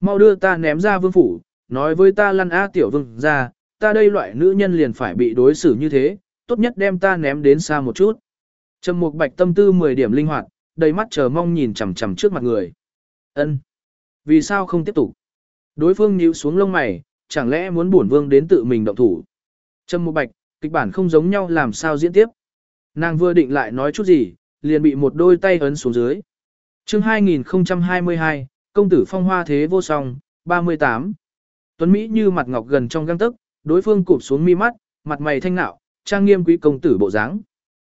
mau đưa ta ném ra vương phủ, nói với ta lăn a tiểu vương ra, ta đây loại nữ nhân liền phải bị đối xử như thế, tốt nhất đem ta ném đến xa một chút. Trầm Mục Bạch tâm tư 10 điểm linh hoạt, đầy mắt chờ mong nhìn chằm chằm trước mặt người. Ân, Vì sao không tiếp tục? Đối phương nhíu xuống lông mày, chẳng lẽ muốn bổn vương đến tự mình động thủ? Trầm Mục Bạch, kịch bản không giống nhau làm sao diễn tiếp? Nàng vừa định lại nói chút gì, liền bị một đôi tay ấn xuống dưới. Chương 2022, công tử phong hoa thế vô song, 38. Tuấn Mỹ như mặt ngọc gần trong găng tức, đối phương cụp xuống mi mắt, mặt mày thanh nạo, trang nghiêm quý công tử bộ dáng.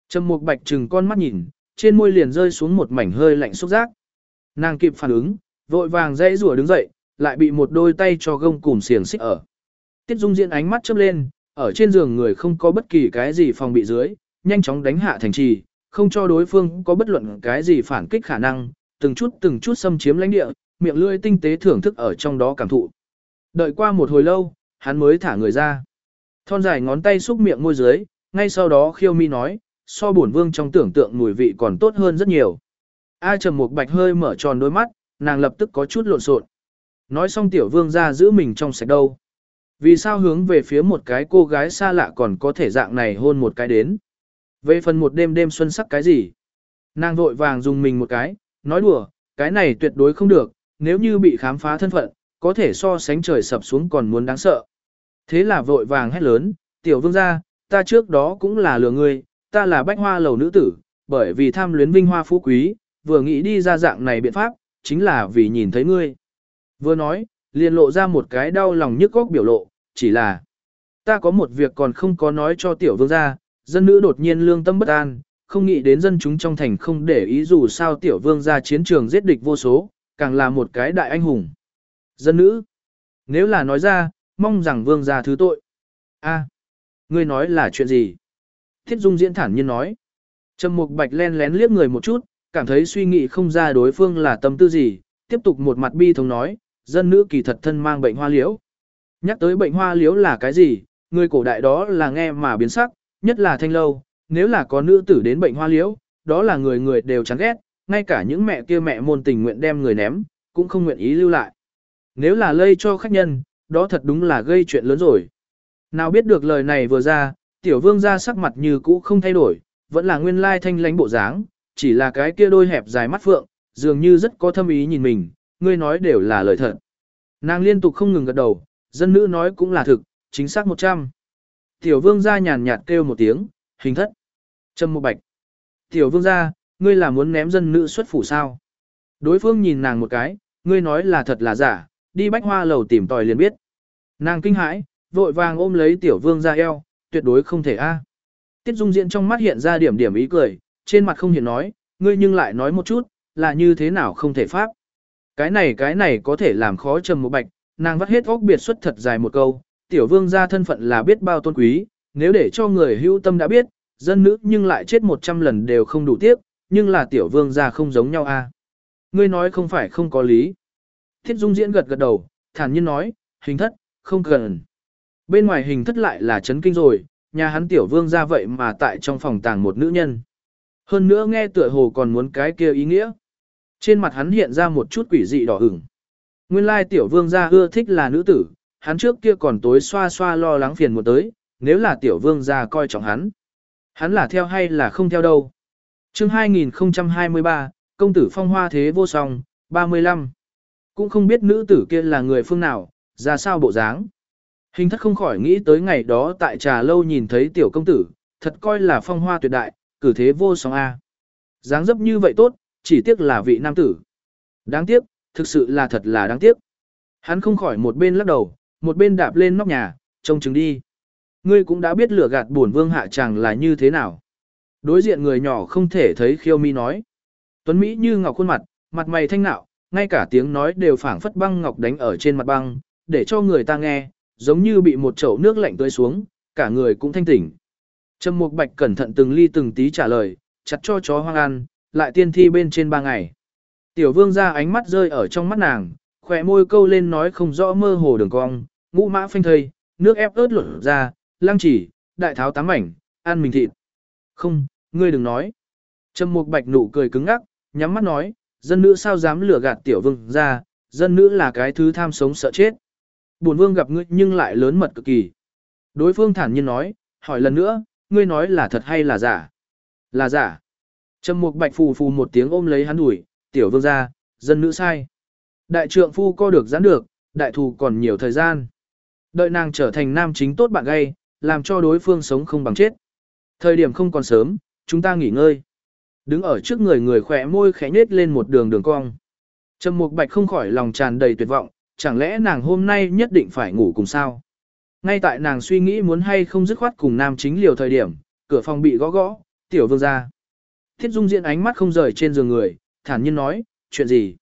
Trầm Mục Bạch trừng con mắt nhìn, trên môi liền rơi xuống một mảnh hơi lạnh xúc giác. Nàng kịp phản ứng, vội vàng dãy rủa đứng dậy, lại bị một đôi tay cho gông cùm xiềng xích ở. Tiết Dung Diễn ánh mắt chớp lên, ở trên giường người không có bất kỳ cái gì phòng bị dưới, nhanh chóng đánh hạ thành trì, không cho đối phương có bất luận cái gì phản kích khả năng, từng chút từng chút xâm chiếm lãnh địa, miệng lưỡi tinh tế thưởng thức ở trong đó cảm thụ. Đợi qua một hồi lâu, hắn mới thả người ra. Thon dài ngón tay xúc miệng môi dưới, ngay sau đó khiêu mi nói, so bổn vương trong tưởng tượng mùi vị còn tốt hơn rất nhiều. A trầm một bạch hơi mở tròn đôi mắt, nàng lập tức có chút lộn xộn. Nói xong tiểu vương ra giữ mình trong sạch đâu. Vì sao hướng về phía một cái cô gái xa lạ còn có thể dạng này hôn một cái đến. Về phần một đêm đêm xuân sắc cái gì? Nàng vội vàng dùng mình một cái, nói đùa, cái này tuyệt đối không được, nếu như bị khám phá thân phận, có thể so sánh trời sập xuống còn muốn đáng sợ. Thế là vội vàng hét lớn, tiểu vương gia, ta trước đó cũng là lừa ngươi, ta là bách hoa lầu nữ tử, bởi vì tham luyến vinh hoa phú quý, vừa nghĩ đi ra dạng này biện pháp, chính là vì nhìn thấy ngươi. Vừa nói, liền lộ ra một cái đau lòng nhức góc biểu lộ, chỉ là ta có một việc còn không có nói cho tiểu vương gia, dân nữ đột nhiên lương tâm bất an, không nghĩ đến dân chúng trong thành không để ý dù sao tiểu vương gia chiến trường giết địch vô số, càng là một cái đại anh hùng. Dân nữ, nếu là nói ra, mong rằng vương gia thứ tội. a ngươi nói là chuyện gì? Thiết Dung diễn thản nhiên nói. Trầm Mục Bạch len lén liếc người một chút, cảm thấy suy nghĩ không ra đối phương là tâm tư gì, tiếp tục một mặt bi thống nói, dân nữ kỳ thật thân mang bệnh hoa liễu. Nhắc tới bệnh hoa liễu là cái gì, người cổ đại đó là nghe mà biến sắc, nhất là thanh lâu, nếu là có nữ tử đến bệnh hoa liễu, đó là người người đều chán ghét, ngay cả những mẹ kia mẹ môn tình nguyện đem người ném, cũng không nguyện ý lưu lại. Nếu là lây cho khách nhân, đó thật đúng là gây chuyện lớn rồi. Nào biết được lời này vừa ra, tiểu vương ra sắc mặt như cũ không thay đổi, vẫn là nguyên lai thanh lánh bộ dáng, chỉ là cái kia đôi hẹp dài mắt phượng, dường như rất có thâm ý nhìn mình, ngươi nói đều là lời thật. Nàng liên tục không ngừng gật đầu, dân nữ nói cũng là thực, chính xác 100. Tiểu vương ra nhàn nhạt kêu một tiếng, hình thất. Trâm một bạch. Tiểu vương ra, ngươi là muốn ném dân nữ xuất phủ sao? Đối phương nhìn nàng một cái, ngươi nói là thật là giả, đi bách hoa lầu tìm tòi liền biết. Nàng kinh hãi, vội vàng ôm lấy tiểu vương ra eo, tuyệt đối không thể a. Tiết Dung Diễn trong mắt hiện ra điểm điểm ý cười, trên mặt không hiện nói, ngươi nhưng lại nói một chút, là như thế nào không thể pháp. Cái này cái này có thể làm khó trầm một bạch, nàng vắt hết óc biệt xuất thật dài một câu, tiểu vương gia thân phận là biết bao tôn quý, nếu để cho người hữu tâm đã biết, dân nữ nhưng lại chết một trăm lần đều không đủ tiếc, nhưng là tiểu vương gia không giống nhau a. Ngươi nói không phải không có lý. Thiết Dung Diễn gật gật đầu, thản nhiên nói, hình thất, không cần. Bên ngoài hình thất lại là chấn kinh rồi, nhà hắn tiểu vương gia vậy mà tại trong phòng tàng một nữ nhân. Hơn nữa nghe tựa hồ còn muốn cái kia ý nghĩa. Trên mặt hắn hiện ra một chút quỷ dị đỏ ửng. Nguyên lai tiểu vương gia ưa thích là nữ tử, hắn trước kia còn tối xoa xoa lo lắng phiền một tới, nếu là tiểu vương gia coi trọng hắn. Hắn là theo hay là không theo đâu chương 2023, công tử phong hoa thế vô song, 35. Cũng không biết nữ tử kia là người phương nào, ra sao bộ dáng. Hình thất không khỏi nghĩ tới ngày đó tại trà lâu nhìn thấy tiểu công tử, thật coi là phong hoa tuyệt đại, cử thế vô song A. dáng dấp như vậy tốt, chỉ tiếc là vị nam tử. Đáng tiếc, thực sự là thật là đáng tiếc. Hắn không khỏi một bên lắc đầu, một bên đạp lên nóc nhà, trông chứng đi. Ngươi cũng đã biết lửa gạt buồn vương hạ chàng là như thế nào. Đối diện người nhỏ không thể thấy khiêu mi nói. Tuấn Mỹ như ngọc khuôn mặt, mặt mày thanh nạo, ngay cả tiếng nói đều phảng phất băng ngọc đánh ở trên mặt băng, để cho người ta nghe, giống như bị một chậu nước lạnh tưới xuống, cả người cũng thanh tỉnh. Trầm Mục Bạch cẩn thận từng ly từng tí trả lời, chặt cho chó hoang ăn, lại tiên thi bên trên ba ngày. Tiểu vương ra ánh mắt rơi ở trong mắt nàng, khỏe môi câu lên nói không rõ mơ hồ đường cong, ngũ mã phanh thây, nước ép ớt lột ra, lăng chỉ, đại tháo tám mảnh, ăn mình thịt. Không, ngươi đừng nói. Trầm Mục Bạch nụ cười cứng ngắc, nhắm mắt nói, dân nữ sao dám lừa gạt tiểu vương ra, dân nữ là cái thứ tham sống sợ chết. Bổn vương gặp ngươi nhưng lại lớn mật cực kỳ. Đối phương thản nhiên nói, hỏi lần nữa, ngươi nói là thật hay là giả? Là giả. Trầm Mục Bạch phù phù một tiếng ôm lấy hắn đuổi, tiểu vương gia, dân nữ sai. Đại trượng phu co được giãn được, đại thù còn nhiều thời gian. Đợi nàng trở thành nam chính tốt bạn gay, làm cho đối phương sống không bằng chết. Thời điểm không còn sớm, chúng ta nghỉ ngơi. Đứng ở trước người người khỏe môi khẽ nhếch lên một đường đường cong. Trầm Mục Bạch không khỏi lòng tràn đầy tuyệt vọng, chẳng lẽ nàng hôm nay nhất định phải ngủ cùng sao? Ngay tại nàng suy nghĩ muốn hay không dứt khoát cùng nam chính liều thời điểm, cửa phòng bị gõ gõ, tiểu vương ra. Thiết Dung Diễn ánh mắt không rời trên giường người, thản nhiên nói, chuyện gì?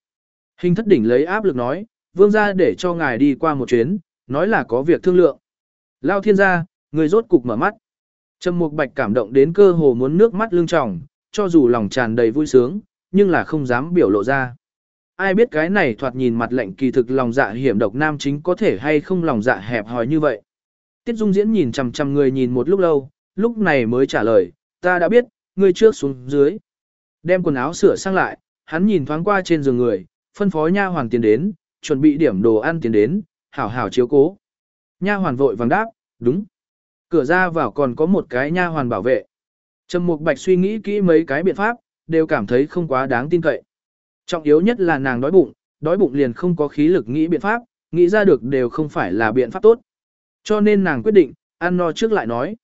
Hình thất đỉnh lấy áp lực nói, vương ra để cho ngài đi qua một chuyến, nói là có việc thương lượng. Lao thiên gia, người rốt cục mở mắt. Trầm Mục Bạch cảm động đến cơ hồ muốn nước mắt lưng tròng, cho dù lòng tràn đầy vui sướng, nhưng là không dám biểu lộ ra. Ai biết cái này thoạt nhìn mặt lạnh kỳ thực lòng dạ hiểm độc nam chính có thể hay không lòng dạ hẹp hòi như vậy. Tiết Dung Diễn nhìn chằm chằm người nhìn một lúc lâu, lúc này mới trả lời, ta đã biết, ngươi trước xuống dưới. Đem quần áo sửa sang lại, hắn nhìn thoáng qua trên giường người, phân phó nha hoàn tiền đến, chuẩn bị điểm đồ ăn tiền đến, hảo hảo chiếu cố. Nha hoàn vội vàng đáp, đúng. Cửa ra vào còn có một cái nha hoàn bảo vệ. Trầm Mục Bạch suy nghĩ kỹ mấy cái biện pháp, đều cảm thấy không quá đáng tin cậy. Trọng yếu nhất là nàng đói bụng, đói bụng liền không có khí lực nghĩ biện pháp, nghĩ ra được đều không phải là biện pháp tốt. Cho nên nàng quyết định, ăn no trước lại nói.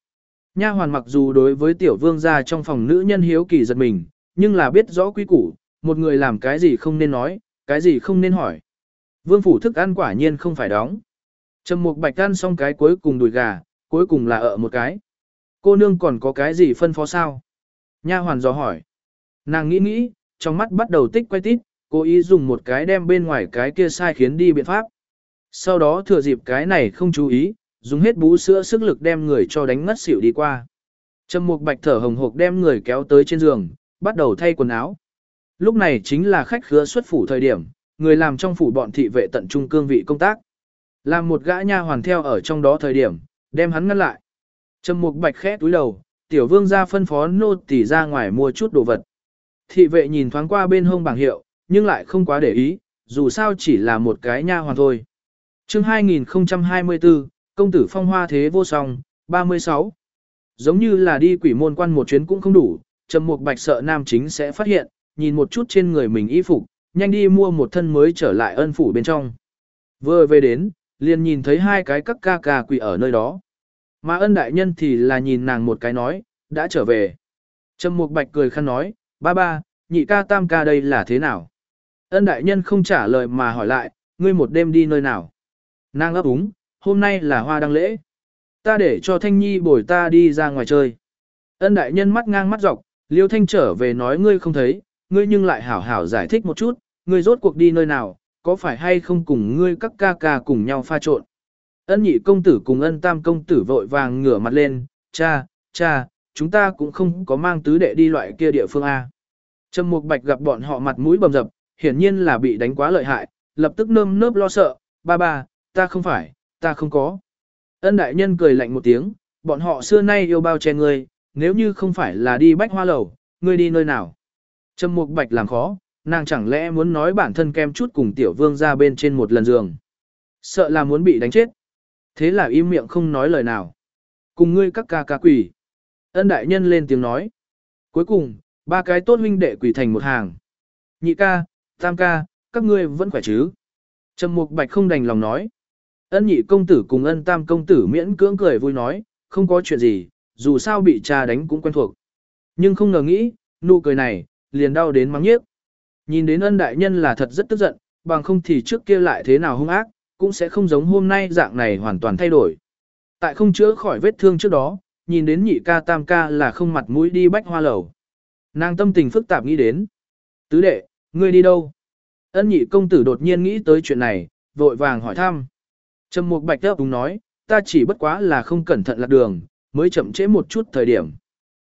Nha hoàn mặc dù đối với tiểu vương gia trong phòng nữ nhân hiếu kỳ giật mình, nhưng là biết rõ quy củ, một người làm cái gì không nên nói, cái gì không nên hỏi. Vương phủ thức ăn quả nhiên không phải đóng. Trầm Mục Bạch ăn xong cái cuối cùng đùi gà, cuối cùng là ở một cái. Cô nương còn có cái gì phân phó sao? Nha hoàn dò hỏi. Nàng nghĩ nghĩ, trong mắt bắt đầu tích quay tít, cố ý dùng một cái đem bên ngoài cái kia sai khiến đi biện pháp. Sau đó thừa dịp cái này không chú ý, dùng hết bú sữa sức lực đem người cho đánh ngất xỉu đi qua. Trầm Mục Bạch thở hồng hộc đem người kéo tới trên giường, bắt đầu thay quần áo. Lúc này chính là khách khứa xuất phủ thời điểm, người làm trong phủ bọn thị vệ tận trung cương vị công tác. Làm một gã nha hoàn theo ở trong đó thời điểm, đem hắn ngăn lại. Trầm Mục Bạch khẽ túi đầu, tiểu vương ra phân phó nô tỳ ra ngoài mua chút đồ vật. Thị vệ nhìn thoáng qua bên hông bảng hiệu, nhưng lại không quá để ý, dù sao chỉ là một cái nha hoàn thôi. Chương 2024, công tử phong hoa thế vô song, 36. Giống như là đi quỷ môn quan một chuyến cũng không đủ, Trầm Mục Bạch sợ nam chính sẽ phát hiện, nhìn một chút trên người mình y phục, nhanh đi mua một thân mới trở lại ân phủ bên trong. Vừa về đến, liền nhìn thấy hai cái các ca ca quỷ ở nơi đó. Mà ân đại nhân thì là nhìn nàng một cái nói, đã trở về. Trầm Mục Bạch cười khăn nói, ba ba, nhị ca tam ca đây là thế nào? Ân đại nhân không trả lời mà hỏi lại, ngươi một đêm đi nơi nào? Nàng ấp úng, hôm nay là hoa đăng lễ. Ta để cho Thanh Nhi bồi ta đi ra ngoài chơi. Ân đại nhân mắt ngang mắt dọc, Liêu Thanh trở về nói ngươi không thấy, ngươi nhưng lại hảo hảo giải thích một chút, ngươi rốt cuộc đi nơi nào, có phải hay không cùng ngươi các ca ca cùng nhau pha trộn. Ân nhị công tử cùng ân tam công tử vội vàng ngửa mặt lên, cha, cha, chúng ta cũng không có mang tứ đệ đi loại kia địa phương A. Trầm Mục Bạch gặp bọn họ mặt mũi bầm dập, hiển nhiên là bị đánh quá lợi hại, lập tức nơm nớp lo sợ, ba ba, ta không phải, ta không có. Ân đại nhân cười lạnh một tiếng, bọn họ xưa nay yêu bao che ngươi, nếu như không phải là đi bách hoa lầu, ngươi đi nơi nào. Trầm Mục Bạch làm khó, nàng chẳng lẽ muốn nói bản thân kem chút cùng tiểu vương ra bên trên một lần giường. Sợ là muốn bị đánh chết. Thế là im miệng không nói lời nào. Cùng ngươi các ca ca quỷ. Ân đại nhân lên tiếng nói. Cuối cùng, ba cái tốt huynh đệ quỷ thành một hàng. Nhị ca, tam ca, các ngươi vẫn khỏe chứ. Trầm Mục Bạch không đành lòng nói. Ân nhị công tử cùng ân tam công tử miễn cưỡng cười vui nói, không có chuyện gì, dù sao bị cha đánh cũng quen thuộc. Nhưng không ngờ nghĩ, nụ cười này, liền đau đến mắng nhiếc. Nhìn đến ân đại nhân là thật rất tức giận, bằng không thì trước kia lại thế nào hung ác, cũng sẽ không giống hôm nay dạng này hoàn toàn thay đổi. Tại không chữa khỏi vết thương trước đó, nhìn đến nhị ca tam ca là không mặt mũi đi bách hoa lầu. Nàng tâm tình phức tạp nghĩ đến. Tứ đệ, ngươi đi đâu? Ân nhị công tử đột nhiên nghĩ tới chuyện này, vội vàng hỏi thăm. Trầm Mục Bạch đáp đúng nói, ta chỉ bất quá là không cẩn thận lạc đường, mới chậm trễ một chút thời điểm.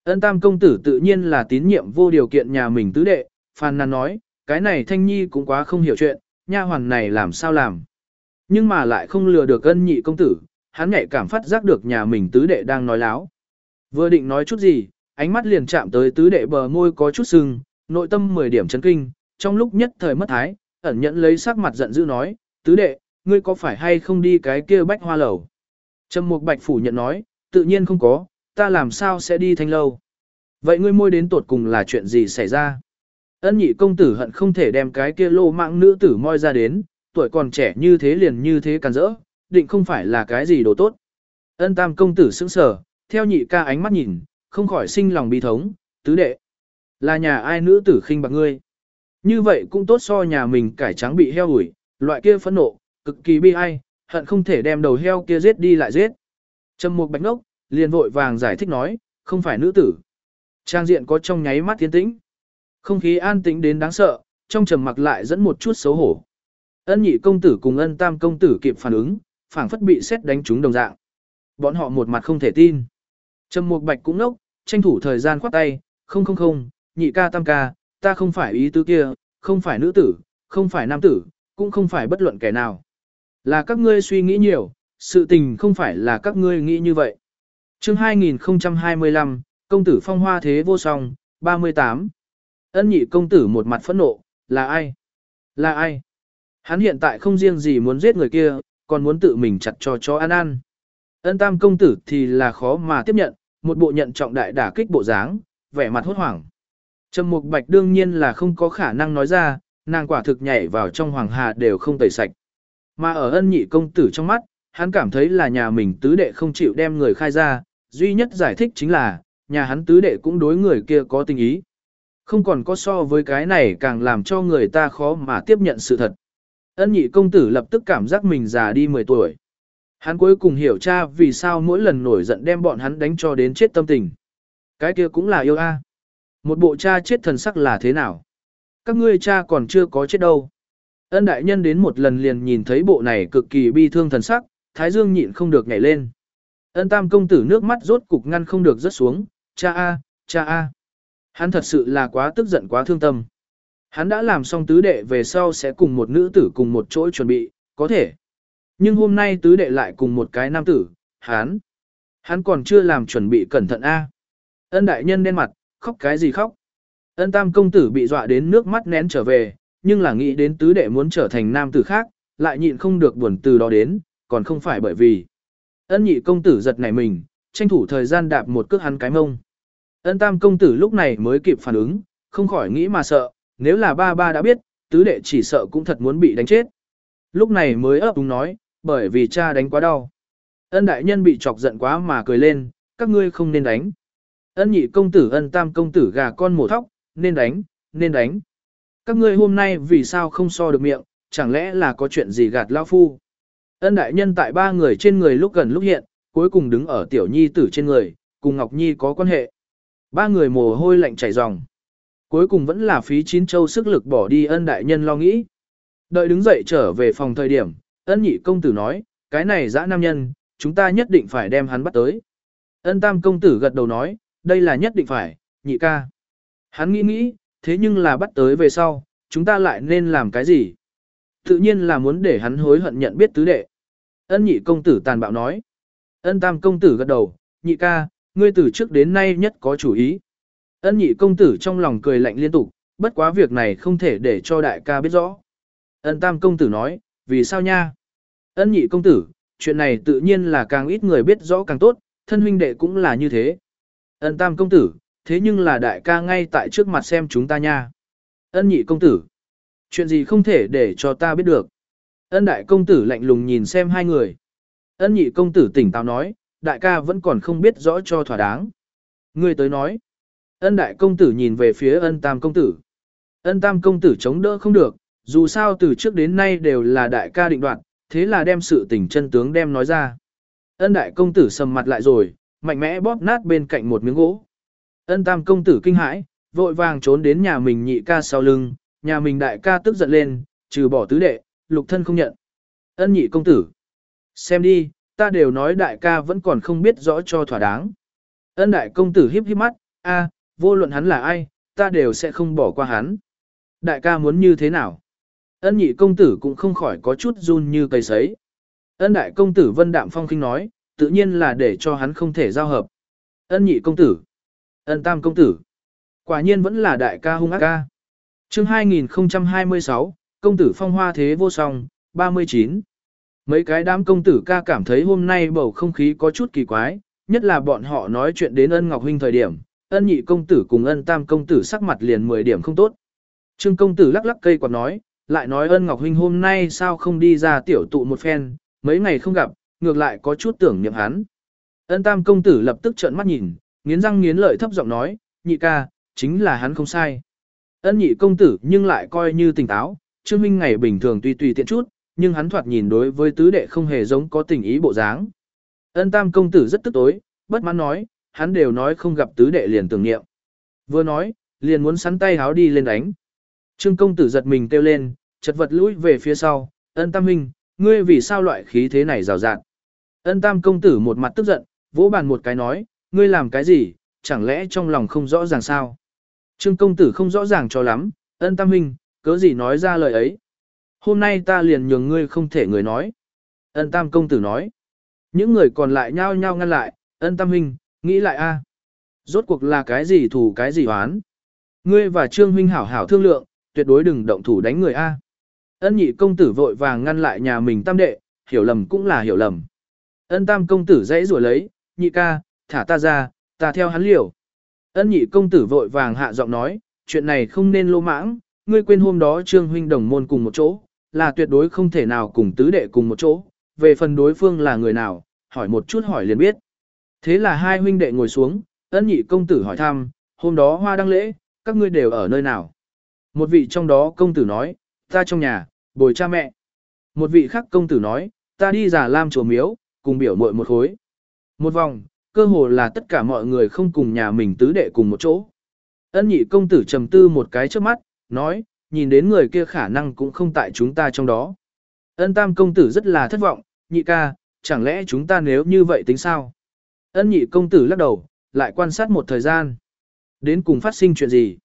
Ân Tam công tử tự nhiên là tín nhiệm vô điều kiện nhà mình tứ đệ, Phan nàn nói, cái này Thanh Nhi cũng quá không hiểu chuyện, nha hoàn này làm sao làm. Nhưng mà lại không lừa được ân nhị công tử, hắn nhạy cảm phát giác được nhà mình tứ đệ đang nói láo. Vừa định nói chút gì, ánh mắt liền chạm tới tứ đệ bờ môi có chút sưng, nội tâm 10 điểm chấn kinh, trong lúc nhất thời mất thái, ẩn nhẫn lấy sắc mặt giận dữ nói, tứ đệ, ngươi có phải hay không đi cái kia bách hoa lầu? Trầm Mục Bạch phủ nhận nói, tự nhiên không có, ta làm sao sẽ đi thanh lâu. Vậy ngươi môi đến tột cùng là chuyện gì xảy ra? Ân nhị công tử hận không thể đem cái kia lô mạng nữ tử moi ra đến, tuổi còn trẻ như thế liền như thế càn rỡ, định không phải là cái gì đồ tốt. Ân tam công tử sững sờ, theo nhị ca ánh mắt nhìn, không khỏi sinh lòng bi thống, tứ đệ. Là nhà ai nữ tử khinh bạc ngươi. Như vậy cũng tốt so nhà mình cải trắng bị heo ủi, loại kia phẫn nộ, cực kỳ bi ai, hận không thể đem đầu heo kia giết đi lại giết. Trầm mục bạch ngốc, liền vội vàng giải thích nói, không phải nữ tử. Trang diện có trong nháy mắt tiến tĩnh. Không khí an tĩnh đến đáng sợ, trong trầm mặc lại dẫn một chút xấu hổ. Ân nhị công tử cùng ân tam công tử kịp phản ứng, phảng phất bị xét đánh trúng đồng dạng. Bọn họ một mặt không thể tin. Trầm mục bạch cũng nốc, tranh thủ thời gian khoát tay, không không không, nhị ca tam ca, ta không phải ý tứ kia, không phải nữ tử, không phải nam tử, cũng không phải bất luận kẻ nào. Là các ngươi suy nghĩ nhiều, sự tình không phải là các ngươi nghĩ như vậy. chương 2025, công tử phong hoa thế vô song, 38. Ân nhị công tử một mặt phẫn nộ, là ai? Là ai? Hắn hiện tại không riêng gì muốn giết người kia, còn muốn tự mình chặt cho chó ăn ăn. Ân tam công tử thì là khó mà tiếp nhận, một bộ nhận trọng đại đả kích bộ dáng, vẻ mặt hốt hoảng. Trầm Mục Bạch đương nhiên là không có khả năng nói ra, nàng quả thực nhảy vào trong hoàng hà đều không tẩy sạch. Mà ở ân nhị công tử trong mắt, hắn cảm thấy là nhà mình tứ đệ không chịu đem người khai ra, duy nhất giải thích chính là, nhà hắn tứ đệ cũng đối người kia có tình ý. Không còn có so với cái này càng làm cho người ta khó mà tiếp nhận sự thật. Ân nhị công tử lập tức cảm giác mình già đi 10 tuổi. Hắn cuối cùng hiểu cha vì sao mỗi lần nổi giận đem bọn hắn đánh cho đến chết tâm tình. Cái kia cũng là yêu a. Một bộ cha chết thần sắc là thế nào? Các ngươi cha còn chưa có chết đâu. Ân đại nhân đến một lần liền nhìn thấy bộ này cực kỳ bi thương thần sắc, thái dương nhịn không được nhảy lên. Ân tam công tử nước mắt rốt cục ngăn không được rớt xuống, cha a, cha a. Hắn thật sự là quá tức giận quá thương tâm. Hắn đã làm xong tứ đệ về sau sẽ cùng một nữ tử cùng một chỗ chuẩn bị, có thể. Nhưng hôm nay tứ đệ lại cùng một cái nam tử, hắn. Hắn còn chưa làm chuẩn bị cẩn thận a. Ân đại nhân đen mặt, khóc cái gì khóc. Ân tam công tử bị dọa đến nước mắt nén trở về, nhưng là nghĩ đến tứ đệ muốn trở thành nam tử khác, lại nhịn không được buồn từ đó đến, còn không phải bởi vì. Ân nhị công tử giật nảy mình, tranh thủ thời gian đạp một cước hắn cái mông. Ân tam công tử lúc này mới kịp phản ứng, không khỏi nghĩ mà sợ, nếu là ba ba đã biết, tứ đệ chỉ sợ cũng thật muốn bị đánh chết. Lúc này mới ấp đúng nói, bởi vì cha đánh quá đau. Ân đại nhân bị chọc giận quá mà cười lên, các ngươi không nên đánh. Ân nhị công tử ân tam công tử gà con mổ thóc, nên đánh, nên đánh. Các ngươi hôm nay vì sao không so được miệng, chẳng lẽ là có chuyện gì gạt lao phu. Ân đại nhân tại ba người trên người lúc gần lúc hiện, cuối cùng đứng ở tiểu nhi tử trên người, cùng Ngọc Nhi có quan hệ. Ba người mồ hôi lạnh chảy ròng. Cuối cùng vẫn là phí chín châu sức lực bỏ đi ân đại nhân lo nghĩ. Đợi đứng dậy trở về phòng thời điểm, ân nhị công tử nói, cái này dã nam nhân, chúng ta nhất định phải đem hắn bắt tới. Ân tam công tử gật đầu nói, đây là nhất định phải, nhị ca. Hắn nghĩ nghĩ, thế nhưng là bắt tới về sau, chúng ta lại nên làm cái gì? Tự nhiên là muốn để hắn hối hận nhận biết tứ đệ. Ân nhị công tử tàn bạo nói. Ân tam công tử gật đầu, nhị ca, ngươi từ trước đến nay nhất có chủ ý. Ân nhị công tử trong lòng cười lạnh liên tục, bất quá việc này không thể để cho đại ca biết rõ. Ân tam công tử nói, vì sao nha? Ân nhị công tử, chuyện này tự nhiên là càng ít người biết rõ càng tốt, thân huynh đệ cũng là như thế. Ân tam công tử, thế nhưng là đại ca ngay tại trước mặt xem chúng ta nha. Ân nhị công tử, chuyện gì không thể để cho ta biết được. Ân đại công tử lạnh lùng nhìn xem hai người. Ân nhị công tử tỉnh táo nói, đại ca vẫn còn không biết rõ cho thỏa đáng. Người tới nói. Ân đại công tử nhìn về phía ân tam công tử. Ân tam công tử chống đỡ không được, dù sao từ trước đến nay đều là đại ca định đoạt, thế là đem sự tình chân tướng đem nói ra. Ân đại công tử sầm mặt lại rồi, mạnh mẽ bóp nát bên cạnh một miếng gỗ. Ân tam công tử kinh hãi, vội vàng trốn đến nhà mình nhị ca sau lưng, nhà mình đại ca tức giận lên, trừ bỏ tứ đệ, lục thân không nhận. Ân nhị công tử. Xem đi, ta đều nói đại ca vẫn còn không biết rõ cho thỏa đáng. Ân đại công tử híp híp mắt, a, vô luận hắn là ai, ta đều sẽ không bỏ qua hắn. Đại ca muốn như thế nào? Ân nhị công tử cũng không khỏi có chút run như cây sấy. Ân đại công tử vân đạm phong kinh nói, tự nhiên là để cho hắn không thể giao hợp. Ân nhị công tử. Ân tam công tử. Quả nhiên vẫn là đại ca hung ác ca. chương 2026, công tử phong hoa thế vô song, 39. Mấy cái đám công tử ca cảm thấy hôm nay bầu không khí có chút kỳ quái, nhất là bọn họ nói chuyện đến ân ngọc huynh thời điểm, ân nhị công tử cùng ân tam công tử sắc mặt liền 10 điểm không tốt. Trương công tử lắc lắc cây quạt nói, lại nói ân ngọc huynh hôm nay sao không đi ra tiểu tụ một phen, mấy ngày không gặp, ngược lại có chút tưởng niệm hắn. Ân tam công tử lập tức trợn mắt nhìn, nghiến răng nghiến lợi thấp giọng nói, nhị ca, chính là hắn không sai. Ân nhị công tử nhưng lại coi như tỉnh táo, Trương Minh ngày bình thường tuy tùy tiện chút, nhưng hắn thoạt nhìn đối với tứ đệ không hề giống có tình ý bộ dáng. Ân tam công tử rất tức tối, bất mãn nói, hắn đều nói không gặp tứ đệ liền tưởng niệm. Vừa nói, liền muốn sắn tay háo đi lên đánh. Trương công tử giật mình kêu lên, chật vật lũi về phía sau, ân tam huynh, ngươi vì sao loại khí thế này rào rạt. Ân tam công tử một mặt tức giận, vỗ bàn một cái nói, ngươi làm cái gì, chẳng lẽ trong lòng không rõ ràng sao. Trương công tử không rõ ràng cho lắm, ân tam huynh, cớ gì nói ra lời ấy. Hôm nay ta liền nhường ngươi không thể người nói. Ân tam công tử nói. Những người còn lại nhao nhao ngăn lại, ân tam huynh, nghĩ lại a, Rốt cuộc là cái gì thủ cái gì oán, Ngươi và trương huynh hảo hảo thương lượng, tuyệt đối đừng động thủ đánh người a. Ân nhị công tử vội vàng ngăn lại nhà mình tam đệ, hiểu lầm cũng là hiểu lầm. Ân tam công tử dãy rủa lấy, nhị ca, thả ta ra, ta theo hắn liều. Ân nhị công tử vội vàng hạ giọng nói, chuyện này không nên lô mãng, ngươi quên hôm đó trương huynh đồng môn cùng một chỗ, là tuyệt đối không thể nào cùng tứ đệ cùng một chỗ, về phần đối phương là người nào, hỏi một chút hỏi liền biết. Thế là hai huynh đệ ngồi xuống, ân nhị công tử hỏi thăm, hôm đó hoa đăng lễ, các ngươi đều ở nơi nào. Một vị trong đó công tử nói, ta trong nhà, bồi cha mẹ. Một vị khác công tử nói, ta đi giả lam chùa miếu, cùng biểu muội một khối. Một vòng, cơ hồ là tất cả mọi người không cùng nhà mình tứ đệ cùng một chỗ. Ân nhị công tử trầm tư một cái trước mắt, nói, nhìn đến người kia khả năng cũng không tại chúng ta trong đó. Ân tam công tử rất là thất vọng, nhị ca, chẳng lẽ chúng ta nếu như vậy tính sao? Ân nhị công tử lắc đầu, lại quan sát một thời gian. Đến cùng phát sinh chuyện gì?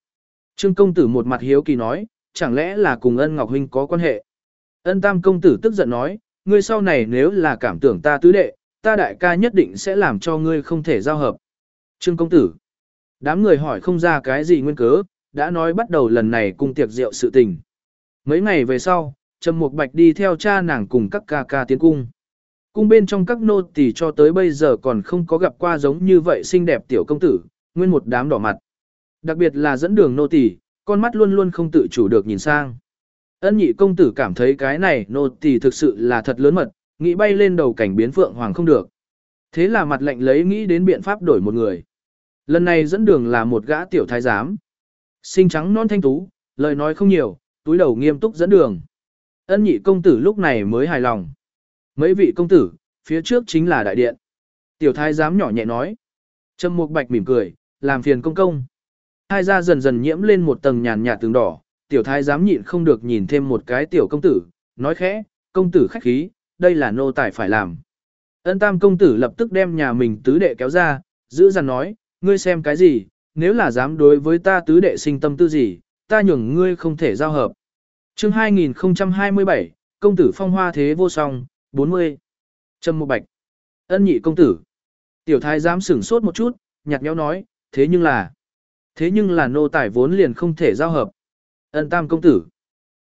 Trương công tử một mặt hiếu kỳ nói, chẳng lẽ là cùng ân ngọc huynh có quan hệ? Ân tam công tử tức giận nói, ngươi sau này nếu là cảm tưởng ta tứ đệ, ta đại ca nhất định sẽ làm cho ngươi không thể giao hợp. Trương công tử. Đám người hỏi không ra cái gì nguyên cớ, đã nói bắt đầu lần này cùng tiệc rượu sự tình. Mấy ngày về sau, Trầm Mục Bạch đi theo cha nàng cùng các ca ca tiến cung. Cung bên trong các nô tỳ cho tới bây giờ còn không có gặp qua giống như vậy xinh đẹp tiểu công tử, nguyên một đám đỏ mặt. Đặc biệt là dẫn đường nô tỳ, con mắt luôn luôn không tự chủ được nhìn sang. Ân nhị công tử cảm thấy cái này nô tỳ thực sự là thật lớn mật, nghĩ bay lên đầu cảnh biến phượng hoàng không được. Thế là mặt lệnh lấy nghĩ đến biện pháp đổi một người. Lần này dẫn đường là một gã tiểu thái giám. Sinh trắng non thanh tú, lời nói không nhiều, túi đầu nghiêm túc dẫn đường. Ân nhị công tử lúc này mới hài lòng. Mấy vị công tử, phía trước chính là đại điện. Tiểu thái giám nhỏ nhẹ nói. Trâm Mục Bạch mỉm cười, làm phiền công công. Hai da dần dần nhiễm lên một tầng nhàn nhạt tường đỏ, tiểu thái giám nhịn không được nhìn thêm một cái tiểu công tử, nói khẽ, công tử khách khí, đây là nô tài phải làm. Ân tam công tử lập tức đem nhà mình tứ đệ kéo ra, giữ dằn nói, ngươi xem cái gì, nếu là dám đối với ta tứ đệ sinh tâm tư gì, ta nhường ngươi không thể giao hợp. chương 2027, công tử phong hoa thế vô song, 40. Trâm Mộ Bạch. Ân nhị công tử. Tiểu thái giám sửng sốt một chút, nhạt nhẽo nói, thế nhưng là, thế nhưng là nô tài vốn liền không thể giao hợp. Ân tam công tử.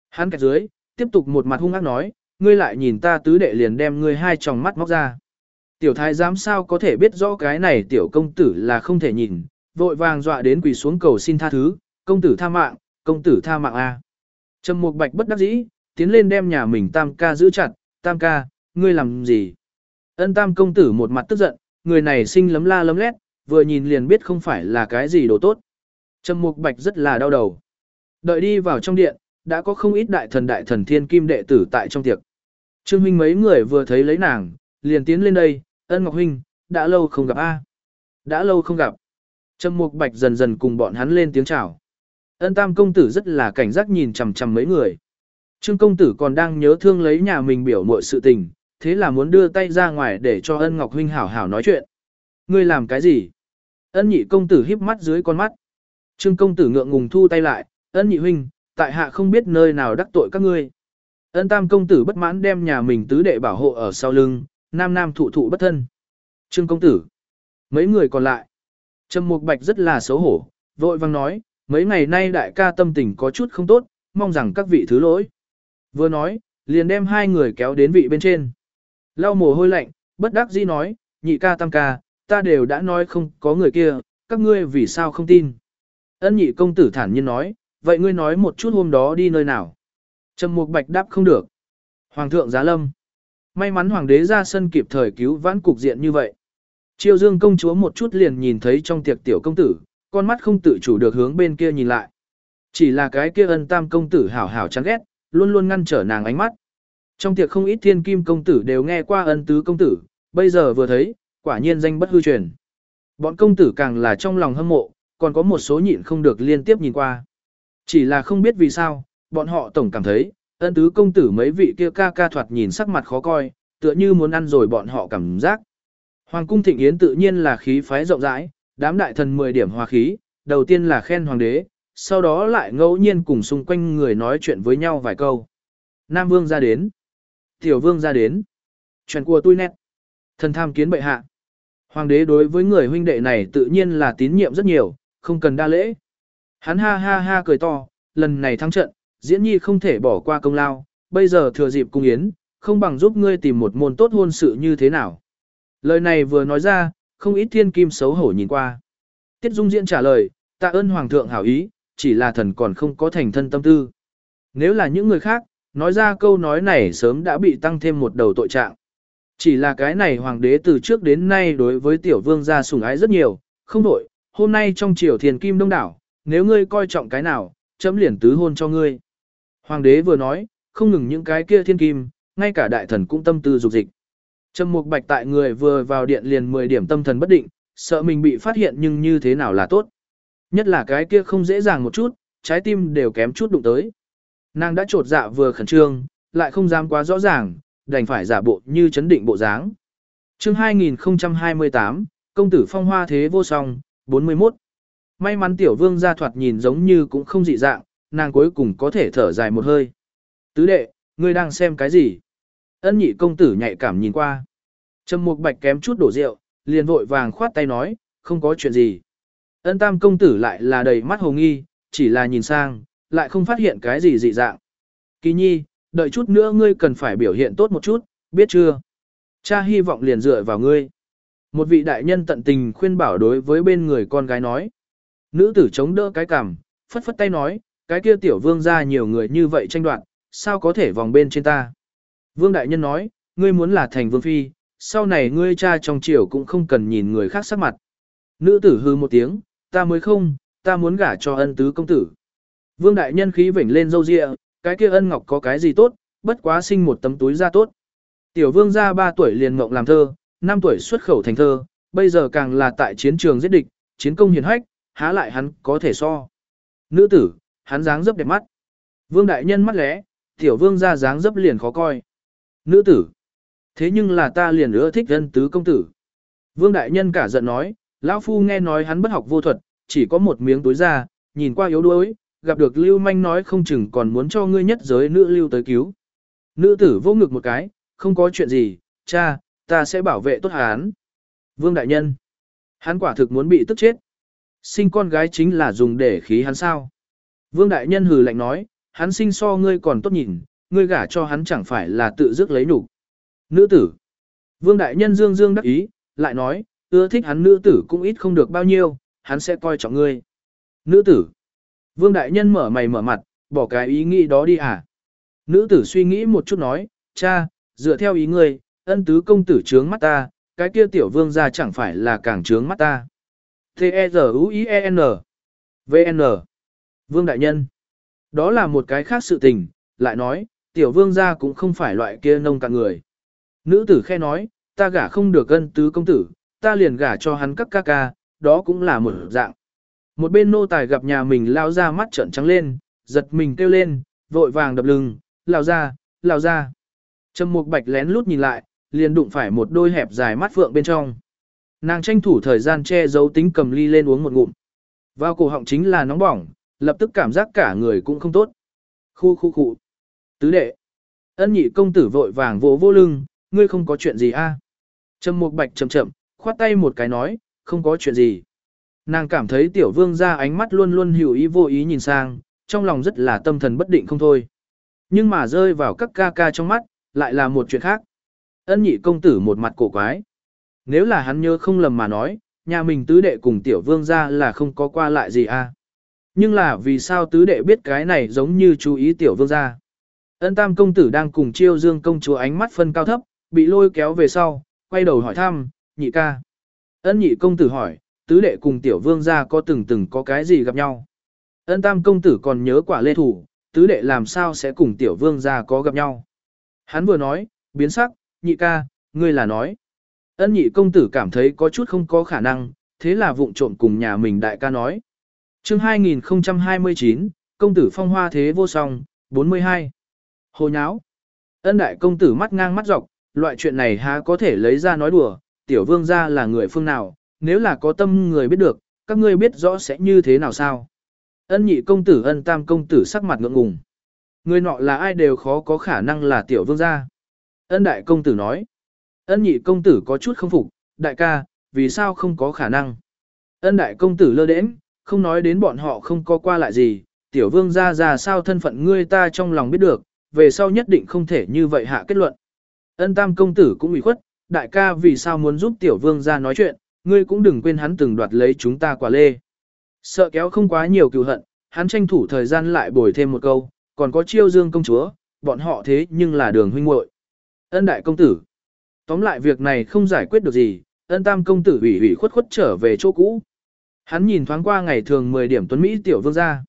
Hắn kẹt dưới, tiếp tục một mặt hung ác nói, ngươi lại nhìn ta tứ đệ liền đem ngươi hai tròng mắt móc ra. Tiểu thái giám sao có thể biết rõ cái này tiểu công tử là không thể nhìn, vội vàng dọa đến quỳ xuống cầu xin tha thứ, công tử tha mạng, công tử tha mạng a. Trầm Mục Bạch bất đắc dĩ, tiến lên đem nhà mình Tam ca giữ chặt, Tam ca, ngươi làm gì? Ân Tam công tử một mặt tức giận, người này sinh lấm la lấm lét, vừa nhìn liền biết không phải là cái gì đồ tốt. Trầm Mục Bạch rất là đau đầu. Đợi đi vào trong điện, đã có không ít đại thần đại thần thiên kim đệ tử tại trong tiệc. Trương huynh mấy người vừa thấy lấy nàng, liền tiến lên đây, ân ngọc huynh, đã lâu không gặp a, Đã lâu không gặp. Trầm Mục Bạch dần dần cùng bọn hắn lên tiếng chào. Ân Tam công tử rất là cảnh giác nhìn chằm chằm mấy người. Trương công tử còn đang nhớ thương lấy nhà mình biểu muội sự tình, thế là muốn đưa tay ra ngoài để cho Ân Ngọc huynh hảo hảo nói chuyện. Ngươi làm cái gì? Ân nhị công tử híp mắt dưới con mắt. Trương công tử ngượng ngùng thu tay lại, "Ân nhị huynh, tại hạ không biết nơi nào đắc tội các ngươi." Ân Tam công tử bất mãn đem nhà mình tứ đệ bảo hộ ở sau lưng, nam nam thụ thụ bất thân. Trương công tử, mấy người còn lại Trầm Mục Bạch rất là xấu hổ, vội vang nói, mấy ngày nay đại ca tâm tình có chút không tốt, mong rằng các vị thứ lỗi. Vừa nói, liền đem hai người kéo đến vị bên trên. Lau mồ hôi lạnh, bất đắc dĩ nói, nhị ca tam ca, ta đều đã nói không có người kia, các ngươi vì sao không tin. Ân nhị công tử thản nhiên nói, vậy ngươi nói một chút hôm đó đi nơi nào. Trầm mục bạch đáp không được. Hoàng thượng giá lâm. May mắn hoàng đế ra sân kịp thời cứu vãn cục diện như vậy. Triều dương công chúa một chút liền nhìn thấy trong tiệc tiểu công tử, con mắt không tự chủ được hướng bên kia nhìn lại. Chỉ là cái kia ân tam công tử hảo hảo chán ghét, luôn luôn ngăn trở nàng ánh mắt. Trong tiệc không ít thiên kim công tử đều nghe qua ân tứ công tử, bây giờ vừa thấy, quả nhiên danh bất hư truyền. Bọn công tử càng là trong lòng hâm mộ, còn có một số nhịn không được liên tiếp nhìn qua. Chỉ là không biết vì sao, bọn họ tổng cảm thấy, ân tứ công tử mấy vị kia ca ca thoạt nhìn sắc mặt khó coi, tựa như muốn ăn rồi bọn họ cảm giác. Hoàng cung thịnh yến tự nhiên là khí phái rộng rãi, đám đại thần 10 điểm hòa khí, đầu tiên là khen hoàng đế, sau đó lại ngẫu nhiên cùng xung quanh người nói chuyện với nhau vài câu. Nam vương ra đến. Tiểu vương ra đến. Chuyện của tôi nét. Thần tham kiến bệ hạ. Hoàng đế đối với người huynh đệ này tự nhiên là tín nhiệm rất nhiều, không cần đa lễ. Hắn ha ha ha cười to, lần này thắng trận, diễn nhi không thể bỏ qua công lao, bây giờ thừa dịp cung yến, không bằng giúp ngươi tìm một môn tốt hôn sự như thế nào. Lời này vừa nói ra, không ít thiên kim xấu hổ nhìn qua. Tiết Dung Diễn trả lời, tạ ơn Hoàng thượng hảo ý, chỉ là thần còn không có thành thân tâm tư. Nếu là những người khác, nói ra câu nói này sớm đã bị tăng thêm một đầu tội trạng. Chỉ là cái này hoàng đế từ trước đến nay đối với tiểu vương gia sủng ái rất nhiều, không đổi, hôm nay trong triều thiền kim đông đảo, nếu ngươi coi trọng cái nào, chấm liền tứ hôn cho ngươi. Hoàng đế vừa nói, không ngừng những cái kia thiên kim, ngay cả đại thần cũng tâm tư dục dịch. Trầm mục bạch tại người vừa vào điện liền 10 điểm tâm thần bất định, sợ mình bị phát hiện nhưng như thế nào là tốt. Nhất là cái kia không dễ dàng một chút, trái tim đều kém chút đụng tới. Nàng đã trột dạ vừa khẩn trương, lại không dám quá rõ ràng, đành phải giả bộ như chấn định bộ dáng. chương 2028, công tử phong hoa thế vô song, 41. May mắn tiểu vương gia thoạt nhìn giống như cũng không dị dạng, nàng cuối cùng có thể thở dài một hơi. Tứ đệ, ngươi đang xem cái gì? Ân nhị công tử nhạy cảm nhìn qua. Trầm mục bạch kém chút đổ rượu, liền vội vàng khoát tay nói, không có chuyện gì. Ân tam công tử lại là đầy mắt hồ nghi, chỉ là nhìn sang, lại không phát hiện cái gì dị dạng. Kỳ nhi, đợi chút nữa ngươi cần phải biểu hiện tốt một chút, biết chưa? Cha hy vọng liền dựa vào ngươi. Một vị đại nhân tận tình khuyên bảo đối với bên người con gái nói. Nữ tử chống đỡ cái cằm, phất phất tay nói, cái kia tiểu vương ra nhiều người như vậy tranh đoạt, sao có thể vòng bên trên ta. Vương đại nhân nói, ngươi muốn là thành vương phi, sau này ngươi cha trong triều cũng không cần nhìn người khác sắc mặt. Nữ tử hư một tiếng, ta mới không, ta muốn gả cho ân tứ công tử. Vương đại nhân khí vểnh lên râu ria, cái kia ân ngọc có cái gì tốt, bất quá sinh một tấm túi ra tốt. Tiểu vương ra 3 tuổi liền mộng làm thơ, 5 tuổi xuất khẩu thành thơ, bây giờ càng là tại chiến trường giết địch, chiến công hiển hách, há lại hắn có thể so. Nữ tử, hắn dáng dấp đẹp mắt. Vương đại nhân mắt lẽ, tiểu vương ra dáng dấp liền khó coi. Nữ tử, thế nhưng là ta liền ưa thích dân tứ công tử. Vương đại nhân cả giận nói, lão phu nghe nói hắn bất học vô thuật, chỉ có một miếng túi ra, nhìn qua yếu đuối, gặp được lưu manh nói không chừng còn muốn cho ngươi nhất giới nữ lưu tới cứu. Nữ tử vô ngực một cái, không có chuyện gì, cha, ta sẽ bảo vệ tốt hắn. Vương đại nhân, hắn quả thực muốn bị tức chết. Sinh con gái chính là dùng để khí hắn sao. Vương đại nhân hừ lạnh nói, hắn sinh so ngươi còn tốt nhìn, ngươi gả cho hắn chẳng phải là tự dứt lấy nhục. Nữ tử. Vương đại nhân dương dương đắc ý, lại nói, ưa thích hắn nữ tử cũng ít không được bao nhiêu, hắn sẽ coi trọng ngươi. Nữ tử. Vương đại nhân mở mày mở mặt, bỏ cái ý nghĩ đó đi à. Nữ tử suy nghĩ một chút nói, cha, dựa theo ý ngươi, ân tứ công tử trướng mắt ta, cái kia tiểu vương ra chẳng phải là càng trướng mắt ta. T-E-Z-U-I-E-N V-N Vương Đại Nhân Đó là một cái khác sự tình, lại nói, tiểu vương gia cũng không phải loại kia nông cạn người. Nữ tử khe nói, ta gả không được ân tứ công tử, ta liền gả cho hắn các ca ca, đó cũng là một dạng. Một bên nô tài gặp nhà mình lao ra mắt trợn trắng lên, giật mình kêu lên, vội vàng đập lưng, lao ra, lao ra. Trầm mục bạch lén lút nhìn lại, liền đụng phải một đôi hẹp dài mắt phượng bên trong. Nàng tranh thủ thời gian che giấu tính cầm ly lên uống một ngụm. Vào cổ họng chính là nóng bỏng, lập tức cảm giác cả người cũng không tốt. Khu khu khu. Tứ đệ. Ân nhị công tử vội vàng vỗ vô lưng, ngươi không có chuyện gì a? À? Trầm mục bạch chậm chậm, khoát tay một cái nói, không có chuyện gì. Nàng cảm thấy tiểu vương ra ánh mắt luôn luôn hiểu ý vô ý nhìn sang, trong lòng rất là tâm thần bất định không thôi. Nhưng mà rơi vào các ca ca trong mắt, lại là một chuyện khác. Ân nhị công tử một mặt cổ quái. Nếu là hắn nhớ không lầm mà nói, nhà mình tứ đệ cùng tiểu vương ra là không có qua lại gì à. Nhưng là vì sao tứ đệ biết cái này giống như chú ý tiểu vương ra. Ân tam công tử đang cùng chiêu dương công chúa ánh mắt phân cao thấp, bị lôi kéo về sau, quay đầu hỏi thăm, nhị ca. Ân nhị công tử hỏi, tứ đệ cùng tiểu vương gia có từng từng có cái gì gặp nhau. Ân tam công tử còn nhớ quả lê thủ, tứ đệ làm sao sẽ cùng tiểu vương gia có gặp nhau. Hắn vừa nói, biến sắc, nhị ca, ngươi là nói. Ân nhị công tử cảm thấy có chút không có khả năng, thế là vụng trộm cùng nhà mình đại ca nói. chương 2029, công tử phong hoa thế vô song, 42. Hồ nháo. Ân đại công tử mắt ngang mắt dọc, loại chuyện này há có thể lấy ra nói đùa, tiểu vương gia là người phương nào, nếu là có tâm người biết được, các ngươi biết rõ sẽ như thế nào sao. Ân nhị công tử ân tam công tử sắc mặt ngượng ngùng. Người nọ là ai đều khó có khả năng là tiểu vương gia. Ân đại công tử nói. Ân nhị công tử có chút không phục, đại ca, vì sao không có khả năng. Ân đại công tử lơ đễnh, không nói đến bọn họ không có qua lại gì, tiểu vương gia ra sao thân phận ngươi ta trong lòng biết được, về sau nhất định không thể như vậy hạ kết luận. Ân tam công tử cũng ủy khuất, đại ca vì sao muốn giúp tiểu vương gia nói chuyện, ngươi cũng đừng quên hắn từng đoạt lấy chúng ta quả lê. Sợ kéo không quá nhiều cựu hận, hắn tranh thủ thời gian lại bồi thêm một câu, còn có chiêu dương công chúa, bọn họ thế nhưng là đường huynh muội. Ân đại công tử. Tóm lại việc này không giải quyết được gì, ân tam công tử ủy ủy khuất khuất trở về chỗ cũ. Hắn nhìn thoáng qua ngày thường 10 điểm tuấn Mỹ tiểu vương ra.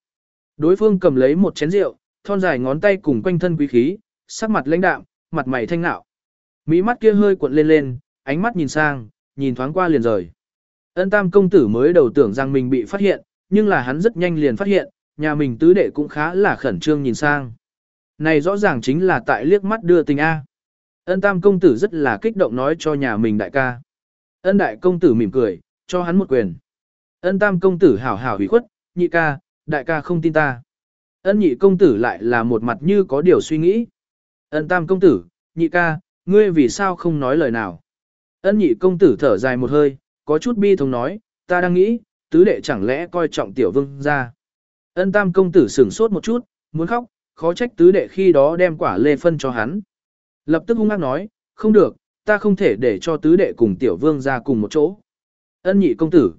Đối phương cầm lấy một chén rượu, thon dài ngón tay cùng quanh thân quý khí, sắc mặt lãnh đạm, mặt mày thanh nạo. Mỹ mắt kia hơi cuộn lên lên, ánh mắt nhìn sang, nhìn thoáng qua liền rời. Ân tam công tử mới đầu tưởng rằng mình bị phát hiện, nhưng là hắn rất nhanh liền phát hiện, nhà mình tứ đệ cũng khá là khẩn trương nhìn sang. Này rõ ràng chính là tại liếc mắt đưa tình A. Ân tam công tử rất là kích động nói cho nhà mình đại ca. Ân đại công tử mỉm cười, cho hắn một quyền. Ân tam công tử hảo hảo hủy khuất, nhị ca, đại ca không tin ta. Ân nhị công tử lại là một mặt như có điều suy nghĩ. Ân tam công tử, nhị ca, ngươi vì sao không nói lời nào. Ân nhị công tử thở dài một hơi, có chút bi thống nói, ta đang nghĩ, tứ đệ chẳng lẽ coi trọng tiểu vương ra. Ân tam công tử sửng sốt một chút, muốn khóc, khó trách tứ đệ khi đó đem quả lê phân cho hắn. Lập tức hung ác nói, không được, ta không thể để cho tứ đệ cùng tiểu vương ra cùng một chỗ. Ân nhị công tử,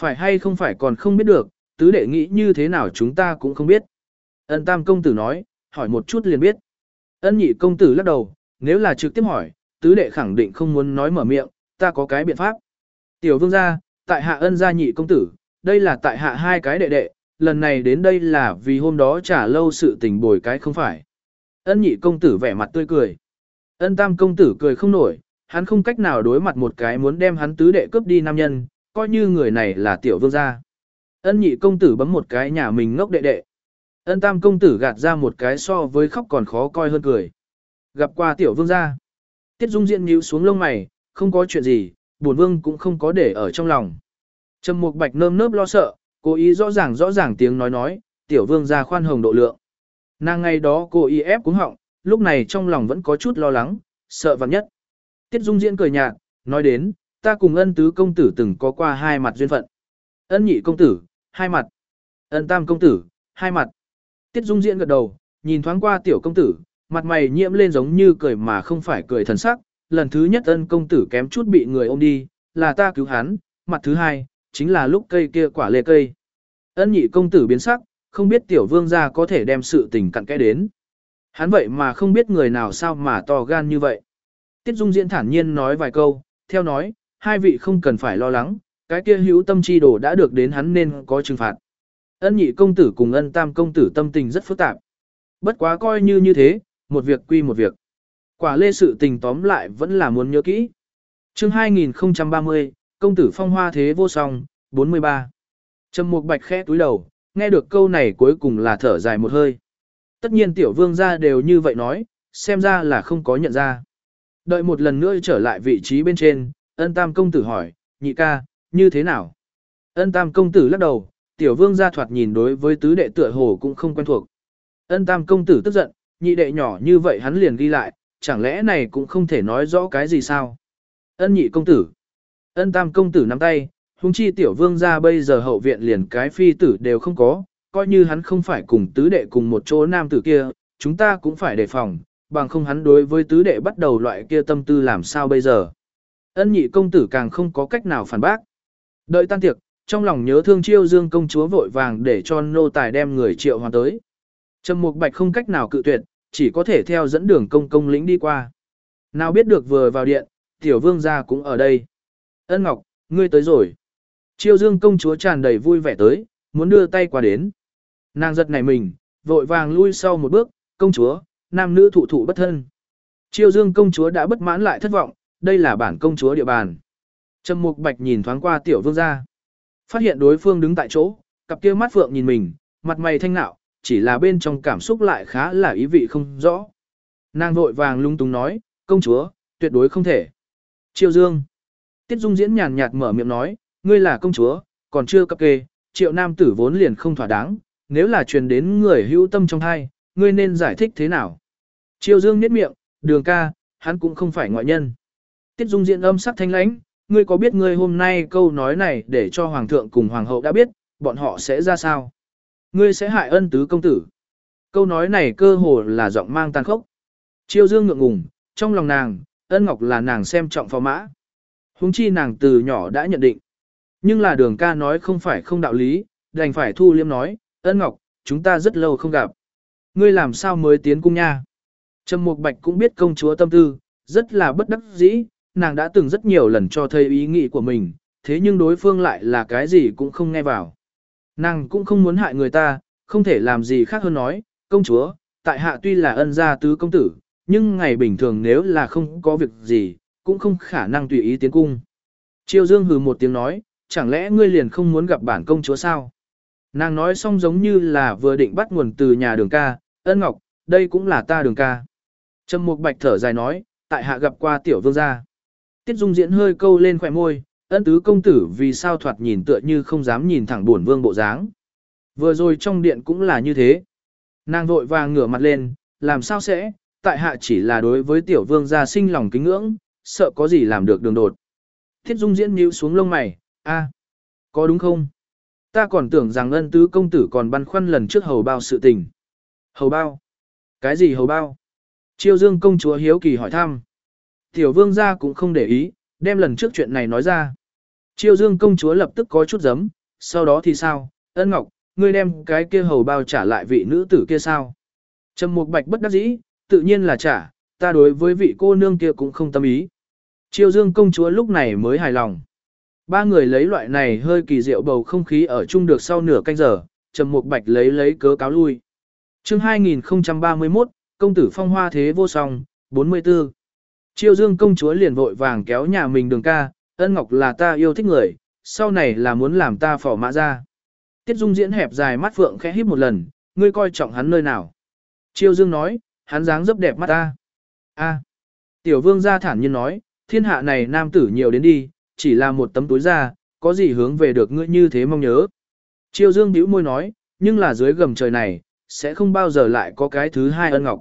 phải hay không phải còn không biết được, tứ đệ nghĩ như thế nào chúng ta cũng không biết. Ân tam công tử nói, hỏi một chút liền biết. Ân nhị công tử lắc đầu, nếu là trực tiếp hỏi, tứ đệ khẳng định không muốn nói mở miệng, ta có cái biện pháp. Tiểu vương gia, tại hạ ân gia nhị công tử, đây là tại hạ hai cái đệ đệ, lần này đến đây là vì hôm đó trả lâu sự tình bồi cái không phải. Ân nhị công tử vẻ mặt tươi cười. Ân tam công tử cười không nổi, hắn không cách nào đối mặt một cái muốn đem hắn tứ đệ cướp đi nam nhân, coi như người này là tiểu vương gia. Ân nhị công tử bấm một cái nhà mình ngốc đệ đệ. Ân tam công tử gạt ra một cái so với khóc còn khó coi hơn cười. Gặp qua tiểu vương gia. Tiết dung diện nhíu xuống lông mày, không có chuyện gì, bổn vương cũng không có để ở trong lòng. Trầm mục bạch nơm nớp lo sợ, cố ý rõ ràng rõ ràng tiếng nói nói, tiểu vương gia khoan hồng độ lượng. Nàng ngày đó cô ý ép cũng họng, lúc này trong lòng vẫn có chút lo lắng, sợ vạn nhất. Tiết Dung Diễn cười nhạt, nói đến, ta cùng ân tứ công tử từng có qua hai mặt duyên phận. Ân nhị công tử, hai mặt. Ân tam công tử, hai mặt. Tiết Dung Diễn gật đầu, nhìn thoáng qua tiểu công tử, mặt mày nhiễm lên giống như cười mà không phải cười thần sắc. Lần thứ nhất ân công tử kém chút bị người ôm đi, là ta cứu hắn, mặt thứ hai, chính là lúc cây kia quả lê cây. Ân nhị công tử biến sắc, không biết tiểu vương gia có thể đem sự tình cặn kẽ đến. Hắn vậy mà không biết người nào sao mà to gan như vậy. Tiết Dung Diễn thản nhiên nói vài câu, theo nói, hai vị không cần phải lo lắng, cái kia hữu tâm chi đồ đã được đến hắn nên có trừng phạt. Ân nhị công tử cùng ân tam công tử tâm tình rất phức tạp. Bất quá coi như như thế, một việc quy một việc. Quả lê sự tình tóm lại vẫn là muốn nhớ kỹ. chương 2030, công tử phong hoa thế vô song, 43. Trầm Mục Bạch khẽ túi đầu, nghe được câu này cuối cùng là thở dài một hơi. Tất nhiên tiểu vương gia đều như vậy nói, xem ra là không có nhận ra. Đợi một lần nữa trở lại vị trí bên trên, ân tam công tử hỏi, nhị ca, như thế nào? Ân tam công tử lắc đầu, tiểu vương gia thoạt nhìn đối với tứ đệ tựa hồ cũng không quen thuộc. Ân tam công tử tức giận, nhị đệ nhỏ như vậy hắn liền ghi lại, chẳng lẽ này cũng không thể nói rõ cái gì sao? Ân nhị công tử. Ân tam công tử nắm tay, hung chi tiểu vương gia bây giờ hậu viện liền cái phi tử đều không có, coi như hắn không phải cùng tứ đệ cùng một chỗ nam tử kia, chúng ta cũng phải đề phòng, bằng không hắn đối với tứ đệ bắt đầu loại kia tâm tư làm sao bây giờ. Ân nhị công tử càng không có cách nào phản bác. Đợi tan tiệc, trong lòng nhớ thương chiêu dương công chúa vội vàng để cho nô tài đem người triệu hoàn tới. Trầm Mục Bạch không cách nào cự tuyệt, chỉ có thể theo dẫn đường công công lĩnh đi qua. Nào biết được vừa vào điện, tiểu vương gia cũng ở đây. Ân Ngọc, ngươi tới rồi. Chiêu dương công chúa tràn đầy vui vẻ tới, muốn đưa tay qua đến. Nàng giật nảy mình, vội vàng lui sau một bước, công chúa, nam nữ thụ thụ bất thân. Chiêu dương công chúa đã bất mãn lại thất vọng, đây là bản công chúa địa bàn. Trầm Mục Bạch nhìn thoáng qua tiểu vương gia. Phát hiện đối phương đứng tại chỗ, cặp kia mắt phượng nhìn mình, mặt mày thanh nạo, chỉ là bên trong cảm xúc lại khá là ý vị không rõ. Nàng vội vàng lung tung nói, công chúa, tuyệt đối không thể. Triệu Dương. Tiết Dung diễn nhàn nhạt mở miệng nói, ngươi là công chúa, còn chưa cập kê, triệu nam tử vốn liền không thỏa đáng, nếu là truyền đến người hữu tâm trong hai, ngươi nên giải thích thế nào. Triệu Dương niết miệng, đường ca, hắn cũng không phải ngoại nhân. Tiết Dung diễn âm sắc thanh lãnh, ngươi có biết ngươi hôm nay câu nói này để cho hoàng thượng cùng hoàng hậu đã biết, bọn họ sẽ ra sao? Ngươi sẽ hại ân tứ công tử. Câu nói này cơ hồ là giọng mang tàn khốc. Chiêu dương ngượng ngùng, trong lòng nàng, ân ngọc là nàng xem trọng phò mã. Hùng chi nàng từ nhỏ đã nhận định. Nhưng là đường ca nói không phải không đạo lý, đành phải thu liêm nói, ân ngọc, chúng ta rất lâu không gặp. Ngươi làm sao mới tiến cung nha? Trầm Mục Bạch cũng biết công chúa tâm tư, rất là bất đắc dĩ, nàng đã từng rất nhiều lần cho thấy ý nghĩ của mình, thế nhưng đối phương lại là cái gì cũng không nghe vào. Nàng cũng không muốn hại người ta, không thể làm gì khác hơn nói, công chúa, tại hạ tuy là ân gia tứ công tử, nhưng ngày bình thường nếu là không có việc gì, cũng không khả năng tùy ý tiến cung. Triều Dương hừ một tiếng nói, chẳng lẽ ngươi liền không muốn gặp bản công chúa sao? Nàng nói xong giống như là vừa định bắt nguồn từ nhà đường ca, ân ngọc, đây cũng là ta đường ca. Trầm Mục Bạch thở dài nói, tại hạ gặp qua tiểu vương gia. Tiết Dung diễn hơi câu lên khỏe môi, ân tứ công tử vì sao thoạt nhìn tựa như không dám nhìn thẳng buồn vương bộ dáng. Vừa rồi trong điện cũng là như thế. Nàng vội vàng ngửa mặt lên, làm sao sẽ, tại hạ chỉ là đối với tiểu vương gia sinh lòng kính ngưỡng, sợ có gì làm được đường đột. Thiết Dung diễn nhíu xuống lông mày, a, có đúng không? Ta còn tưởng rằng ân tứ công tử còn băn khoăn lần trước hầu bao sự tình. Hầu bao? Cái gì hầu bao? Chiêu dương công chúa hiếu kỳ hỏi thăm. Tiểu vương gia cũng không để ý, đem lần trước chuyện này nói ra. Chiêu dương công chúa lập tức có chút giấm, sau đó thì sao, ân ngọc, ngươi đem cái kia hầu bao trả lại vị nữ tử kia sao. Trầm mục bạch bất đắc dĩ, tự nhiên là trả, ta đối với vị cô nương kia cũng không tâm ý. Chiêu dương công chúa lúc này mới hài lòng. Ba người lấy loại này hơi kỳ diệu bầu không khí ở chung được sau nửa canh giờ, Trầm Mục Bạch lấy lấy cớ cáo lui. Chương 2031, công tử phong hoa thế vô song, 44. Chiêu Dương công chúa liền vội vàng kéo nhà mình đường ca, ân ngọc là ta yêu thích người, sau này là muốn làm ta phỏ mã ra. Tiết Dung diễn hẹp dài mắt phượng khẽ híp một lần, ngươi coi trọng hắn nơi nào. Chiêu Dương nói, hắn dáng dấp đẹp mắt ta. A. Tiểu vương gia thản nhiên nói, thiên hạ này nam tử nhiều đến đi, chỉ là một tấm túi da, có gì hướng về được ngươi như thế mong nhớ. Chiêu Dương bĩu môi nói, nhưng là dưới gầm trời này, sẽ không bao giờ lại có cái thứ hai ân ngọc.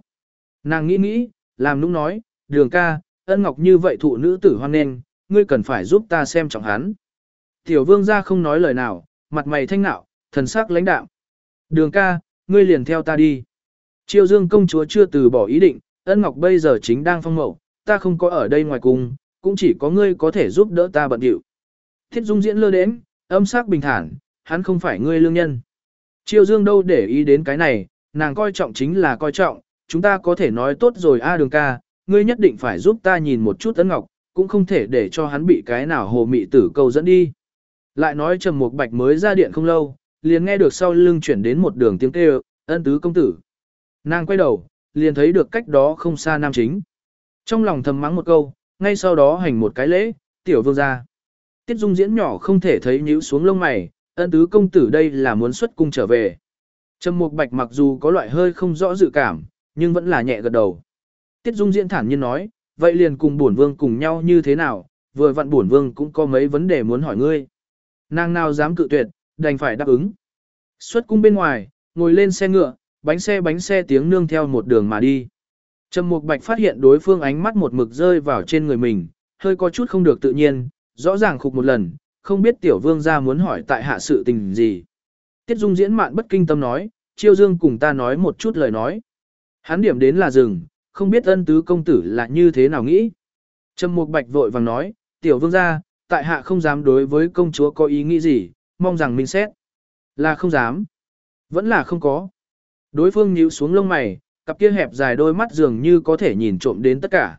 Nàng nghĩ nghĩ, làm nũng nói, đường ca, ân ngọc như vậy thụ nữ tử hoan nghênh, ngươi cần phải giúp ta xem trọng hắn. Tiểu vương gia không nói lời nào, mặt mày thanh nạo, thần sắc lãnh đạm. Đường ca, ngươi liền theo ta đi. Triều dương công chúa chưa từ bỏ ý định, ân ngọc bây giờ chính đang phong mậu, ta không có ở đây ngoài cùng, cũng chỉ có ngươi có thể giúp đỡ ta bận điệu. Thiết dung diễn lơ đến, âm sắc bình thản, hắn không phải ngươi lương nhân. Triều dương đâu để ý đến cái này, nàng coi trọng chính là coi trọng, chúng ta có thể nói tốt rồi a đường ca, ngươi nhất định phải giúp ta nhìn một chút ấn ngọc, cũng không thể để cho hắn bị cái nào hồ mị tử câu dẫn đi. Lại nói Trầm Mục Bạch mới ra điện không lâu, liền nghe được sau lưng chuyển đến một đường tiếng kêu, ân tứ công tử. Nàng quay đầu, liền thấy được cách đó không xa nam chính. Trong lòng thầm mắng một câu, ngay sau đó hành một cái lễ, tiểu vương ra. Tiết dung diễn nhỏ không thể thấy nhíu xuống lông mày, ân tứ công tử đây là muốn xuất cung trở về. Trầm Mục Bạch mặc dù có loại hơi không rõ dự cảm, nhưng vẫn là nhẹ gật đầu. Tiết Dung diễn thản nhiên nói, vậy liền cùng bổn vương cùng nhau như thế nào, vừa vặn bổn vương cũng có mấy vấn đề muốn hỏi ngươi. Nàng nào dám cự tuyệt, đành phải đáp ứng. Xuất cung bên ngoài, ngồi lên xe ngựa, bánh xe bánh xe tiếng nương theo một đường mà đi. Trầm Mục Bạch phát hiện đối phương ánh mắt một mực rơi vào trên người mình, hơi có chút không được tự nhiên, rõ ràng khục một lần, không biết tiểu vương gia muốn hỏi tại hạ sự tình gì. Tiết Dung diễn mạn bất kinh tâm nói, Chiêu Dương cùng ta nói một chút lời nói. Hắn điểm đến là rừng, không biết ân tứ công tử là như thế nào nghĩ. Trầm Mục Bạch vội vàng nói, tiểu vương gia, tại hạ không dám đối với công chúa có ý nghĩ gì, mong rằng minh xét. Là không dám. Vẫn là không có. Đối phương nhíu xuống lông mày, cặp kia hẹp dài đôi mắt dường như có thể nhìn trộm đến tất cả.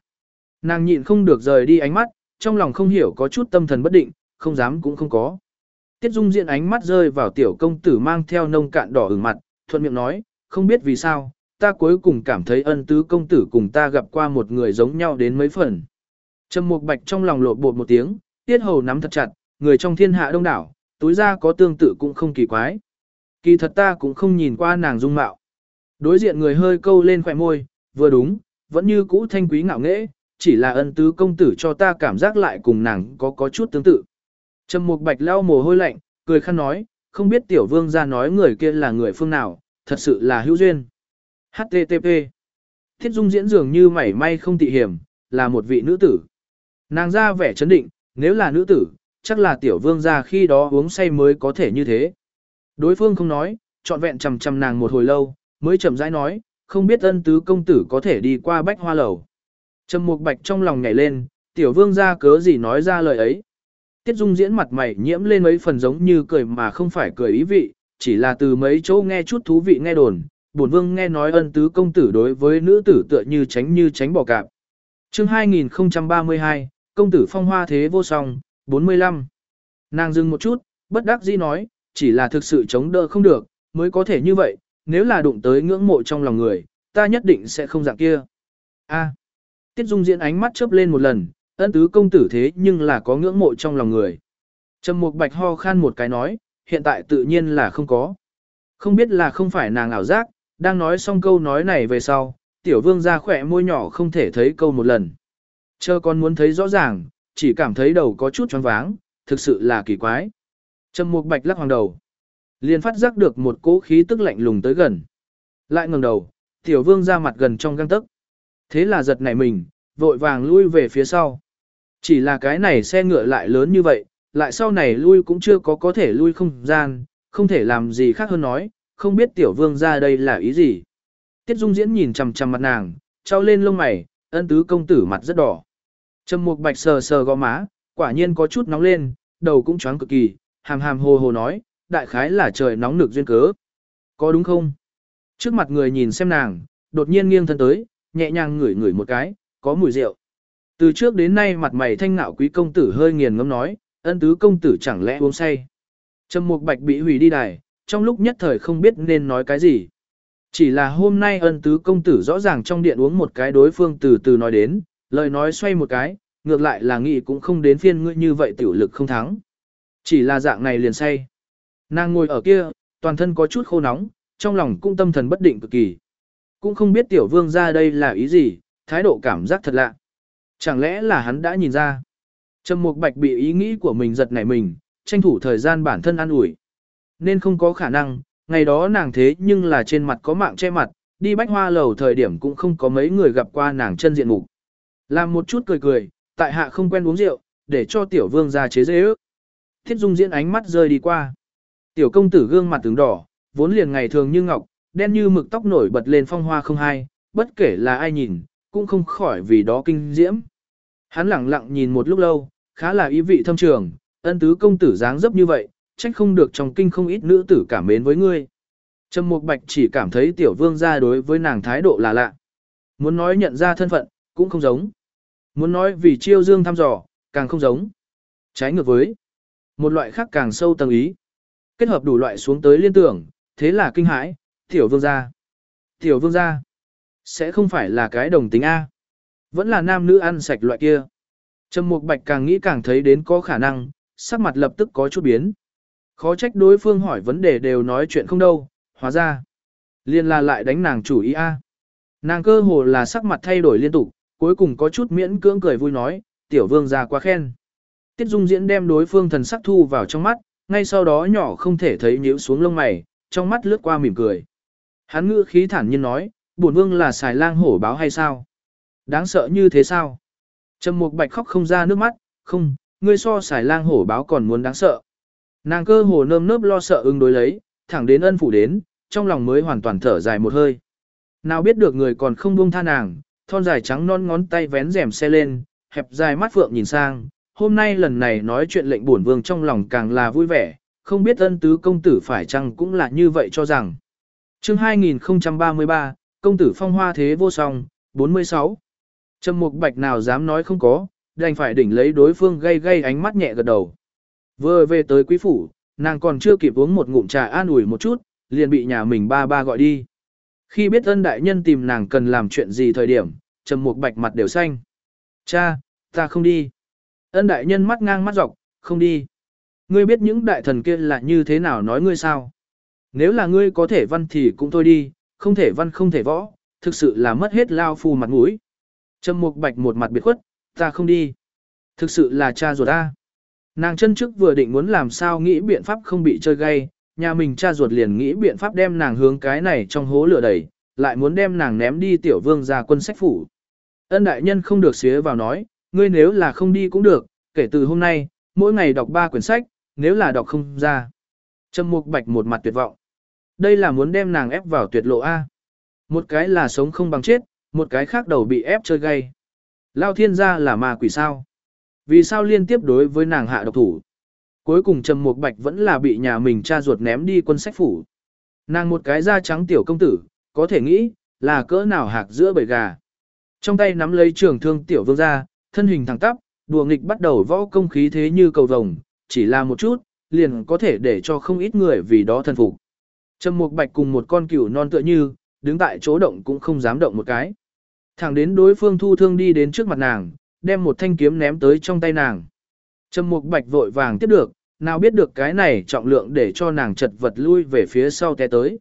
Nàng nhịn không được rời đi ánh mắt, trong lòng không hiểu có chút tâm thần bất định, không dám cũng không có. Tiết Dung diện ánh mắt rơi vào tiểu công tử mang theo nông cạn đỏ ửng mặt, thuận miệng nói, không biết vì sao, ta cuối cùng cảm thấy ân tứ công tử cùng ta gặp qua một người giống nhau đến mấy phần. Trầm Mục Bạch trong lòng lột bột một tiếng, tiết hầu nắm thật chặt, người trong thiên hạ đông đảo, túi ra có tương tự cũng không kỳ quái. Kỳ thật ta cũng không nhìn qua nàng dung mạo. Đối diện người hơi câu lên khỏe môi, vừa đúng, vẫn như cũ thanh quý ngạo nghễ, chỉ là ân tứ công tử cho ta cảm giác lại cùng nàng có có chút tương tự. Trầm Mục Bạch lau mồ hôi lạnh, cười khăn nói, không biết tiểu vương ra nói người kia là người phương nào, thật sự là hữu duyên. HTTP Thiết Dung diễn dường như mảy may không tị hiểm, là một vị nữ tử. Nàng ra vẻ chấn định, nếu là nữ tử, chắc là tiểu vương ra khi đó uống say mới có thể như thế. Đối phương không nói, trọn vẹn chầm chầm nàng một hồi lâu, mới chậm rãi nói, không biết ân tứ công tử có thể đi qua bách hoa lầu. Trầm mục bạch trong lòng nhảy lên, tiểu vương ra cớ gì nói ra lời ấy. Tiết dung diễn mặt mày nhiễm lên mấy phần giống như cười mà không phải cười ý vị, chỉ là từ mấy chỗ nghe chút thú vị nghe đồn, bổn vương nghe nói ân tứ công tử đối với nữ tử tựa như tránh như tránh bỏ cạp. chương 2032, công tử phong hoa thế vô song, 45. Nàng dừng một chút, bất đắc dĩ nói, chỉ là thực sự chống đỡ không được, mới có thể như vậy, nếu là đụng tới ngưỡng mộ trong lòng người, ta nhất định sẽ không dạng kia. A. Tiết Dung diễn ánh mắt chớp lên một lần, ân tứ công tử thế nhưng là có ngưỡng mộ trong lòng người. Trầm Mục Bạch ho khan một cái nói, hiện tại tự nhiên là không có. Không biết là không phải nàng ảo giác, đang nói xong câu nói này về sau, tiểu vương ra khỏe môi nhỏ không thể thấy câu một lần. Chờ con muốn thấy rõ ràng, chỉ cảm thấy đầu có chút choáng váng, thực sự là kỳ quái. Trầm Mục Bạch lắc hoàng đầu. Liền phát giác được một cỗ khí tức lạnh lùng tới gần. Lại ngẩng đầu, tiểu vương ra mặt gần trong găng tấc. Thế là giật nảy mình, vội vàng lui về phía sau. Chỉ là cái này xe ngựa lại lớn như vậy, lại sau này lui cũng chưa có có thể lui không gian, không thể làm gì khác hơn nói, không biết tiểu vương ra đây là ý gì. Tiết Dung diễn nhìn chằm chằm mặt nàng, trao lên lông mày, ân tứ công tử mặt rất đỏ. Trầm Mục Bạch sờ sờ gò má, quả nhiên có chút nóng lên, đầu cũng choáng cực kỳ, hàm hàm hồ hồ nói, đại khái là trời nóng nực duyên cớ. Có đúng không? Trước mặt người nhìn xem nàng, đột nhiên nghiêng thân tới, nhẹ nhàng ngửi ngửi một cái, có mùi rượu. Từ trước đến nay mặt mày thanh ngạo quý công tử hơi nghiền ngẫm nói, ân tứ công tử chẳng lẽ uống say. Trầm Mục Bạch bị hủy đi đài, trong lúc nhất thời không biết nên nói cái gì. Chỉ là hôm nay ân tứ công tử rõ ràng trong điện uống một cái đối phương từ từ nói đến, lời nói xoay một cái, ngược lại là nghĩ cũng không đến phiên ngươi như vậy tiểu lực không thắng. Chỉ là dạng này liền say. Nàng ngồi ở kia, toàn thân có chút khô nóng, trong lòng cũng tâm thần bất định cực kỳ. Cũng không biết tiểu vương ra đây là ý gì, thái độ cảm giác thật lạ. Chẳng lẽ là hắn đã nhìn ra? Trầm Mục Bạch bị ý nghĩ của mình giật nảy mình, tranh thủ thời gian bản thân an ủi. Nên không có khả năng, ngày đó nàng thế nhưng là trên mặt có mạng che mặt, đi bách hoa lầu thời điểm cũng không có mấy người gặp qua nàng chân diện mục. Làm một chút cười cười, tại hạ không quen uống rượu, để cho tiểu vương ra chế dễ ước. Thiết dung diễn ánh mắt rơi đi qua. Tiểu công tử gương mặt tướng đỏ, vốn liền ngày thường như ngọc, đen như mực tóc nổi bật lên phong hoa không hai, bất kể là ai nhìn, cũng không khỏi vì đó kinh diễm. Hắn lặng lặng nhìn một lúc lâu, khá là ý vị thâm trường, ân tứ công tử dáng dấp như vậy, trách không được trong kinh không ít nữ tử cảm mến với ngươi. Trầm Mục Bạch chỉ cảm thấy tiểu vương gia đối với nàng thái độ là lạ. Muốn nói nhận ra thân phận, cũng không giống. Muốn nói vì chiêu dương thăm dò, càng không giống. Trái ngược với một loại khác càng sâu tầng ý. Kết hợp đủ loại xuống tới liên tưởng, thế là kinh hãi, tiểu vương gia. Tiểu vương gia, sẽ không phải là cái đồng tính A. Vẫn là nam nữ ăn sạch loại kia. Trầm Mục Bạch càng nghĩ càng thấy đến có khả năng, sắc mặt lập tức có chút biến. Khó trách đối phương hỏi vấn đề đều nói chuyện không đâu, hóa ra. Liên là lại đánh nàng chủ ý A. Nàng cơ hồ là sắc mặt thay đổi liên tục, cuối cùng có chút miễn cưỡng cười vui nói, tiểu vương gia quá khen. Tiết Dung Diễn đem đối phương thần sắc thu vào trong mắt, ngay sau đó nhỏ không thể thấy nhíu xuống lông mày, trong mắt lướt qua mỉm cười. Hắn ngữ khí thản nhiên nói, bổn vương là xài lang hổ báo hay sao? Đáng sợ như thế sao? Trầm Mục Bạch khóc không ra nước mắt, không, ngươi so xài lang hổ báo còn muốn đáng sợ. Nàng cơ hồ nơm nớp lo sợ ứng đối lấy, thẳng đến ân phủ đến, trong lòng mới hoàn toàn thở dài một hơi. Nào biết được người còn không buông tha nàng, thon dài trắng non ngón tay vén rèm xe lên, hẹp dài mắt phượng nhìn sang, hôm nay lần này nói chuyện lệnh bổn vương trong lòng càng là vui vẻ, không biết ân tứ công tử phải chăng cũng là như vậy cho rằng. chương 2033, công tử phong hoa thế vô song, 46. Trầm mục bạch nào dám nói không có, đành phải đỉnh lấy đối phương gây gây ánh mắt nhẹ gật đầu. Vừa về tới quý phủ, nàng còn chưa kịp uống một ngụm trà an ủi một chút, liền bị nhà mình ba ba gọi đi. Khi biết ân đại nhân tìm nàng cần làm chuyện gì thời điểm, trầm mục bạch mặt đều xanh. Cha, ta không đi. Ân đại nhân mắt ngang mắt dọc, không đi. Ngươi biết những đại thần kia là như thế nào nói ngươi sao? Nếu là ngươi có thể văn thì cũng thôi đi, không thể văn không thể võ, thực sự là mất hết lao phu mặt mũi. Trầm mục bạch một mặt biệt khuất, ta không đi. Thực sự là cha ruột ta. Nàng chân trước vừa định muốn làm sao nghĩ biện pháp không bị chơi gay, nhà mình cha ruột liền nghĩ biện pháp đem nàng hướng cái này trong hố lửa đẩy, lại muốn đem nàng ném đi tiểu vương ra quân sách phủ. Ân đại nhân không được xía vào nói, ngươi nếu là không đi cũng được, kể từ hôm nay, mỗi ngày đọc ba quyển sách, nếu là đọc không ra. Trầm mục bạch một mặt tuyệt vọng. Đây là muốn đem nàng ép vào tuyệt lộ A. Một cái là sống không bằng chết, một cái khác đầu bị ép chơi gay. Lao thiên gia là ma quỷ sao? Vì sao liên tiếp đối với nàng hạ độc thủ? Cuối cùng Trầm Mục Bạch vẫn là bị nhà mình cha ruột ném đi quân sách phủ. Nàng một cái da trắng tiểu công tử, có thể nghĩ, là cỡ nào hạc giữa bầy gà. Trong tay nắm lấy trường thương tiểu vương ra, thân hình thẳng tắp, đùa nghịch bắt đầu võ công khí thế như cầu vồng, chỉ là một chút, liền có thể để cho không ít người vì đó thân phục. Trầm Mục Bạch cùng một con cừu non tựa như, đứng tại chỗ động cũng không dám động một cái. Thẳng đến đối phương thu thương đi đến trước mặt nàng, đem một thanh kiếm ném tới trong tay nàng. Trầm Mục Bạch vội vàng tiếp được, nào biết được cái này trọng lượng để cho nàng chật vật lui về phía sau té tới.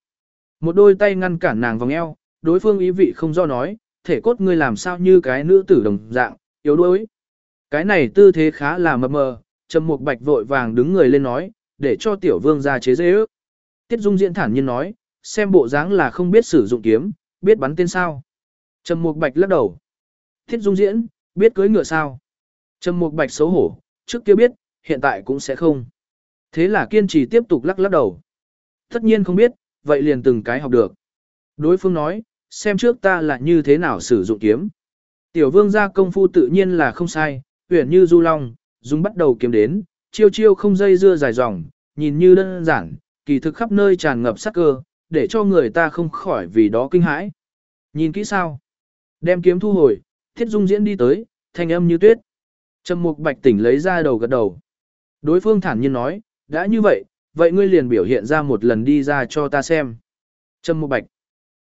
Một đôi tay ngăn cản nàng vòng eo, đối phương ý vị không do nói, thể cốt ngươi làm sao như cái nữ tử đồng dạng, yếu đuối. Cái này tư thế khá là mập mờ, Trầm Mục Bạch vội vàng đứng người lên nói, để cho tiểu vương ra chế dễ ước. Tiết Dung diễn thản nhiên nói, xem bộ dáng là không biết sử dụng kiếm, biết bắn tên sao. Trầm Mục Bạch lắc đầu. Tiết Dung diễn, biết cưới ngựa sao. Trầm Mục Bạch xấu hổ, trước kia biết, hiện tại cũng sẽ không. Thế là kiên trì tiếp tục lắc lắc đầu. Tất nhiên không biết, vậy liền từng cái học được. Đối phương nói, xem trước ta là như thế nào sử dụng kiếm. Tiểu vương gia công phu tự nhiên là không sai, huyền như du long, dùng bắt đầu kiếm đến, chiêu chiêu không dây dưa dài dòng, nhìn như đơn giản, kỳ thực khắp nơi tràn ngập sắc cơ, để cho người ta không khỏi vì đó kinh hãi. Nhìn kỹ sao? Đem kiếm thu hồi, thiết dung diễn đi tới, thanh âm như tuyết. Trầm mục bạch tỉnh lấy ra đầu gật đầu. Đối phương thản nhiên nói, đã như vậy, vậy ngươi liền biểu hiện ra một lần đi ra cho ta xem. Trầm mục bạch.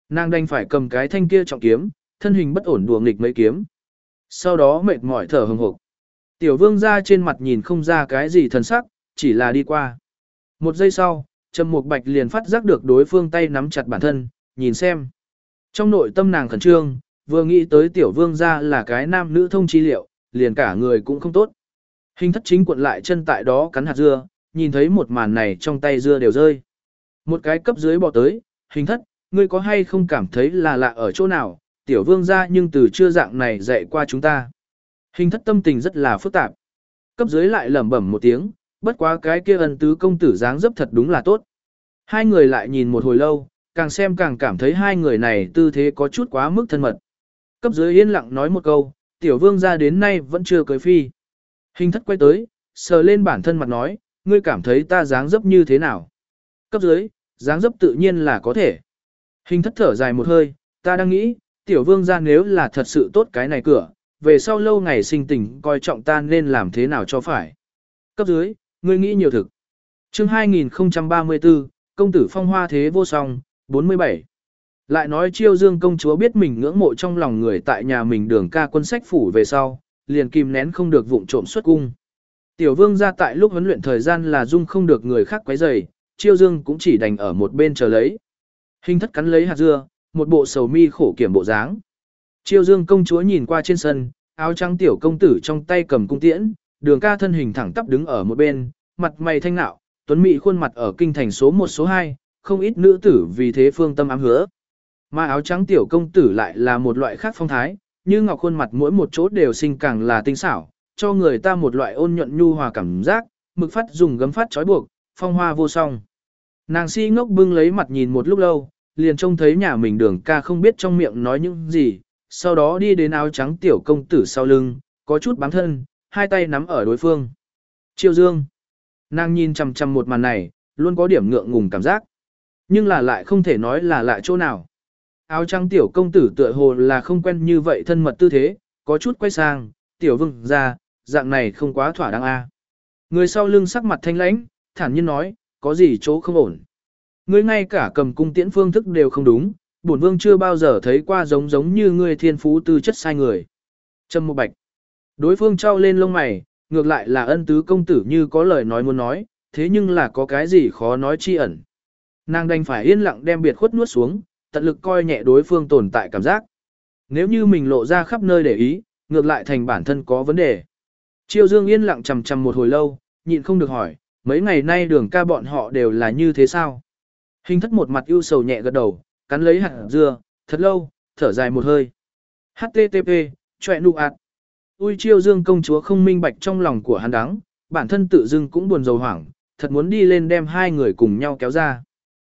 Nàng đành phải cầm cái thanh kia trọng kiếm, thân hình bất ổn đùa nghịch mấy kiếm. Sau đó mệt mỏi thở hừng hực. Tiểu vương ra trên mặt nhìn không ra cái gì thần sắc, chỉ là đi qua. Một giây sau, Trầm Mục Bạch liền phát giác được đối phương tay nắm chặt bản thân, nhìn xem. Trong nội tâm nàng khẩn trương, vừa nghĩ tới tiểu vương ra là cái nam nữ thông chi liệu, liền cả người cũng không tốt. Hình thất chính cuộn lại chân tại đó cắn hạt dưa, nhìn thấy một màn này trong tay dưa đều rơi. Một cái cấp dưới bỏ tới, hình thất, ngươi có hay không cảm thấy là lạ ở chỗ nào, tiểu vương ra nhưng từ chưa dạng này dạy qua chúng ta. Hình thất tâm tình rất là phức tạp. Cấp dưới lại lẩm bẩm một tiếng, bất quá cái kia ân tứ công tử dáng dấp thật đúng là tốt. Hai người lại nhìn một hồi lâu, càng xem càng cảm thấy hai người này tư thế có chút quá mức thân mật. Cấp dưới yên lặng nói một câu, tiểu vương ra đến nay vẫn chưa cưới phi. Hình thất quay tới, sờ lên bản thân mặt nói, ngươi cảm thấy ta dáng dấp như thế nào? Cấp dưới, dáng dấp tự nhiên là có thể. Hình thất thở dài một hơi, ta đang nghĩ, tiểu vương ra nếu là thật sự tốt cái này cửa, về sau lâu ngày sinh tình coi trọng ta nên làm thế nào cho phải. Cấp dưới, ngươi nghĩ nhiều thực. chương 2034, công tử phong hoa thế vô song, 47. Lại nói chiêu dương công chúa biết mình ngưỡng mộ trong lòng người tại nhà mình đường ca quân sách phủ về sau, liền kìm nén không được vụng trộm xuất cung. Tiểu vương ra tại lúc huấn luyện thời gian là dung không được người khác quấy rầy, chiêu dương cũng chỉ đành ở một bên chờ lấy. Hình thất cắn lấy hạt dưa, một bộ sầu mi khổ kiểm bộ dáng. Chiêu dương công chúa nhìn qua trên sân, áo trắng tiểu công tử trong tay cầm cung tiễn, đường ca thân hình thẳng tắp đứng ở một bên, mặt mày thanh nạo, tuấn mỹ khuôn mặt ở kinh thành số 1 số 2, không ít nữ tử vì thế phương tâm ám hứa. Mà áo trắng tiểu công tử lại là một loại khác phong thái, như ngọc khuôn mặt mỗi một chỗ đều sinh càng là tinh xảo, cho người ta một loại ôn nhuận nhu hòa cảm giác, mực phát dùng gấm phát trói buộc, phong hoa vô song. Nàng si ngốc bưng lấy mặt nhìn một lúc lâu, liền trông thấy nhà mình đường ca không biết trong miệng nói những gì, sau đó đi đến áo trắng tiểu công tử sau lưng, có chút bám thân, hai tay nắm ở đối phương. Chiêu dương. Nàng nhìn chằm chằm một màn này, luôn có điểm ngượng ngùng cảm giác. Nhưng là lại không thể nói là lại chỗ nào. Áo trắng tiểu công tử tựa hồ là không quen như vậy thân mật tư thế, có chút quay sang, tiểu vương ra, dạng này không quá thỏa đáng a. Người sau lưng sắc mặt thanh lãnh, thản nhiên nói, có gì chỗ không ổn. Ngươi ngay cả cầm cung tiễn phương thức đều không đúng, bổn vương chưa bao giờ thấy qua giống giống như ngươi thiên phú tư chất sai người. Trâm một bạch. Đối phương trao lên lông mày, ngược lại là ân tứ công tử như có lời nói muốn nói, thế nhưng là có cái gì khó nói chi ẩn. Nàng đành phải yên lặng đem biệt khuất nuốt xuống, tận lực coi nhẹ đối phương tồn tại cảm giác. Nếu như mình lộ ra khắp nơi để ý, ngược lại thành bản thân có vấn đề. Chiêu Dương yên lặng chầm chầm một hồi lâu, nhịn không được hỏi, mấy ngày nay đường ca bọn họ đều là như thế sao? Hình thất một mặt ưu sầu nhẹ gật đầu, cắn lấy hạt dưa, thật lâu, thở dài một hơi. HTTP, chọe nụ ạt. Ui chiêu dương công chúa không minh bạch trong lòng của hắn đắng, bản thân tự dưng cũng buồn rầu hoảng, thật muốn đi lên đem hai người cùng nhau kéo ra.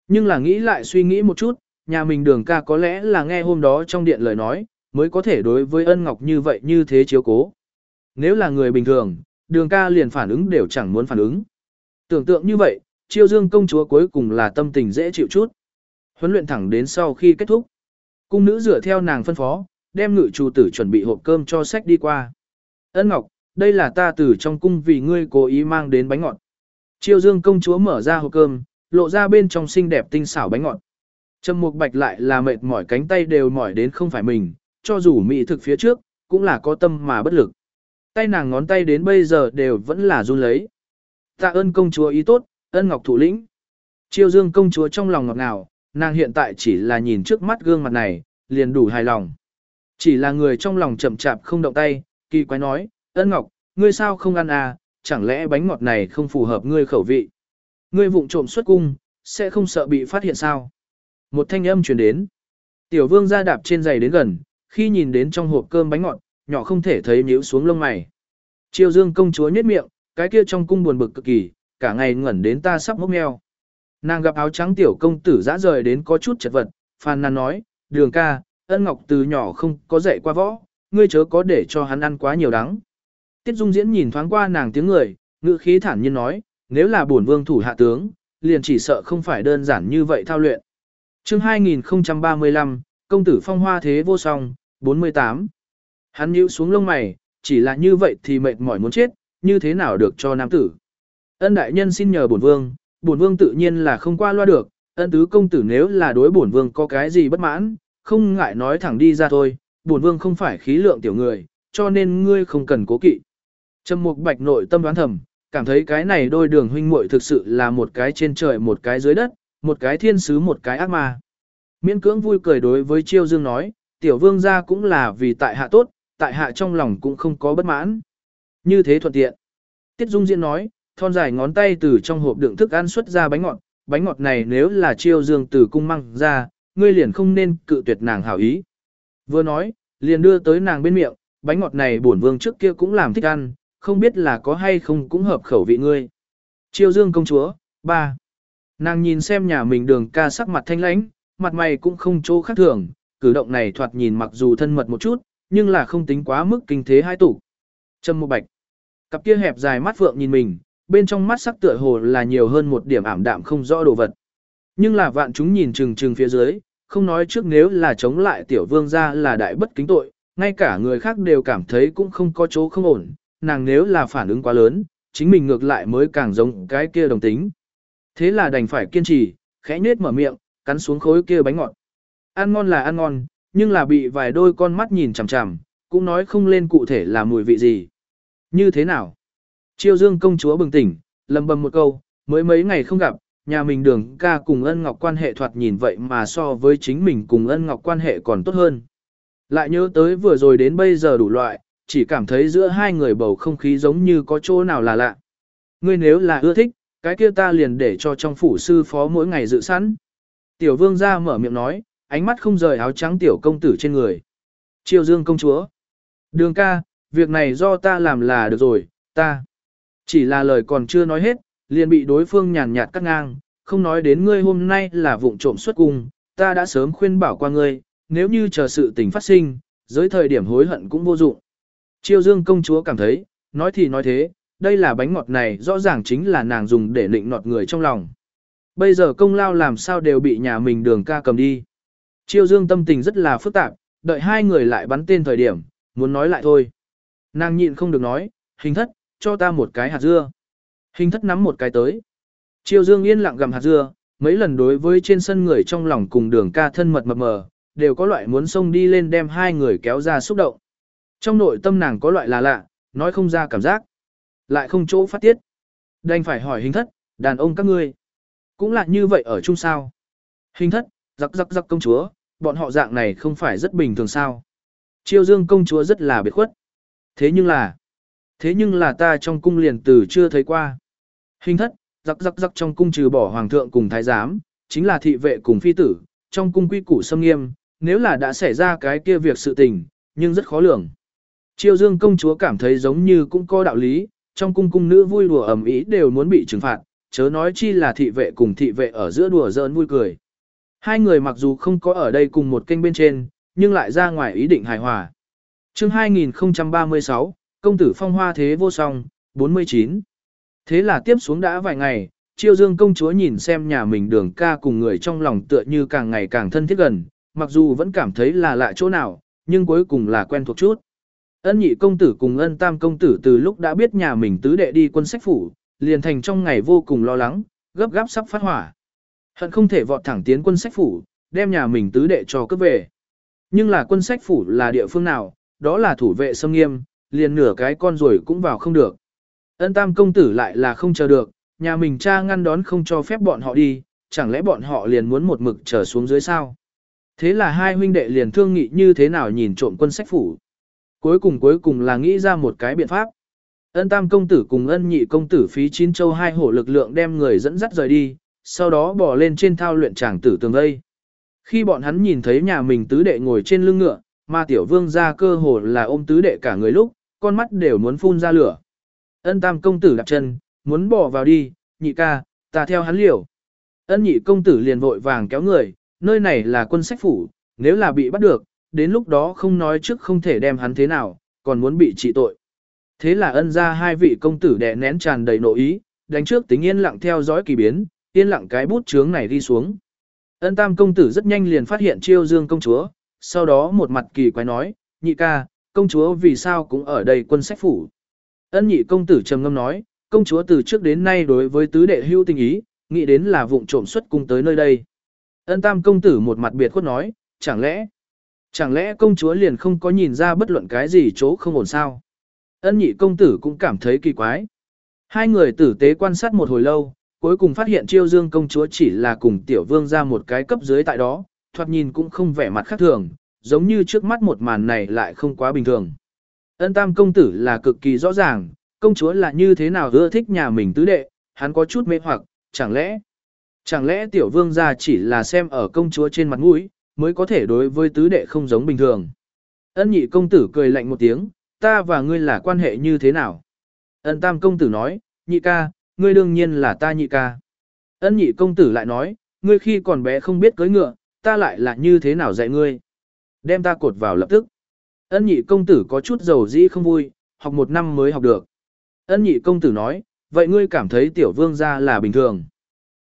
Nhưng là nghĩ lại suy nghĩ một chút, nhà mình đường ca có lẽ là nghe hôm đó trong điện lời nói, mới có thể đối với ân ngọc như vậy như thế chiếu cố. Nếu là người bình thường, đường ca liền phản ứng đều chẳng muốn phản ứng. Tưởng tượng như vậy, chiêu dương công chúa cuối cùng là tâm tình dễ chịu chút. Huấn luyện thẳng đến sau khi kết thúc. Cung nữ dựa theo nàng phân phó, đem ngự chủ tử chuẩn bị hộp cơm cho sách đi qua. Ân Ngọc, đây là ta từ trong cung vì ngươi cố ý mang đến bánh ngọt. Chiêu dương công chúa mở ra hộp cơm, lộ ra bên trong xinh đẹp tinh xảo bánh ngọt. Trầm mục bạch lại là mệt mỏi cánh tay đều mỏi đến không phải mình, cho dù mỹ thực phía trước, cũng là có tâm mà bất lực. Tay nàng ngón tay đến bây giờ đều vẫn là run lấy. Tạ ơn công chúa ý tốt, ân ngọc thủ lĩnh. Chiêu dương công chúa trong lòng ngọt ngào, nàng hiện tại chỉ là nhìn trước mắt gương mặt này, liền đủ hài lòng. Chỉ là người trong lòng chậm chạp không động tay, kỳ quái nói, ân ngọc, ngươi sao không ăn à, chẳng lẽ bánh ngọt này không phù hợp ngươi khẩu vị. Ngươi vụng trộm xuất cung, sẽ không sợ bị phát hiện sao. Một thanh âm truyền đến. Tiểu vương ra đạp trên giày đến gần, khi nhìn đến trong hộp cơm bánh ngọt, nhỏ không thể thấy nhíu xuống lông mày. triều dương công chúa nhếch miệng, cái kia trong cung buồn bực cực kỳ, cả ngày ngẩn đến ta sắp mốc meo. Nàng gặp áo trắng tiểu công tử dã rời đến có chút chật vật, phàn nàn nói, đường ca, ân ngọc từ nhỏ không có dạy qua võ, ngươi chớ có để cho hắn ăn quá nhiều đắng. Tiết Dung Diễn nhìn thoáng qua nàng tiếng người, ngữ khí thản nhiên nói, nếu là bổn vương thủ hạ tướng, liền chỉ sợ không phải đơn giản như vậy thao luyện. Chương 2035, công tử phong hoa thế vô song, 48. Hắn nhíu xuống lông mày, chỉ là như vậy thì mệt mỏi muốn chết, như thế nào được cho nam tử. Ân đại nhân xin nhờ bổn vương, bổn vương tự nhiên là không qua loa được, ân tứ công tử nếu là đối bổn vương có cái gì bất mãn, không ngại nói thẳng đi ra thôi, bổn vương không phải khí lượng tiểu người, cho nên ngươi không cần cố kỵ. Trầm Mục Bạch nội tâm đoán thầm, cảm thấy cái này đôi đường huynh muội thực sự là một cái trên trời một cái dưới đất, một cái thiên sứ một cái ác ma. Miễn cưỡng vui cười đối với Chiêu Dương nói, tiểu vương gia cũng là vì tại hạ tốt, tại hạ trong lòng cũng không có bất mãn. Như thế thuận tiện. Tiết Dung Diễn nói, thon dài ngón tay từ trong hộp đựng thức ăn xuất ra bánh ngọt, bánh ngọt này nếu là chiêu dương từ cung măng ra, ngươi liền không nên cự tuyệt nàng hảo ý. Vừa nói, liền đưa tới nàng bên miệng, bánh ngọt này bổn vương trước kia cũng làm thích ăn, không biết là có hay không cũng hợp khẩu vị ngươi. Chiêu dương công chúa, ba. Nàng nhìn xem nhà mình đường ca sắc mặt thanh lãnh, mặt mày cũng không chỗ khác thường, cử động này thoạt nhìn mặc dù thân mật một chút, nhưng là không tính quá mức kinh thế hai tủ. Trâm một bạch. Cặp kia hẹp dài mắt vượng nhìn mình, bên trong mắt sắc tựa hồ là nhiều hơn một điểm ảm đạm không rõ đồ vật. Nhưng là vạn chúng nhìn chừng chừng phía dưới, không nói trước nếu là chống lại tiểu vương gia là đại bất kính tội, ngay cả người khác đều cảm thấy cũng không có chỗ không ổn, nàng nếu là phản ứng quá lớn, chính mình ngược lại mới càng giống cái kia đồng tính. Thế là đành phải kiên trì, khẽ nết mở miệng, cắn xuống khối kia bánh ngọt. Ăn ngon là ăn ngon, nhưng là bị vài đôi con mắt nhìn chằm chằm, cũng nói không lên cụ thể là mùi vị gì. Như thế nào? Chiêu dương công chúa bừng tỉnh, lầm bầm một câu, mới mấy ngày không gặp, nhà mình đường ca cùng ân ngọc quan hệ thoạt nhìn vậy mà so với chính mình cùng ân ngọc quan hệ còn tốt hơn. Lại nhớ tới vừa rồi đến bây giờ đủ loại, chỉ cảm thấy giữa hai người bầu không khí giống như có chỗ nào là lạ. Ngươi nếu là ưa thích, cái kia ta liền để cho trong phủ sư phó mỗi ngày dự sẵn. Tiểu vương ra mở miệng nói, ánh mắt không rời áo trắng tiểu công tử trên người. Triều dương công chúa. Đường ca, việc này do ta làm là được rồi, ta. Chỉ là lời còn chưa nói hết, liền bị đối phương nhàn nhạt cắt ngang, không nói đến ngươi hôm nay là vụng trộm xuất cung, ta đã sớm khuyên bảo qua ngươi, nếu như chờ sự tình phát sinh, giới thời điểm hối hận cũng vô dụng. Chiêu dương công chúa cảm thấy, nói thì nói thế, đây là bánh ngọt này rõ ràng chính là nàng dùng để lịnh nọt người trong lòng. Bây giờ công lao làm sao đều bị nhà mình đường ca cầm đi. Chiêu dương tâm tình rất là phức tạp, đợi hai người lại bắn tên thời điểm, muốn nói lại thôi. Nàng nhịn không được nói, hình thất, cho ta một cái hạt dưa. Hình thất nắm một cái tới. Chiêu dương yên lặng gặm hạt dưa, mấy lần đối với trên sân người trong lòng cùng đường ca thân mật mập mờ, đều có loại muốn xông đi lên đem hai người kéo ra xúc động. Trong nội tâm nàng có loại là lạ, nói không ra cảm giác, lại không chỗ phát tiết. Đành phải hỏi hình thất, đàn ông các ngươi, cũng là như vậy ở chung sao. Hình thất, giặc giặc giặc công chúa, bọn họ dạng này không phải rất bình thường sao. Chiêu dương công chúa rất là biệt khuất. Thế nhưng là, thế nhưng là ta trong cung liền từ chưa thấy qua. Hình thất, giặc giặc giặc trong cung trừ bỏ hoàng thượng cùng thái giám, chính là thị vệ cùng phi tử, trong cung quy củ xâm nghiêm, nếu là đã xảy ra cái kia việc sự tình, nhưng rất khó lường. Chiêu dương công chúa cảm thấy giống như cũng có đạo lý, trong cung cung nữ vui đùa ầm ĩ đều muốn bị trừng phạt, chớ nói chi là thị vệ cùng thị vệ ở giữa đùa giỡn vui cười. Hai người mặc dù không có ở đây cùng một kênh bên trên, nhưng lại ra ngoài ý định hài hòa. chương 2036, công tử phong hoa thế vô song, 49. Thế là tiếp xuống đã vài ngày, chiêu dương công chúa nhìn xem nhà mình đường ca cùng người trong lòng tựa như càng ngày càng thân thiết gần, mặc dù vẫn cảm thấy là lạ chỗ nào, nhưng cuối cùng là quen thuộc chút. Ân nhị công tử cùng ân tam công tử từ lúc đã biết nhà mình tứ đệ đi quân sách phủ, liền thành trong ngày vô cùng lo lắng, gấp gáp sắp phát hỏa. Hận không thể vọt thẳng tiến quân sách phủ, đem nhà mình tứ đệ cho cướp về. Nhưng là quân sách phủ là địa phương nào, đó là thủ vệ sâm nghiêm, liền nửa cái con rồi cũng vào không được. Ân tam công tử lại là không chờ được, nhà mình cha ngăn đón không cho phép bọn họ đi, chẳng lẽ bọn họ liền muốn một mực trở xuống dưới sao? Thế là hai huynh đệ liền thương nghị như thế nào nhìn trộm quân sách phủ. Cuối cùng cuối cùng là nghĩ ra một cái biện pháp. Ân tam công tử cùng ân nhị công tử phí chín châu hai hổ lực lượng đem người dẫn dắt rời đi, sau đó bỏ lên trên thao luyện tràng tử tường vây. Khi bọn hắn nhìn thấy nhà mình tứ đệ ngồi trên lưng ngựa, mà tiểu vương ra cơ hồ là ôm tứ đệ cả người lúc, con mắt đều muốn phun ra lửa. Ân tam công tử đặt chân, muốn bỏ vào đi, nhị ca, ta theo hắn liều. Ân nhị công tử liền vội vàng kéo người, nơi này là quân sách phủ, nếu là bị bắt được, đến lúc đó không nói trước không thể đem hắn thế nào, còn muốn bị trị tội. Thế là ân ra hai vị công tử đè nén tràn đầy nội ý, đánh trước tính yên lặng theo dõi kỳ biến, yên lặng cái bút chướng này đi xuống. Ân tam công tử rất nhanh liền phát hiện chiêu dương công chúa, sau đó một mặt kỳ quái nói, nhị ca, công chúa vì sao cũng ở đây quân sách phủ. Ân nhị công tử trầm ngâm nói, công chúa từ trước đến nay đối với tứ đệ hưu tình ý, nghĩ đến là vụng trộm xuất cung tới nơi đây. Ân tam công tử một mặt biệt khuất nói, chẳng lẽ, chẳng lẽ công chúa liền không có nhìn ra bất luận cái gì chỗ không ổn sao? Ân nhị công tử cũng cảm thấy kỳ quái. Hai người tử tế quan sát một hồi lâu, cuối cùng phát hiện chiêu dương công chúa chỉ là cùng tiểu vương ra một cái cấp dưới tại đó, thoạt nhìn cũng không vẻ mặt khác thường, giống như trước mắt một màn này lại không quá bình thường. Ân tam công tử là cực kỳ rõ ràng, công chúa là như thế nào ưa thích nhà mình tứ đệ, hắn có chút mê hoặc, chẳng lẽ, chẳng lẽ tiểu vương gia chỉ là xem ở công chúa trên mặt mũi, mới có thể đối với tứ đệ không giống bình thường. Ân nhị công tử cười lạnh một tiếng, ta và ngươi là quan hệ như thế nào? Ân tam công tử nói, nhị ca, ngươi đương nhiên là ta nhị ca. Ân nhị công tử lại nói, ngươi khi còn bé không biết cưỡi ngựa, ta lại là như thế nào dạy ngươi. Đem ta cột vào lập tức. Ân nhị công tử có chút dầu dĩ không vui, học một năm mới học được. Ân nhị công tử nói, vậy ngươi cảm thấy tiểu vương gia là bình thường.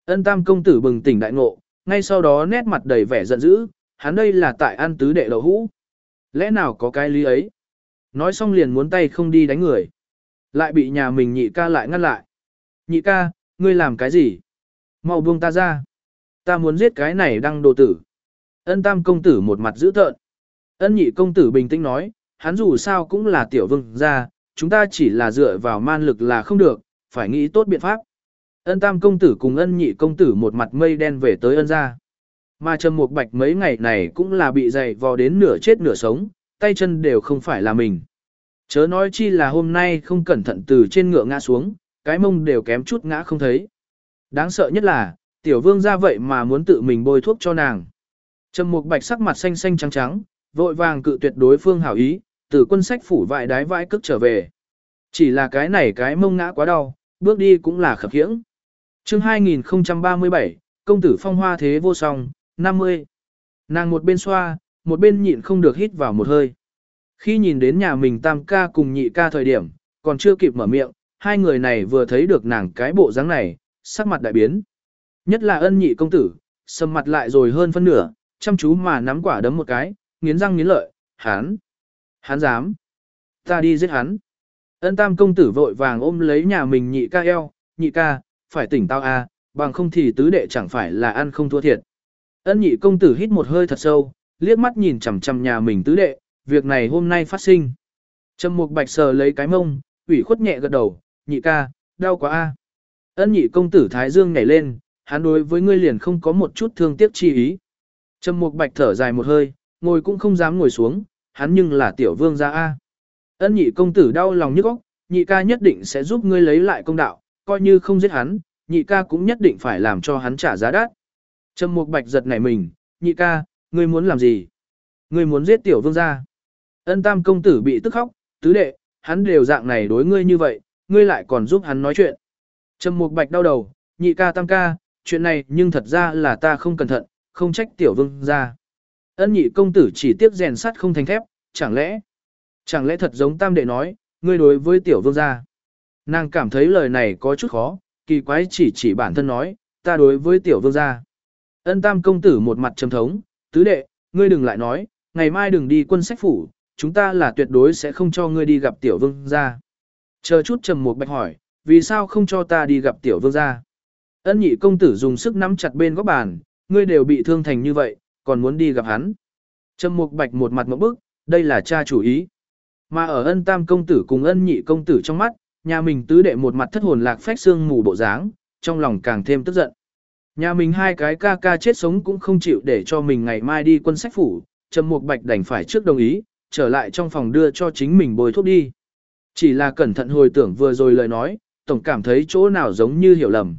Ân tam công tử bừng tỉnh đại ngộ, ngay sau đó nét mặt đầy vẻ giận dữ, hắn đây là tại ăn tứ đệ lậu hũ. Lẽ nào có cái lý ấy? Nói xong liền muốn tay không đi đánh người. Lại bị nhà mình nhị ca lại ngăn lại. Nhị ca, ngươi làm cái gì? Mau buông ta ra. Ta muốn giết cái này đăng đồ tử. Ân tam công tử một mặt dữ tợn. Ân nhị công tử bình tĩnh nói, hắn dù sao cũng là tiểu vương gia, chúng ta chỉ là dựa vào man lực là không được, phải nghĩ tốt biện pháp. Ân tam công tử cùng ân nhị công tử một mặt mây đen về tới ân gia. Mà Trầm Mục Bạch mấy ngày này cũng là bị dày vò đến nửa chết nửa sống, tay chân đều không phải là mình. Chớ nói chi là hôm nay không cẩn thận từ trên ngựa ngã xuống, cái mông đều kém chút ngã không thấy. Đáng sợ nhất là, tiểu vương ra vậy mà muốn tự mình bôi thuốc cho nàng. Trầm Mục Bạch sắc mặt xanh xanh trắng trắng, vội vàng cự tuyệt đối phương hảo ý, từ quân sách phủ vại đái vãi cước trở về. Chỉ là cái này cái mông ngã quá đau, bước đi cũng là khập khiễng. chương 2037, công tử phong hoa thế vô song, 50. Nàng một bên xoa, một bên nhịn không được hít vào một hơi. Khi nhìn đến nhà mình tam ca cùng nhị ca thời điểm, còn chưa kịp mở miệng, hai người này vừa thấy được nàng cái bộ dáng này, sắc mặt đại biến. Nhất là ân nhị công tử, sầm mặt lại rồi hơn phân nửa, chăm chú mà nắm quả đấm một cái, nghiến răng nghiến lợi, hắn, hắn dám, ta đi giết hắn. Ân tam công tử vội vàng ôm lấy nhà mình nhị ca eo, nhị ca, phải tỉnh tao a, à, bằng không thì tứ đệ chẳng phải là ăn không thua thiệt. Ân nhị công tử hít một hơi thật sâu, liếc mắt nhìn chằm chằm nhà mình tứ đệ, việc này hôm nay phát sinh. Trầm mục bạch sờ lấy cái mông, ủy khuất nhẹ gật đầu, nhị ca, đau quá a. Ân nhị công tử Thái Dương nhảy lên, hắn đối với ngươi liền không có một chút thương tiếc chi ý. Trầm mục bạch thở dài một hơi, ngồi cũng không dám ngồi xuống, hắn nhưng là tiểu vương gia A. Ân nhị công tử đau lòng nhức óc, nhị ca nhất định sẽ giúp ngươi lấy lại công đạo, coi như không giết hắn, nhị ca cũng nhất định phải làm cho hắn trả giá đắt. Trầm mục bạch giật nảy mình, nhị ca, ngươi muốn làm gì? Ngươi muốn giết tiểu vương gia. Ân tam công tử bị tức khóc, tứ đệ, hắn đều dạng này đối ngươi như vậy, ngươi lại còn giúp hắn nói chuyện. Trầm mục bạch đau đầu, nhị ca tam ca, chuyện này nhưng thật ra là ta không cẩn thận, không trách tiểu vương gia. Ân nhị công tử chỉ tiếc rèn sắt không thành thép, chẳng lẽ, chẳng lẽ thật giống tam đệ nói, ngươi đối với tiểu vương gia. Nàng cảm thấy lời này có chút khó, kỳ quái chỉ chỉ bản thân nói, ta đối với tiểu vương gia. Ân tam công tử một mặt trầm thống, tứ đệ, ngươi đừng lại nói, ngày mai đừng đi quân sách phủ, chúng ta là tuyệt đối sẽ không cho ngươi đi gặp tiểu vương gia. Chờ chút trầm một bạch hỏi, vì sao không cho ta đi gặp tiểu vương gia? Ân nhị công tử dùng sức nắm chặt bên góc bàn, ngươi đều bị thương thành như vậy, còn muốn đi gặp hắn. Trầm mục bạch một mặt một bức, đây là cha chủ ý. Mà ở ân tam công tử cùng ân nhị công tử trong mắt, nhà mình tứ đệ một mặt thất hồn lạc phách xương mù bộ dáng, trong lòng càng thêm tức giận. Nhà mình hai cái ca ca chết sống cũng không chịu để cho mình ngày mai đi quân sách phủ, Trầm Mục Bạch đành phải trước đồng ý, trở lại trong phòng đưa cho chính mình bồi thuốc đi. Chỉ là cẩn thận hồi tưởng vừa rồi lời nói, tổng cảm thấy chỗ nào giống như hiểu lầm.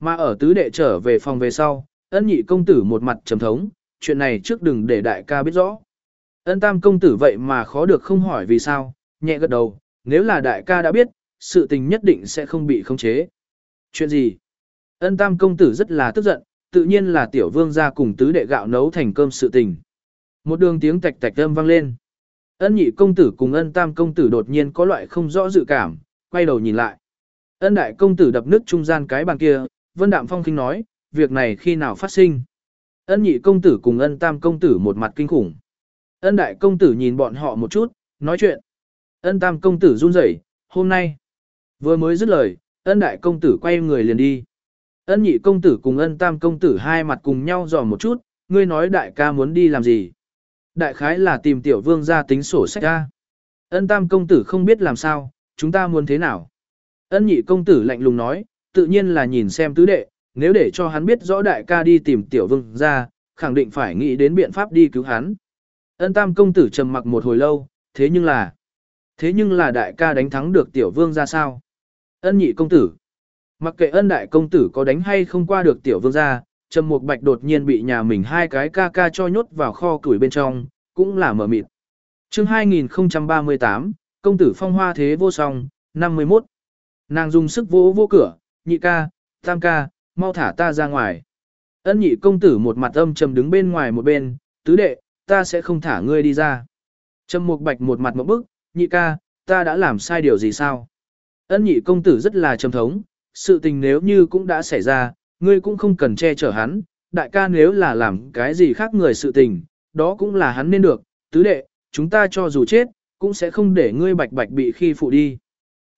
Mà ở tứ đệ trở về phòng về sau, ân nhị công tử một mặt trầm thống, chuyện này trước đừng để đại ca biết rõ. Ân tam công tử vậy mà khó được không hỏi vì sao, nhẹ gật đầu, nếu là đại ca đã biết, sự tình nhất định sẽ không bị khống chế. Chuyện gì? Ân tam công tử rất là tức giận, tự nhiên là tiểu vương gia cùng tứ đệ gạo nấu thành cơm sự tình. Một đường tiếng tạch tạch âm vang lên. Ân nhị công tử cùng ân tam công tử đột nhiên có loại không rõ dự cảm, quay đầu nhìn lại. Ân đại công tử đập nước trung gian cái bàn kia, Vân Đạm Phong kinh nói, việc này khi nào phát sinh. Ân nhị công tử cùng ân tam công tử một mặt kinh khủng. Ân đại công tử nhìn bọn họ một chút, nói chuyện. Ân tam công tử run rẩy, hôm nay. Vừa mới dứt lời, ân đại công tử quay người liền đi. Ân nhị công tử cùng ân tam công tử hai mặt cùng nhau dò một chút, ngươi nói đại ca muốn đi làm gì. Đại khái là tìm tiểu vương ra tính sổ sách ra. Ân tam công tử không biết làm sao, chúng ta muốn thế nào. Ân nhị công tử lạnh lùng nói, tự nhiên là nhìn xem tứ đệ, nếu để cho hắn biết rõ đại ca đi tìm tiểu vương ra, khẳng định phải nghĩ đến biện pháp đi cứu hắn. Ân tam công tử trầm mặc một hồi lâu, thế nhưng là, thế nhưng là đại ca đánh thắng được tiểu vương ra sao? Ân nhị công tử, mặc kệ ân đại công tử có đánh hay không qua được tiểu vương gia, trầm mục bạch đột nhiên bị nhà mình hai cái ca ca cho nhốt vào kho củi bên trong, cũng là mở mịt. chương 2038, công tử phong hoa thế vô song, 51. Nàng dùng sức vỗ vô cửa, nhị ca, tam ca, mau thả ta ra ngoài. Ân nhị công tử một mặt âm trầm đứng bên ngoài một bên, tứ đệ, ta sẽ không thả ngươi đi ra. Trầm mục bạch một mặt một bức, nhị ca, ta đã làm sai điều gì sao? Ân nhị công tử rất là trầm thống, sự tình nếu như cũng đã xảy ra, ngươi cũng không cần che chở hắn, đại ca nếu là làm cái gì khác người sự tình, đó cũng là hắn nên được, tứ đệ, chúng ta cho dù chết, cũng sẽ không để ngươi bạch bạch bị khi phụ đi.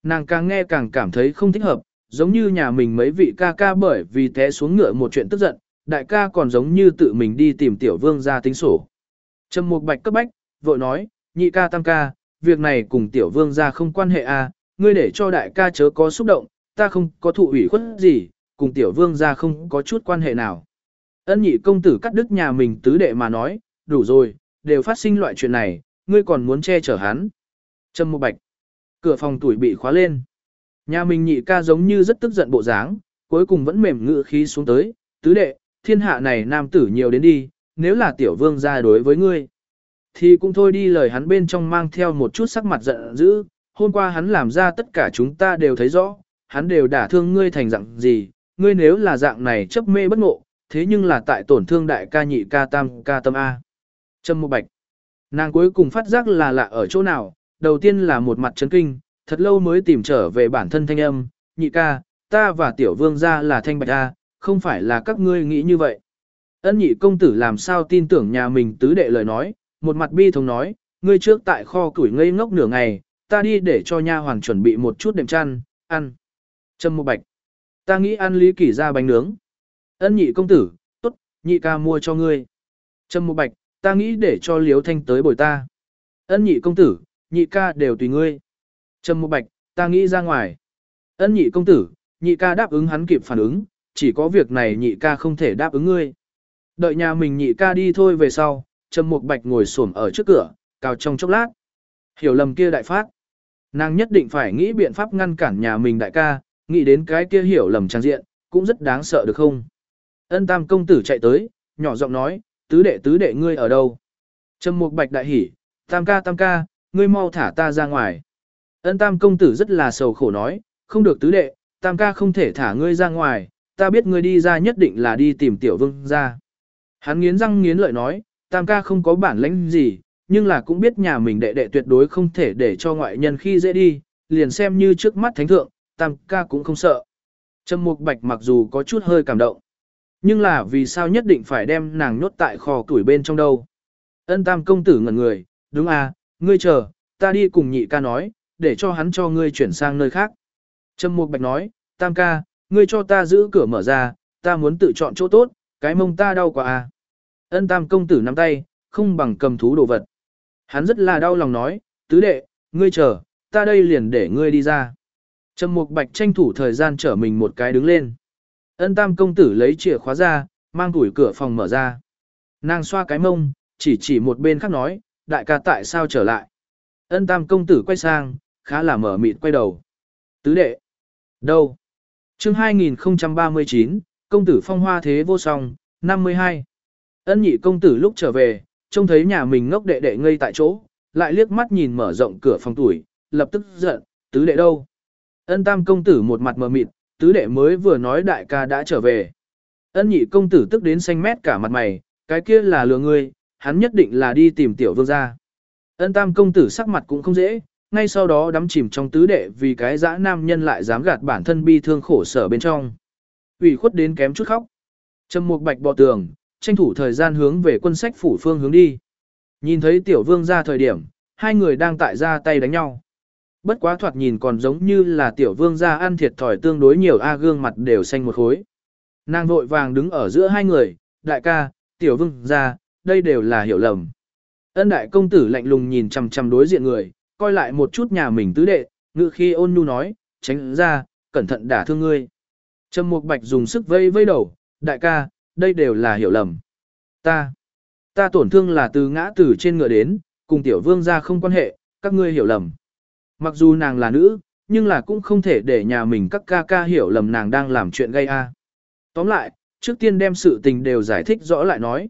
Nàng càng nghe càng cảm thấy không thích hợp, giống như nhà mình mấy vị ca ca bởi vì té xuống ngựa một chuyện tức giận, đại ca còn giống như tự mình đi tìm tiểu vương ra tính sổ. Trầm Mục Bạch cấp bách, vội nói, nhị ca tam ca, việc này cùng tiểu vương ra không quan hệ à, ngươi để cho đại ca chớ có xúc động, ta không có thụ ủy khuất gì, cùng tiểu vương ra không có chút quan hệ nào. Ân nhị công tử cắt đứt nhà mình tứ đệ mà nói, đủ rồi, đều phát sinh loại chuyện này, ngươi còn muốn che chở hắn. Trâm Mục Bạch, cửa phòng tuổi bị khóa lên. Nhà mình nhị ca giống như rất tức giận bộ dáng, cuối cùng vẫn mềm ngựa khí xuống tới, tứ đệ, thiên hạ này nam tử nhiều đến đi, nếu là tiểu vương ra đối với ngươi. Thì cũng thôi đi lời hắn bên trong mang theo một chút sắc mặt giận dữ, hôm qua hắn làm ra tất cả chúng ta đều thấy rõ, hắn đều đả thương ngươi thành dạng gì, ngươi nếu là dạng này chấp mê bất ngộ, thế nhưng là tại tổn thương đại ca nhị ca tam ca tâm A. Trâm Mộ Bạch. Nàng cuối cùng phát giác là lạ ở chỗ nào, đầu tiên là một mặt chấn kinh, thật lâu mới tìm trở về bản thân thanh âm, nhị ca, ta và tiểu vương gia là thanh bạch A, không phải là các ngươi nghĩ như vậy. Ân nhị công tử làm sao tin tưởng nhà mình tứ đệ lời nói, một mặt bi thống nói, ngươi trước tại kho củi ngây ngốc nửa ngày, ta đi để cho nha hoàng chuẩn bị một chút đệm chăn, ăn. Trâm Mục Bạch. Ta nghĩ ăn lý kỷ ra bánh nướng. Ân nhị công tử, tốt, nhị ca mua cho ngươi. Trâm Mục Bạch, ta nghĩ để cho Liếu Thanh tới bồi ta. Ân nhị công tử, nhị ca đều tùy ngươi. Trâm Mục Bạch, ta nghĩ ra ngoài. Ân nhị công tử, nhị ca đáp ứng hắn kịp phản ứng, chỉ có việc này nhị ca không thể đáp ứng ngươi. Đợi nhà mình nhị ca đi thôi về sau, Trâm Mục Bạch ngồi xổm ở trước cửa, cào trong chốc lát. Hiểu lầm kia đại phát. Nàng nhất định phải nghĩ biện pháp ngăn cản nhà mình đại ca, nghĩ đến cái kia hiểu lầm trang diện, cũng rất đáng sợ được không? Ân tam công tử chạy tới, nhỏ giọng nói, tứ đệ tứ đệ ngươi ở đâu? Trầm mục bạch đại hỉ, tam ca tam ca, ngươi mau thả ta ra ngoài. Ân tam công tử rất là sầu khổ nói, không được tứ đệ, tam ca không thể thả ngươi ra ngoài, ta biết ngươi đi ra nhất định là đi tìm tiểu vương ra. Hắn nghiến răng nghiến lợi nói, tam ca không có bản lãnh gì, nhưng là cũng biết nhà mình đệ đệ tuyệt đối không thể để cho ngoại nhân khi dễ đi, liền xem như trước mắt thánh thượng, tam ca cũng không sợ. Trầm Mục Bạch mặc dù có chút hơi cảm động, nhưng là vì sao nhất định phải đem nàng nhốt tại kho tuổi bên trong đâu. Ân tam công tử ngẩn người, đúng à, ngươi chờ, ta đi cùng nhị ca nói, để cho hắn cho ngươi chuyển sang nơi khác. Trầm Mục Bạch nói, tam ca, ngươi cho ta giữ cửa mở ra, ta muốn tự chọn chỗ tốt, cái mông ta đau quá à. Ân tam công tử nắm tay, không bằng cầm thú đồ vật. Hắn rất là đau lòng nói, tứ đệ, ngươi chờ, ta đây liền để ngươi đi ra. Trầm Mục Bạch tranh thủ thời gian trở mình một cái đứng lên. Ân Tam công tử lấy chìa khóa ra, mang tủi cửa phòng mở ra. Nàng xoa cái mông, chỉ chỉ một bên khác nói, đại ca tại sao trở lại. Ân Tam công tử quay sang, khá là mở mịt quay đầu. Tứ đệ. Đâu? chương 2039, công tử phong hoa thế vô song, 52. Ân nhị công tử lúc trở về, trông thấy nhà mình ngốc đệ đệ ngây tại chỗ, lại liếc mắt nhìn mở rộng cửa phòng tuổi, lập tức giận, tứ đệ đâu? Ân tam công tử một mặt mờ mịt, tứ đệ mới vừa nói đại ca đã trở về. Ân nhị công tử tức đến xanh mét cả mặt mày, cái kia là lừa ngươi, hắn nhất định là đi tìm tiểu vương gia. Ân tam công tử sắc mặt cũng không dễ, ngay sau đó đắm chìm trong tứ đệ vì cái dã nam nhân lại dám gạt bản thân bi thương khổ sở bên trong. ủy khuất đến kém chút khóc. Trầm mục bạch bò tường, tranh thủ thời gian hướng về quân sách phủ phương hướng đi. Nhìn thấy tiểu vương ra thời điểm, hai người đang tại ra tay đánh nhau. Bất quá thoạt nhìn còn giống như là tiểu vương gia ăn thiệt thòi tương đối nhiều a gương mặt đều xanh một khối. Nàng vội vàng đứng ở giữa hai người, đại ca, tiểu vương gia đây đều là hiểu lầm. Ân đại công tử lạnh lùng nhìn chằm chằm đối diện người, coi lại một chút nhà mình tứ đệ, ngự khi ôn nhu nói, tránh ra, cẩn thận đả thương ngươi. Trầm Mục Bạch dùng sức vây vây đầu, đại ca, đây đều là hiểu lầm. Ta, ta tổn thương là từ ngã từ trên ngựa đến, cùng tiểu vương gia không quan hệ, các ngươi hiểu lầm. Mặc dù nàng là nữ, nhưng là cũng không thể để nhà mình các ca ca hiểu lầm nàng đang làm chuyện gây a. Tóm lại, trước tiên đem sự tình đều giải thích rõ lại nói.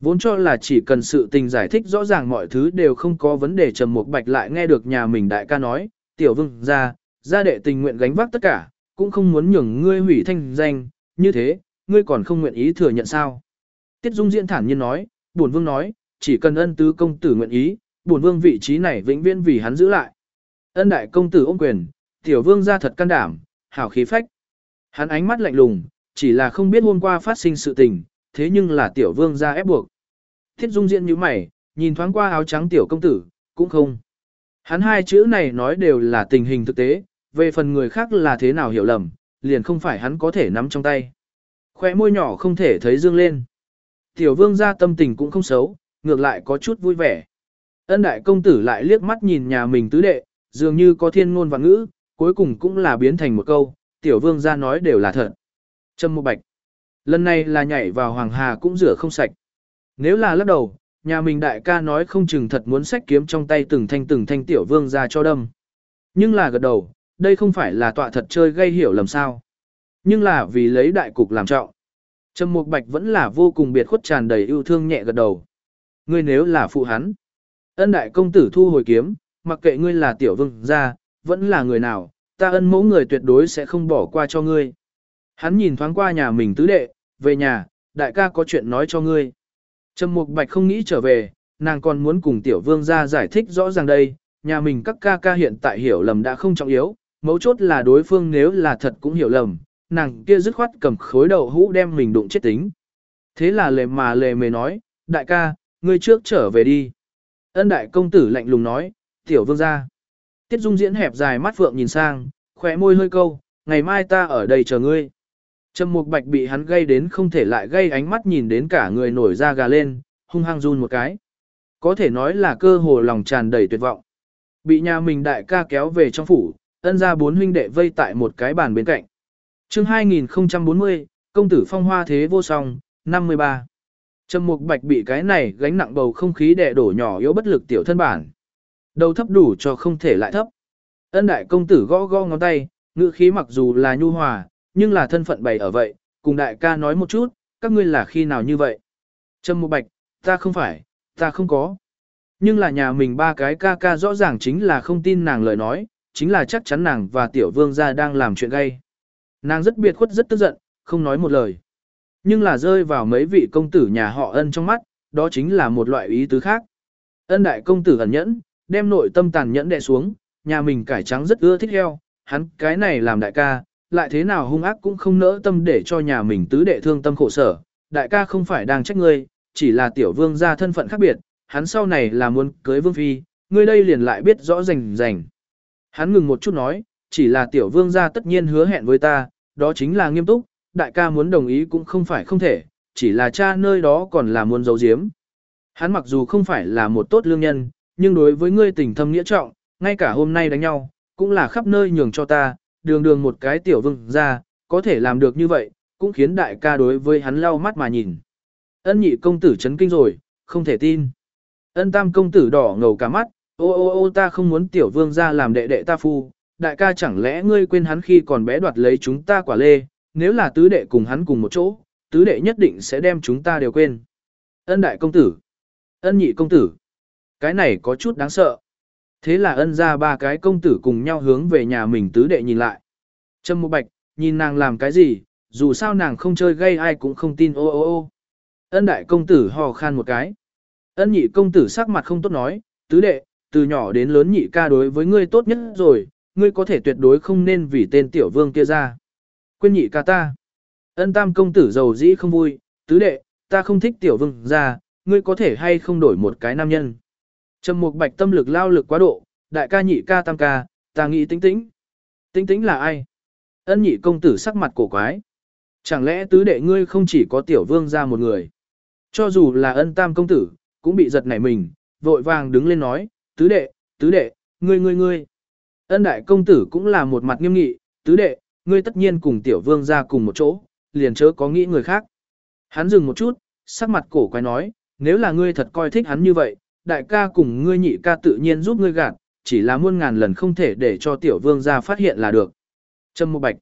Vốn cho là chỉ cần sự tình giải thích rõ ràng mọi thứ đều không có vấn đề trầm một bạch lại nghe được nhà mình đại ca nói, tiểu vương gia, gia đệ tình nguyện gánh vác tất cả, cũng không muốn nhường ngươi hủy thanh danh, như thế, ngươi còn không nguyện ý thừa nhận sao? Tiết Dung Diễn thản nhiên nói, bổn vương nói, chỉ cần ân tứ công tử nguyện ý, bổn vương vị trí này vĩnh viễn vì hắn giữ lại. Ân đại công tử ôm quyền, tiểu vương ra thật can đảm, hảo khí phách. Hắn ánh mắt lạnh lùng, chỉ là không biết hôm qua phát sinh sự tình, thế nhưng là tiểu vương ra ép buộc. Thiết Dung diện như mày, nhìn thoáng qua áo trắng tiểu công tử, cũng không. Hắn hai chữ này nói đều là tình hình thực tế, về phần người khác là thế nào hiểu lầm, liền không phải hắn có thể nắm trong tay. Khoe môi nhỏ không thể thấy dương lên. Tiểu vương gia tâm tình cũng không xấu, ngược lại có chút vui vẻ. Ân đại công tử lại liếc mắt nhìn nhà mình tứ đệ, dường như có thiên ngôn và ngữ, cuối cùng cũng là biến thành một câu, tiểu vương gia nói đều là thật. Trâm một bạch. Lần này là nhảy vào hoàng hà cũng rửa không sạch. Nếu là lắc đầu, nhà mình đại ca nói không chừng thật muốn sách kiếm trong tay từng thanh từng thanh tiểu vương gia cho đâm. Nhưng là gật đầu, đây không phải là tọa thật chơi gây hiểu lầm sao. Nhưng là vì lấy đại cục làm trọng. Trầm Mục Bạch vẫn là vô cùng biệt khuất tràn đầy yêu thương nhẹ gật đầu. Ngươi nếu là phụ hắn, ân đại công tử thu hồi kiếm, mặc kệ ngươi là tiểu vương gia, vẫn là người nào, ta ân mẫu người tuyệt đối sẽ không bỏ qua cho ngươi. Hắn nhìn thoáng qua nhà mình tứ đệ, về nhà, đại ca có chuyện nói cho ngươi. Trầm Mục Bạch không nghĩ trở về, nàng còn muốn cùng tiểu vương gia giải thích rõ ràng đây, nhà mình các ca ca hiện tại hiểu lầm đã không trọng yếu, mấu chốt là đối phương nếu là thật cũng hiểu lầm, nàng kia dứt khoát cầm khối đầu hũ đem mình đụng chết tính. Thế là lề mà lề mề nói, đại ca, ngươi trước trở về đi. Ân đại công tử lạnh lùng nói, tiểu vương gia, Tiết dung diễn hẹp dài mắt phượng nhìn sang, khóe môi hơi câu, ngày mai ta ở đây chờ ngươi. Trầm mục bạch bị hắn gây đến không thể lại gây ánh mắt nhìn đến cả người nổi da gà lên, hung hăng run một cái. Có thể nói là cơ hồ lòng tràn đầy tuyệt vọng. Bị nhà mình đại ca kéo về trong phủ, ân ra bốn huynh đệ vây tại một cái bàn bên cạnh. chương 2040, công tử phong hoa thế vô song, 53. Trầm mục bạch bị cái này gánh nặng bầu không khí đè đổ nhỏ yếu bất lực tiểu thân bản. Đầu thấp đủ cho không thể lại thấp. Ân đại công tử gõ gõ ngón tay, ngữ khí mặc dù là nhu hòa, nhưng là thân phận bày ở vậy, cùng đại ca nói một chút, các ngươi là khi nào như vậy. Trâm mục bạch, ta không phải, ta không có. Nhưng là nhà mình ba cái ca ca rõ ràng chính là không tin nàng lời nói, chính là chắc chắn nàng và tiểu vương gia đang làm chuyện gay. Nàng rất biệt khuất rất tức giận, không nói một lời. Nhưng là rơi vào mấy vị công tử nhà họ ân trong mắt, đó chính là một loại ý tứ khác. Ân đại công tử ẩn nhẫn, đem nội tâm tàn nhẫn đè xuống, nhà mình cải trắng rất ưa thích heo, hắn cái này làm đại ca, lại thế nào hung ác cũng không nỡ tâm để cho nhà mình tứ đệ thương tâm khổ sở. Đại ca không phải đang trách ngươi, chỉ là tiểu vương gia thân phận khác biệt, hắn sau này là muốn cưới vương phi, ngươi đây liền lại biết rõ rành rành. Hắn ngừng một chút nói, chỉ là tiểu vương gia tất nhiên hứa hẹn với ta, đó chính là nghiêm túc, đại ca muốn đồng ý cũng không phải không thể, chỉ là cha nơi đó còn là muốn giấu giếm. Hắn mặc dù không phải là một tốt lương nhân, nhưng đối với ngươi tình thâm nghĩa trọng, ngay cả hôm nay đánh nhau, cũng là khắp nơi nhường cho ta, đường đường một cái tiểu vương ra, có thể làm được như vậy, cũng khiến đại ca đối với hắn lau mắt mà nhìn. Ân nhị công tử chấn kinh rồi, không thể tin. Ân tam công tử đỏ ngầu cả mắt, ô ô ô ta không muốn tiểu vương ra làm đệ đệ ta phu, đại ca chẳng lẽ ngươi quên hắn khi còn bé đoạt lấy chúng ta quả lê, nếu là tứ đệ cùng hắn cùng một chỗ, tứ đệ nhất định sẽ đem chúng ta đều quên. Ân đại công tử, ân nhị công tử, cái này có chút đáng sợ. Thế là ân ra ba cái công tử cùng nhau hướng về nhà mình tứ đệ nhìn lại. Trâm Mộ Bạch, nhìn nàng làm cái gì, dù sao nàng không chơi gây ai cũng không tin ô ô ô. Ân đại công tử hò khan một cái. Ân nhị công tử sắc mặt không tốt nói, tứ đệ, từ nhỏ đến lớn nhị ca đối với ngươi tốt nhất rồi, ngươi có thể tuyệt đối không nên vì tên tiểu vương kia ra. Quên nhị ca ta. Ân tam công tử giàu dĩ không vui, tứ đệ, ta không thích tiểu vương ra, ngươi có thể hay không đổi một cái nam nhân. Trầm mục bạch tâm lực lao lực quá độ, đại ca nhị ca tam ca, ta nghĩ tính tĩnh. Tính tĩnh là ai? Ân nhị công tử sắc mặt cổ quái. Chẳng lẽ tứ đệ ngươi không chỉ có tiểu vương ra một người? Cho dù là ân tam công tử, cũng bị giật nảy mình, vội vàng đứng lên nói, tứ đệ, tứ đệ, ngươi ngươi ngươi. Ân đại công tử cũng là một mặt nghiêm nghị, tứ đệ, ngươi tất nhiên cùng tiểu vương ra cùng một chỗ, liền chớ có nghĩ người khác. Hắn dừng một chút, sắc mặt cổ quái nói, nếu là ngươi thật coi thích hắn như vậy, đại ca cùng ngươi nhị ca tự nhiên giúp ngươi gạt, chỉ là muôn ngàn lần không thể để cho tiểu vương ra phát hiện là được. Trâm Mộ Bạch,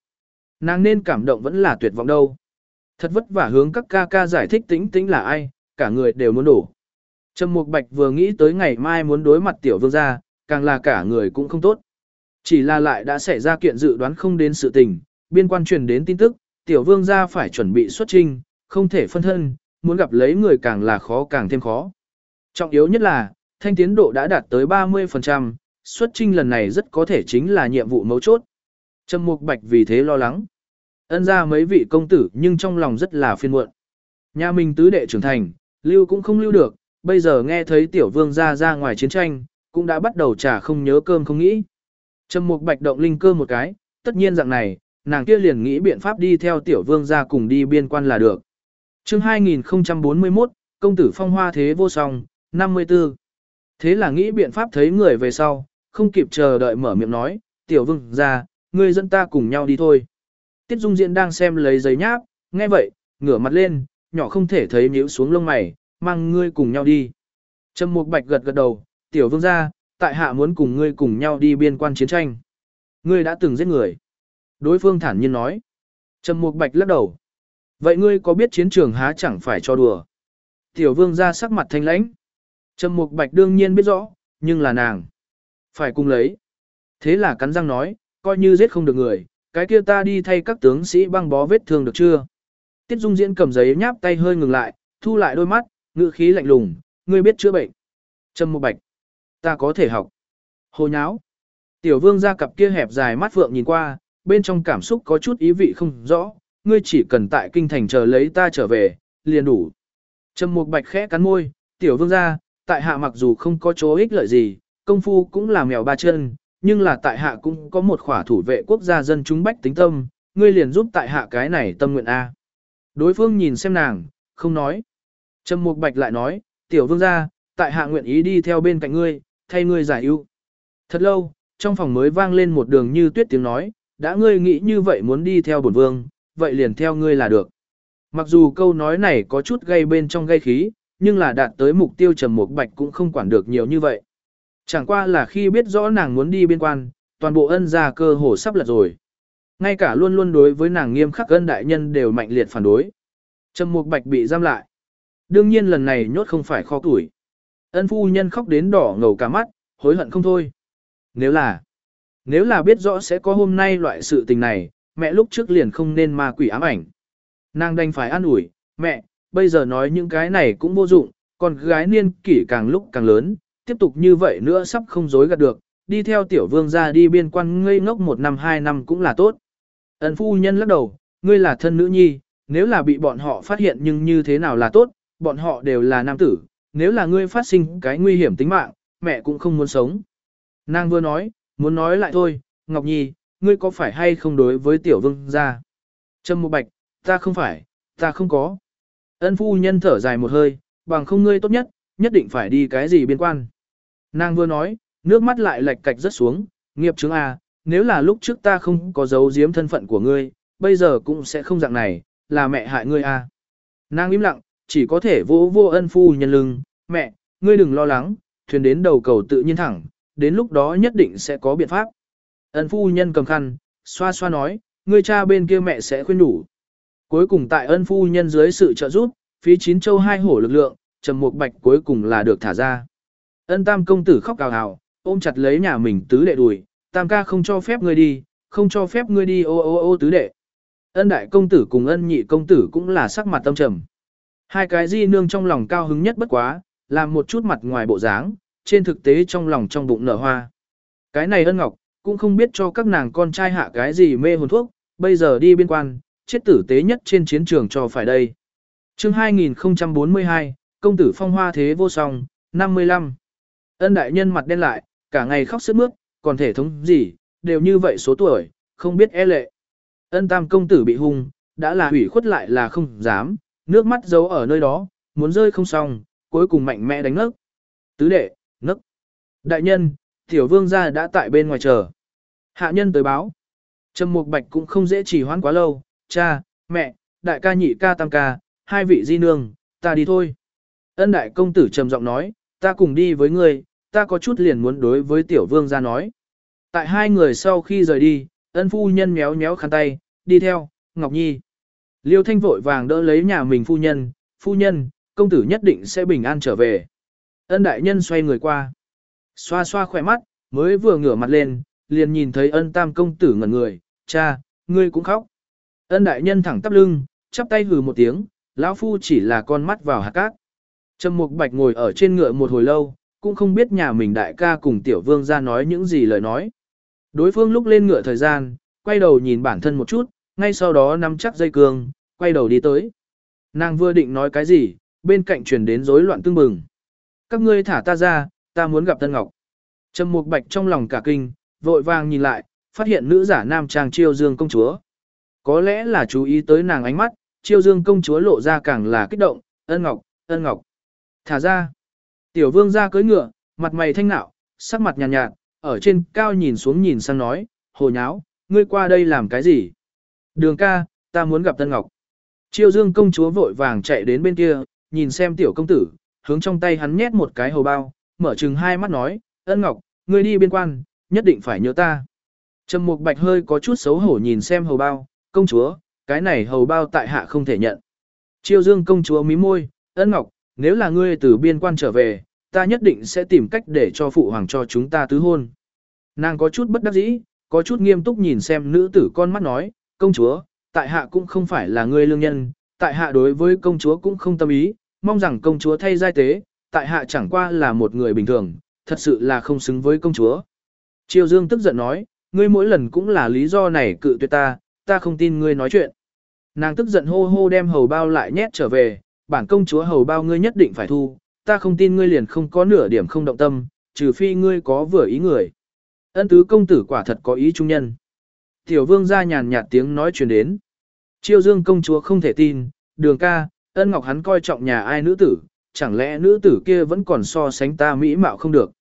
nàng nên cảm động vẫn là tuyệt vọng đâu. Thật vất vả hướng các ca ca giải thích tính tính là ai, cả người đều muốn đổ. Trâm Mục Bạch vừa nghĩ tới ngày mai muốn đối mặt tiểu vương gia, càng là cả người cũng không tốt. Chỉ là lại đã xảy ra kiện dự đoán không đến sự tình, biên quan truyền đến tin tức, tiểu vương gia phải chuẩn bị xuất trinh, không thể phân thân, muốn gặp lấy người càng là khó càng thêm khó. Trọng yếu nhất là, thanh tiến độ đã đạt tới 30%, xuất trinh lần này rất có thể chính là nhiệm vụ mấu chốt. Trầm Mục Bạch vì thế lo lắng. Ân ra mấy vị công tử nhưng trong lòng rất là phiền muộn. Nhà mình tứ đệ trưởng thành, lưu cũng không lưu được, bây giờ nghe thấy tiểu vương ra ra ngoài chiến tranh, cũng đã bắt đầu trả không nhớ cơm không nghĩ. Trầm Mục Bạch động linh cơ một cái, tất nhiên dạng này, nàng kia liền nghĩ biện pháp đi theo tiểu vương ra cùng đi biên quan là được. Chương 2041, công tử phong hoa thế vô song, 54. Thế là nghĩ biện pháp thấy người về sau, không kịp chờ đợi mở miệng nói, tiểu vương ra, ngươi dẫn ta cùng nhau đi thôi. Tiết Dung Diễn đang xem lấy giấy nháp, nghe vậy, ngửa mặt lên, nhỏ không thể thấy nhíu xuống lông mày, mang ngươi cùng nhau đi. Trầm Mục Bạch gật gật đầu, tiểu vương gia, tại hạ muốn cùng ngươi cùng nhau đi biên quan chiến tranh. Ngươi đã từng giết người. Đối phương thản nhiên nói. Trầm Mục Bạch lắc đầu. Vậy ngươi có biết chiến trường há chẳng phải cho đùa? Tiểu vương gia sắc mặt thanh lãnh. Trầm Mục Bạch đương nhiên biết rõ, nhưng là nàng. Phải cùng lấy. Thế là cắn răng nói, coi như giết không được người, cái kia ta đi thay các tướng sĩ băng bó vết thương được chưa? Tiết Dung Diễn cầm giấy nháp tay hơi ngừng lại, thu lại đôi mắt, ngữ khí lạnh lùng, ngươi biết chữa bệnh. Trâm Mục Bạch, ta có thể học. Hồ nháo. Tiểu Vương ra cặp kia hẹp dài mắt phượng nhìn qua, bên trong cảm xúc có chút ý vị không rõ, ngươi chỉ cần tại kinh thành chờ lấy ta trở về, liền đủ. Trâm Mục Bạch khẽ cắn môi, Tiểu Vương gia tại hạ mặc dù không có chỗ ích lợi gì, công phu cũng là mèo ba chân, nhưng là tại hạ cũng có một khỏa thủ vệ quốc gia dân chúng bách tính tâm, ngươi liền giúp tại hạ cái này tâm nguyện A. Đối phương nhìn xem nàng, không nói. Trầm Mục Bạch lại nói, tiểu vương gia, tại hạ nguyện ý đi theo bên cạnh ngươi, thay ngươi giải ưu. Thật lâu, trong phòng mới vang lên một đường như tuyết tiếng nói, đã ngươi nghĩ như vậy muốn đi theo bổn vương, vậy liền theo ngươi là được. Mặc dù câu nói này có chút gây bên trong gây khí, nhưng là đạt tới mục tiêu Trầm Mục Bạch cũng không quản được nhiều như vậy. Chẳng qua là khi biết rõ nàng muốn đi biên quan, toàn bộ ân gia cơ hồ sắp lật rồi. Ngay cả luôn luôn đối với nàng nghiêm khắc ân đại nhân đều mạnh liệt phản đối. Trầm Mục Bạch bị giam lại. Đương nhiên lần này nhốt không phải kho tuổi. Ân phu nhân khóc đến đỏ ngầu cả mắt, hối hận không thôi. Nếu là, nếu là biết rõ sẽ có hôm nay loại sự tình này, mẹ lúc trước liền không nên ma quỷ ám ảnh. Nàng đành phải an ủi, mẹ, bây giờ nói những cái này cũng vô dụng, còn gái niên kỷ càng lúc càng lớn, tiếp tục như vậy nữa sắp không dối gạt được, đi theo tiểu vương ra đi biên quan ngây ngốc một năm hai năm cũng là tốt. Ấn phu nhân lắc đầu, ngươi là thân nữ nhi, nếu là bị bọn họ phát hiện nhưng như thế nào là tốt, bọn họ đều là nam tử, nếu là ngươi phát sinh cái nguy hiểm tính mạng, mẹ cũng không muốn sống. Nàng vừa nói, muốn nói lại thôi, Ngọc Nhi, ngươi có phải hay không đối với tiểu vương ra? Trâm Mộ Bạch, ta không phải, ta không có. Ân phu nhân thở dài một hơi, bằng không ngươi tốt nhất, nhất định phải đi cái gì biên quan. Nàng vừa nói, nước mắt lại lệch cạch rất xuống, nghiệp chứng à, nếu là lúc trước ta không có giấu giếm thân phận của ngươi, bây giờ cũng sẽ không dạng này, là mẹ hại ngươi à. Nàng im lặng, chỉ có thể vỗ vô ân phu nhân lưng, mẹ, ngươi đừng lo lắng, thuyền đến đầu cầu tự nhiên thẳng, đến lúc đó nhất định sẽ có biện pháp. Ân phu nhân cầm khăn, xoa xoa nói, ngươi cha bên kia mẹ sẽ khuyên đủ. Cuối cùng tại ân phu nhân dưới sự trợ giúp, phí chín châu hai hổ lực lượng, trầm mục bạch cuối cùng là được thả ra. Ân tam công tử khóc cào hào, ôm chặt lấy nhà mình tứ đệ đùi, tam ca không cho phép ngươi đi, không cho phép ngươi đi ô ô ô tứ đệ. Ân đại công tử cùng ân nhị công tử cũng là sắc mặt tâm trầm. Hai cái di nương trong lòng cao hứng nhất bất quá, làm một chút mặt ngoài bộ dáng, trên thực tế trong lòng trong bụng nở hoa. Cái này ân ngọc, cũng không biết cho các nàng con trai hạ cái gì mê hồn thuốc, bây giờ đi biên quan, chết tử tế nhất trên chiến trường cho phải đây. chương 2042, công tử phong hoa thế vô song, 55. Ân đại nhân mặt đen lại, cả ngày khóc sướt mướt, còn thể thống gì, đều như vậy số tuổi, không biết e lệ. Ân tam công tử bị hung, đã là hủy khuất lại là không dám, nước mắt giấu ở nơi đó, muốn rơi không xong, cuối cùng mạnh mẽ đánh nấc. Tứ đệ, nấc. Đại nhân, tiểu vương gia đã tại bên ngoài chờ. Hạ nhân tới báo. Trầm Mục Bạch cũng không dễ trì hoãn quá lâu, cha, mẹ, đại ca nhị ca tam ca, hai vị di nương, ta đi thôi. Ân đại công tử trầm giọng nói, ta cùng đi với ngươi, ta có chút liền muốn đối với tiểu vương ra nói. Tại hai người sau khi rời đi, ân phu nhân méo méo khăn tay, đi theo, Ngọc Nhi. Liêu Thanh vội vàng đỡ lấy nhà mình phu nhân, phu nhân, công tử nhất định sẽ bình an trở về. Ân đại nhân xoay người qua. Xoa xoa khỏe mắt, mới vừa ngửa mặt lên, liền nhìn thấy ân tam công tử ngẩn người, cha, ngươi cũng khóc. Ân đại nhân thẳng tắp lưng, chắp tay hừ một tiếng, lão phu chỉ là con mắt vào hạt cát. Trầm Mục Bạch ngồi ở trên ngựa một hồi lâu, cũng không biết nhà mình đại ca cùng tiểu vương ra nói những gì lời nói. Đối phương lúc lên ngựa thời gian, quay đầu nhìn bản thân một chút, ngay sau đó nắm chắc dây cương, quay đầu đi tới. Nàng vừa định nói cái gì, bên cạnh truyền đến rối loạn tương bừng. Các ngươi thả ta ra, ta muốn gặp Tân Ngọc. Trầm Mục Bạch trong lòng cả kinh, vội vàng nhìn lại, phát hiện nữ giả nam trang chiêu dương công chúa. Có lẽ là chú ý tới nàng ánh mắt, chiêu dương công chúa lộ ra càng là kích động, ân ngọc, ân ngọc. Thả ra. Tiểu vương ra cưới ngựa, mặt mày thanh nạo, sắc mặt nhàn nhạt, nhạt, ở trên cao nhìn xuống nhìn sang nói, hồ nháo, ngươi qua đây làm cái gì? Đường ca, ta muốn gặp Ân Ngọc. Chiêu dương công chúa vội vàng chạy đến bên kia, nhìn xem tiểu công tử, hướng trong tay hắn nhét một cái hầu bao, mở chừng hai mắt nói, ân ngọc, ngươi đi biên quan, nhất định phải nhớ ta. Trầm mục bạch hơi có chút xấu hổ nhìn xem hầu bao, công chúa, cái này hầu bao tại hạ không thể nhận. Chiêu dương công chúa mí môi, ân ngọc, nếu là ngươi từ biên quan trở về, ta nhất định sẽ tìm cách để cho phụ hoàng cho chúng ta tứ hôn. Nàng có chút bất đắc dĩ, có chút nghiêm túc nhìn xem nữ tử con mắt nói, công chúa, tại hạ cũng không phải là ngươi lương nhân, tại hạ đối với công chúa cũng không tâm ý, mong rằng công chúa thay giai tế, tại hạ chẳng qua là một người bình thường, thật sự là không xứng với công chúa. Triều Dương tức giận nói, ngươi mỗi lần cũng là lý do này cự tuyệt ta, ta không tin ngươi nói chuyện. Nàng tức giận hô hô đem hầu bao lại nhét trở về, bản công chúa hầu bao ngươi nhất định phải thu, ta không tin ngươi liền không có nửa điểm không động tâm, trừ phi ngươi có vừa ý người. Ân tứ công tử quả thật có ý trung nhân. Tiểu vương ra nhàn nhạt tiếng nói truyền đến. Chiêu dương công chúa không thể tin, đường ca, ân ngọc hắn coi trọng nhà ai nữ tử, chẳng lẽ nữ tử kia vẫn còn so sánh ta mỹ mạo không được.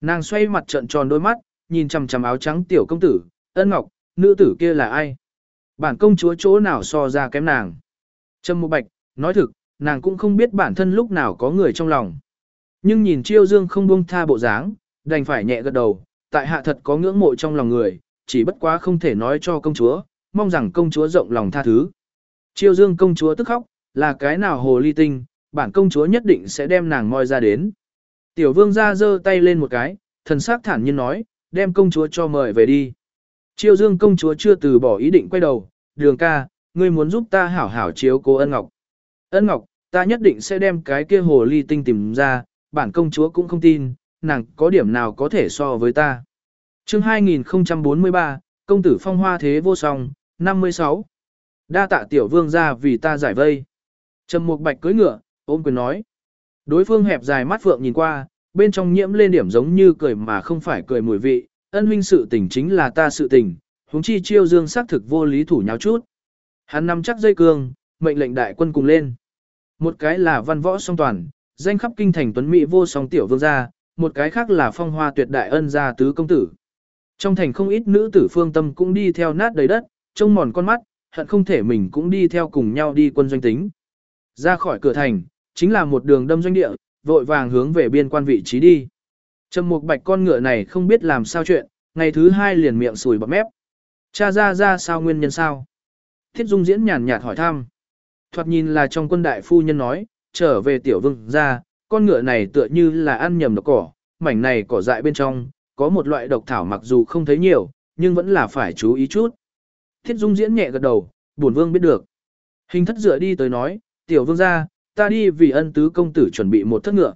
Nàng xoay mặt trận tròn đôi mắt, nhìn chằm chằm áo trắng tiểu công tử, ân ngọc, nữ tử kia là ai? Bản công chúa chỗ nào so ra kém nàng? Trâm Mộ Bạch, nói thực, nàng cũng không biết bản thân lúc nào có người trong lòng. Nhưng nhìn Chiêu Dương không buông tha bộ dáng, đành phải nhẹ gật đầu, tại hạ thật có ngưỡng mộ trong lòng người, chỉ bất quá không thể nói cho công chúa, mong rằng công chúa rộng lòng tha thứ. Chiêu Dương công chúa tức khóc, là cái nào hồ ly tinh, bản công chúa nhất định sẽ đem nàng moi ra đến. Tiểu vương ra giơ tay lên một cái, thần sắc thản nhiên nói, đem công chúa cho mời về đi. Chiêu dương công chúa chưa từ bỏ ý định quay đầu, đường ca, ngươi muốn giúp ta hảo hảo chiếu cố ân ngọc. Ân ngọc, ta nhất định sẽ đem cái kia hồ ly tinh tìm ra, bản công chúa cũng không tin, nàng có điểm nào có thể so với ta. chương 2043, công tử phong hoa thế vô song, 56. Đa tạ tiểu vương ra vì ta giải vây. Trầm mục bạch cưỡi ngựa, ôm quyền nói. Đối phương hẹp dài mắt phượng nhìn qua, bên trong nhiễm lên điểm giống như cười mà không phải cười mùi vị, ân huynh sự tình chính là ta sự tình, huống chi chiêu dương xác thực vô lý thủ nháo chút. Hắn nắm chắc dây cương, mệnh lệnh đại quân cùng lên. Một cái là văn võ song toàn, danh khắp kinh thành tuấn mỹ vô song tiểu vương gia, một cái khác là phong hoa tuyệt đại ân gia tứ công tử. Trong thành không ít nữ tử phương tâm cũng đi theo nát đầy đất, trông mòn con mắt, hận không thể mình cũng đi theo cùng nhau đi quân doanh tính. Ra khỏi cửa thành, chính là một đường đâm doanh địa, vội vàng hướng về biên quan vị trí đi. Trầm Mục Bạch con ngựa này không biết làm sao chuyện, ngày thứ hai liền miệng sùi bọt mép. Cha ra ra sao nguyên nhân sao? Thiết Dung diễn nhàn nhạt hỏi thăm. Thoạt nhìn là trong quân đại phu nhân nói, trở về tiểu vương ra, con ngựa này tựa như là ăn nhầm độc cỏ, mảnh này cỏ dại bên trong, có một loại độc thảo mặc dù không thấy nhiều, nhưng vẫn là phải chú ý chút. Thiết Dung diễn nhẹ gật đầu, buồn vương biết được. Hình thất dựa đi tới nói, tiểu vương ra, ta đi vì ân tứ công tử chuẩn bị một thất ngựa.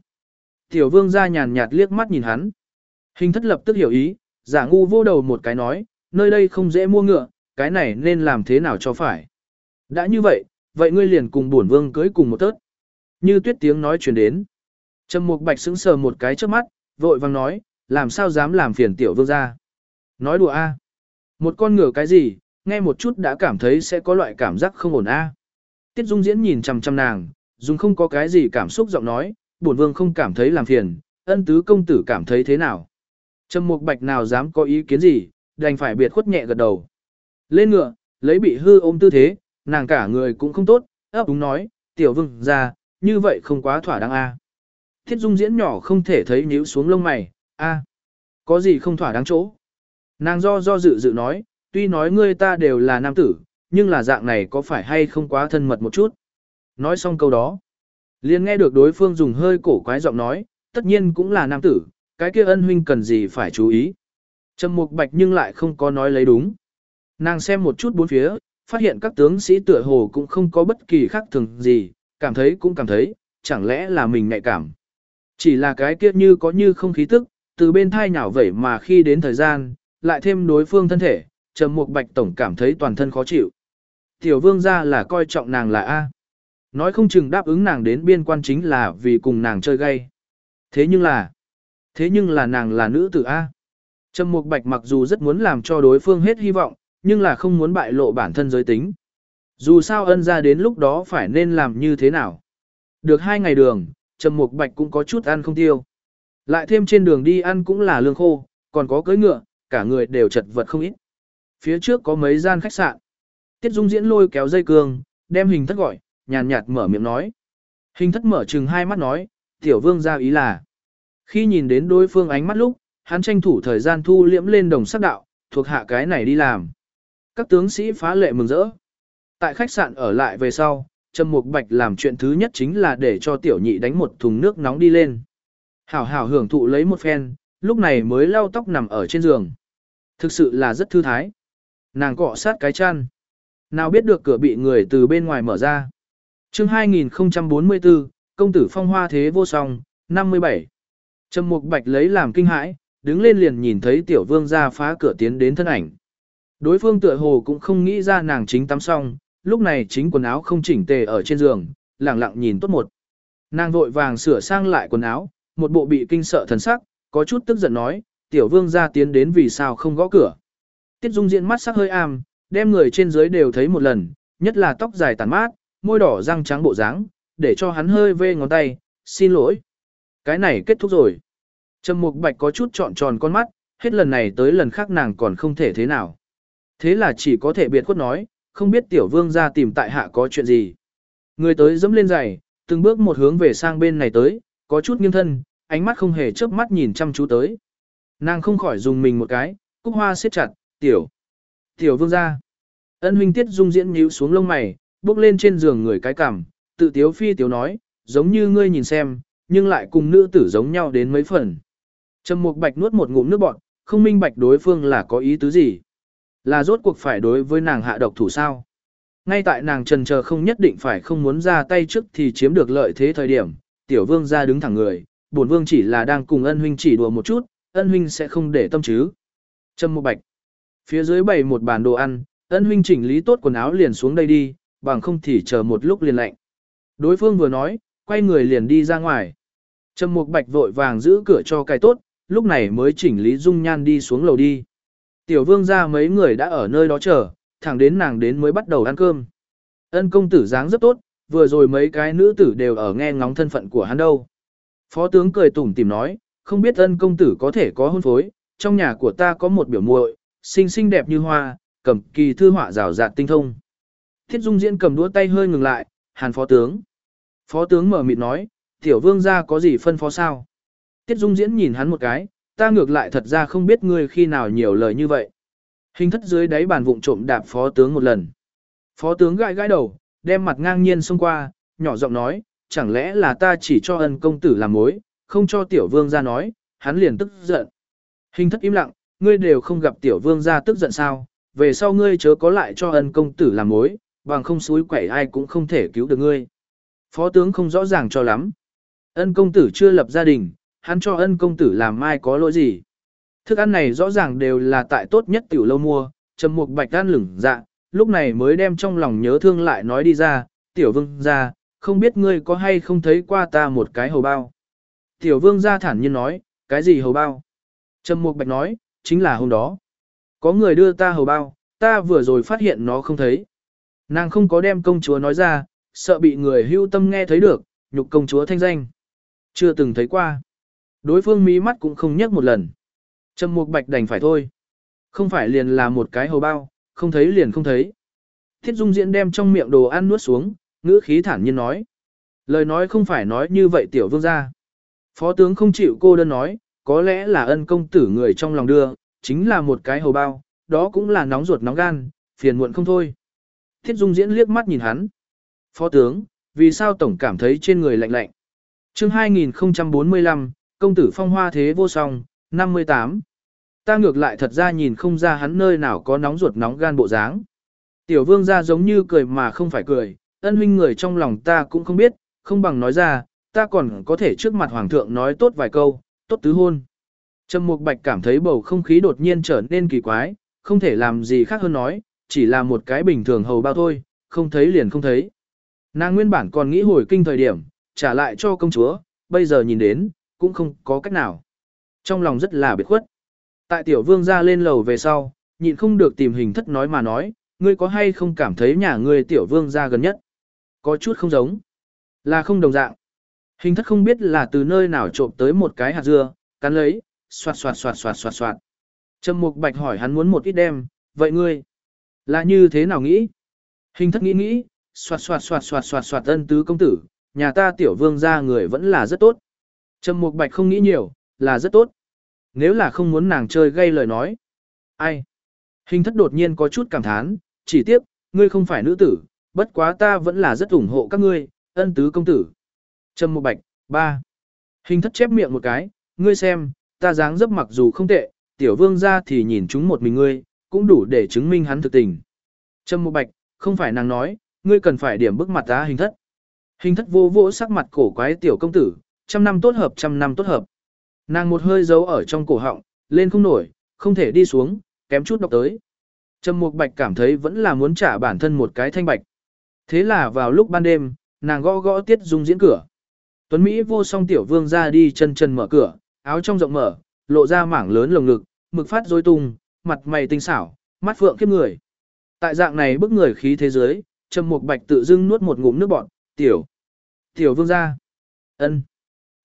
Tiểu vương ra nhàn nhạt liếc mắt nhìn hắn. Hình thất lập tức hiểu ý, giả ngu vô đầu một cái nói, nơi đây không dễ mua ngựa, cái này nên làm thế nào cho phải. Đã như vậy, vậy ngươi liền cùng bổn vương cưới cùng một tớt. Như tuyết tiếng nói truyền đến. Trầm mục bạch sững sờ một cái trước mắt, vội vàng nói, làm sao dám làm phiền tiểu vương ra. Nói đùa a Một con ngựa cái gì, nghe một chút đã cảm thấy sẽ có loại cảm giác không ổn a Tiết Dung Diễn nhìn chằm chằm nàng, dùng không có cái gì cảm xúc giọng nói, bổn vương không cảm thấy làm phiền, ân tứ công tử cảm thấy thế nào. Trầm mục bạch nào dám có ý kiến gì, đành phải biệt khuất nhẹ gật đầu. Lên ngựa, lấy bị hư ôm tư thế, nàng cả người cũng không tốt, ấp đúng nói, tiểu vương ra, như vậy không quá thỏa đáng a. Thiết dung diễn nhỏ không thể thấy nhíu xuống lông mày, a, có gì không thỏa đáng chỗ. Nàng do do dự dự nói, tuy nói ngươi ta đều là nam tử, nhưng là dạng này có phải hay không quá thân mật một chút. Nói xong câu đó, liền nghe được đối phương dùng hơi cổ quái giọng nói, tất nhiên cũng là nam tử, cái kia ân huynh cần gì phải chú ý. Trầm mục bạch nhưng lại không có nói lấy đúng. Nàng xem một chút bốn phía, phát hiện các tướng sĩ tựa hồ cũng không có bất kỳ khác thường gì, cảm thấy cũng cảm thấy, chẳng lẽ là mình nhạy cảm. Chỉ là cái kia như có như không khí tức, từ bên thai nhảo vẩy mà khi đến thời gian, lại thêm đối phương thân thể, trầm mục bạch tổng cảm thấy toàn thân khó chịu. Tiểu vương ra là coi trọng nàng là A. Nói không chừng đáp ứng nàng đến biên quan chính là vì cùng nàng chơi gay. Thế nhưng là, thế nhưng là nàng là nữ tử A. Trầm Mục Bạch mặc dù rất muốn làm cho đối phương hết hy vọng, nhưng là không muốn bại lộ bản thân giới tính. Dù sao ân ra đến lúc đó phải nên làm như thế nào. Được hai ngày đường, Trầm Mục Bạch cũng có chút ăn không tiêu. Lại thêm trên đường đi ăn cũng là lương khô, còn có cưỡi ngựa, cả người đều chật vật không ít. Phía trước có mấy gian khách sạn. Tiết Dung diễn lôi kéo dây cương, đem hình thất gọi, nhàn nhạt mở miệng nói. Hình thất mở chừng hai mắt nói, tiểu vương ra ý là. Khi nhìn đến đối phương ánh mắt lúc, hắn tranh thủ thời gian thu liễm lên đồng sắc đạo, thuộc hạ cái này đi làm. Các tướng sĩ phá lệ mừng rỡ. Tại khách sạn ở lại về sau, Trầm Mục Bạch làm chuyện thứ nhất chính là để cho tiểu nhị đánh một thùng nước nóng đi lên. Hảo hảo hưởng thụ lấy một phen, lúc này mới lau tóc nằm ở trên giường. Thực sự là rất thư thái. Nàng cọ sát cái chăn. Nào biết được cửa bị người từ bên ngoài mở ra chương 2044, công tử phong hoa thế vô song, 57. Trầm Mục Bạch lấy làm kinh hãi, đứng lên liền nhìn thấy tiểu vương ra phá cửa tiến đến thân ảnh. Đối phương tựa hồ cũng không nghĩ ra nàng chính tắm xong, lúc này chính quần áo không chỉnh tề ở trên giường, lẳng lặng nhìn tốt một. Nàng vội vàng sửa sang lại quần áo, một bộ bị kinh sợ thần sắc, có chút tức giận nói, tiểu vương ra tiến đến vì sao không gõ cửa. Tiết Dung diễn mắt sắc hơi am, đem người trên dưới đều thấy một lần, nhất là tóc dài tàn mát, môi đỏ răng trắng bộ dáng, để cho hắn hơi vê ngón tay, xin lỗi. Cái này kết thúc rồi. Trầm Mục Bạch có chút trọn tròn con mắt, hết lần này tới lần khác nàng còn không thể thế nào. Thế là chỉ có thể biệt khuất nói, không biết tiểu vương ra tìm tại hạ có chuyện gì. Người tới dẫm lên giày, từng bước một hướng về sang bên này tới, có chút nghiêng thân, ánh mắt không hề chớp mắt nhìn chăm chú tới. Nàng không khỏi dùng mình một cái, cúc hoa siết chặt, tiểu. Tiểu vương ra. Ân huynh tiết dung diễn nhíu xuống lông mày, bước lên trên giường người cái cằm, tự tiếu phi tiếu nói, giống như ngươi nhìn xem, nhưng lại cùng nữ tử giống nhau đến mấy phần. Trầm Mục Bạch nuốt một ngụm nước bọt, không minh bạch đối phương là có ý tứ gì. Là rốt cuộc phải đối với nàng hạ độc thủ sao? Ngay tại nàng trần chờ không nhất định phải không muốn ra tay trước thì chiếm được lợi thế thời điểm, tiểu vương ra đứng thẳng người, bổn vương chỉ là đang cùng ân huynh chỉ đùa một chút, ân huynh sẽ không để tâm chứ. Trầm Mục Bạch. Phía dưới bày một bàn đồ ăn, ân huynh chỉnh lý tốt quần áo liền xuống đây đi, bằng không thì chờ một lúc liền lạnh. Đối phương vừa nói, quay người liền đi ra ngoài. Trầm Mục Bạch vội vàng giữ cửa cho cài tốt, lúc này mới chỉnh lý dung nhan đi xuống lầu đi. Tiểu vương ra mấy người đã ở nơi đó chờ, thẳng đến nàng đến mới bắt đầu ăn cơm. Ân công tử dáng rất tốt, vừa rồi mấy cái nữ tử đều ở nghe ngóng thân phận của hắn đâu. Phó tướng cười tủm tìm nói, không biết ân công tử có thể có hôn phối, trong nhà của ta có một biểu muội, xinh xinh đẹp như hoa, cầm kỳ thư họa rào rạt tinh thông. Thiết Dung Diễn cầm đũa tay hơi ngừng lại, hàn phó tướng. Phó tướng mở mịt nói, tiểu vương gia có gì phân phó sao? Tiết Dung Diễn nhìn hắn một cái, ta ngược lại thật ra không biết ngươi khi nào nhiều lời như vậy. Hình thất dưới đáy bàn vụng trộm đạp phó tướng một lần. Phó tướng gãi gãi đầu, đem mặt ngang nhiên xông qua, nhỏ giọng nói, chẳng lẽ là ta chỉ cho ân công tử làm mối, không cho tiểu vương ra nói, hắn liền tức giận. Hình thất im lặng, ngươi đều không gặp tiểu vương ra tức giận sao, về sau ngươi chớ có lại cho ân công tử làm mối, bằng không suối quẩy ai cũng không thể cứu được ngươi. Phó tướng không rõ ràng cho lắm. Ân công tử chưa lập gia đình, hắn cho ân công tử làm mai có lỗi gì. Thức ăn này rõ ràng đều là tại tốt nhất tiểu lâu mua, trầm mục bạch ăn lửng dạ, lúc này mới đem trong lòng nhớ thương lại nói đi ra, tiểu vương ra, không biết ngươi có hay không thấy qua ta một cái hầu bao. Tiểu vương ra thản nhiên nói, cái gì hầu bao? Trầm mục bạch nói, chính là hôm đó. Có người đưa ta hầu bao, ta vừa rồi phát hiện nó không thấy. Nàng không có đem công chúa nói ra, sợ bị người hưu tâm nghe thấy được, nhục công chúa thanh danh. Chưa từng thấy qua. Đối phương mí mắt cũng không nhấc một lần. Trầm Mục Bạch đành phải thôi. Không phải liền là một cái hầu bao, không thấy liền không thấy. Thiết Dung Diễn đem trong miệng đồ ăn nuốt xuống, ngữ khí thản nhiên nói. Lời nói không phải nói như vậy tiểu vương gia. Phó tướng không chịu cô đơn nói, có lẽ là ân công tử người trong lòng đưa, chính là một cái hầu bao, đó cũng là nóng ruột nóng gan, phiền muộn không thôi. Thiết Dung Diễn liếc mắt nhìn hắn. Phó tướng, vì sao tổng cảm thấy trên người lạnh lạnh? Chương 2045, công tử phong hoa thế vô song, 58. Ta ngược lại thật ra nhìn không ra hắn nơi nào có nóng ruột nóng gan bộ dáng. Tiểu vương ra giống như cười mà không phải cười, ân huynh người trong lòng ta cũng không biết, không bằng nói ra, ta còn có thể trước mặt hoàng thượng nói tốt vài câu, tốt tứ hôn. Trầm Mục Bạch cảm thấy bầu không khí đột nhiên trở nên kỳ quái, không thể làm gì khác hơn nói, chỉ là một cái bình thường hầu bao thôi, không thấy liền không thấy. Nàng nguyên bản còn nghĩ hồi kinh thời điểm, trả lại cho công chúa, bây giờ nhìn đến, cũng không có cách nào. Trong lòng rất là biệt khuất. Tại tiểu vương ra lên lầu về sau, nhịn không được tìm hình thất nói mà nói, ngươi có hay không cảm thấy nhà ngươi tiểu vương ra gần nhất? Có chút không giống. Là không đồng dạng. Hình thất không biết là từ nơi nào trộm tới một cái hạt dưa, cắn lấy, xoạt xoạt xoạt xoạt xoạt xoạt. Trầm Mục Bạch hỏi hắn muốn một ít đem, vậy ngươi là như thế nào nghĩ? Hình thất nghĩ nghĩ, xoạt xoạt xoạt xoạt xoạt xoạt ân tứ công tử, nhà ta tiểu vương ra người vẫn là rất tốt. Trầm Mục Bạch không nghĩ nhiều, là rất tốt. Nếu là không muốn nàng chơi gây lời nói. Ai? Hình thất đột nhiên có chút cảm thán, chỉ tiếc, ngươi không phải nữ tử, bất quá ta vẫn là rất ủng hộ các ngươi, ân tứ công tử. Trầm Mục Bạch, ba. Hình thất chép miệng một cái, ngươi xem, ta dáng dấp mặc dù không tệ, tiểu vương ra thì nhìn chúng một mình ngươi, cũng đủ để chứng minh hắn thực tình. Trâm Mục Bạch, không phải nàng nói, ngươi cần phải điểm bức mặt ta hình thất. Hình thất vô vỗ sắc mặt cổ quái tiểu công tử, trăm năm tốt hợp trăm năm tốt hợp. Nàng một hơi giấu ở trong cổ họng, lên không nổi, không thể đi xuống, kém chút đọc tới. Trầm Mục Bạch cảm thấy vẫn là muốn trả bản thân một cái thanh bạch. Thế là vào lúc ban đêm, nàng gõ gõ Tiết Dung diễn cửa. Tuấn Mỹ vô song tiểu vương ra đi chân chân mở cửa, áo trong rộng mở, lộ ra mảng lớn lồng ngực, mực phát rối tung, mặt mày tinh xảo, mắt phượng kiếp người. Tại dạng này bức người khí thế giới, Trầm Mục Bạch tự dưng nuốt một ngụm nước bọt, "Tiểu, tiểu vương gia." Ân.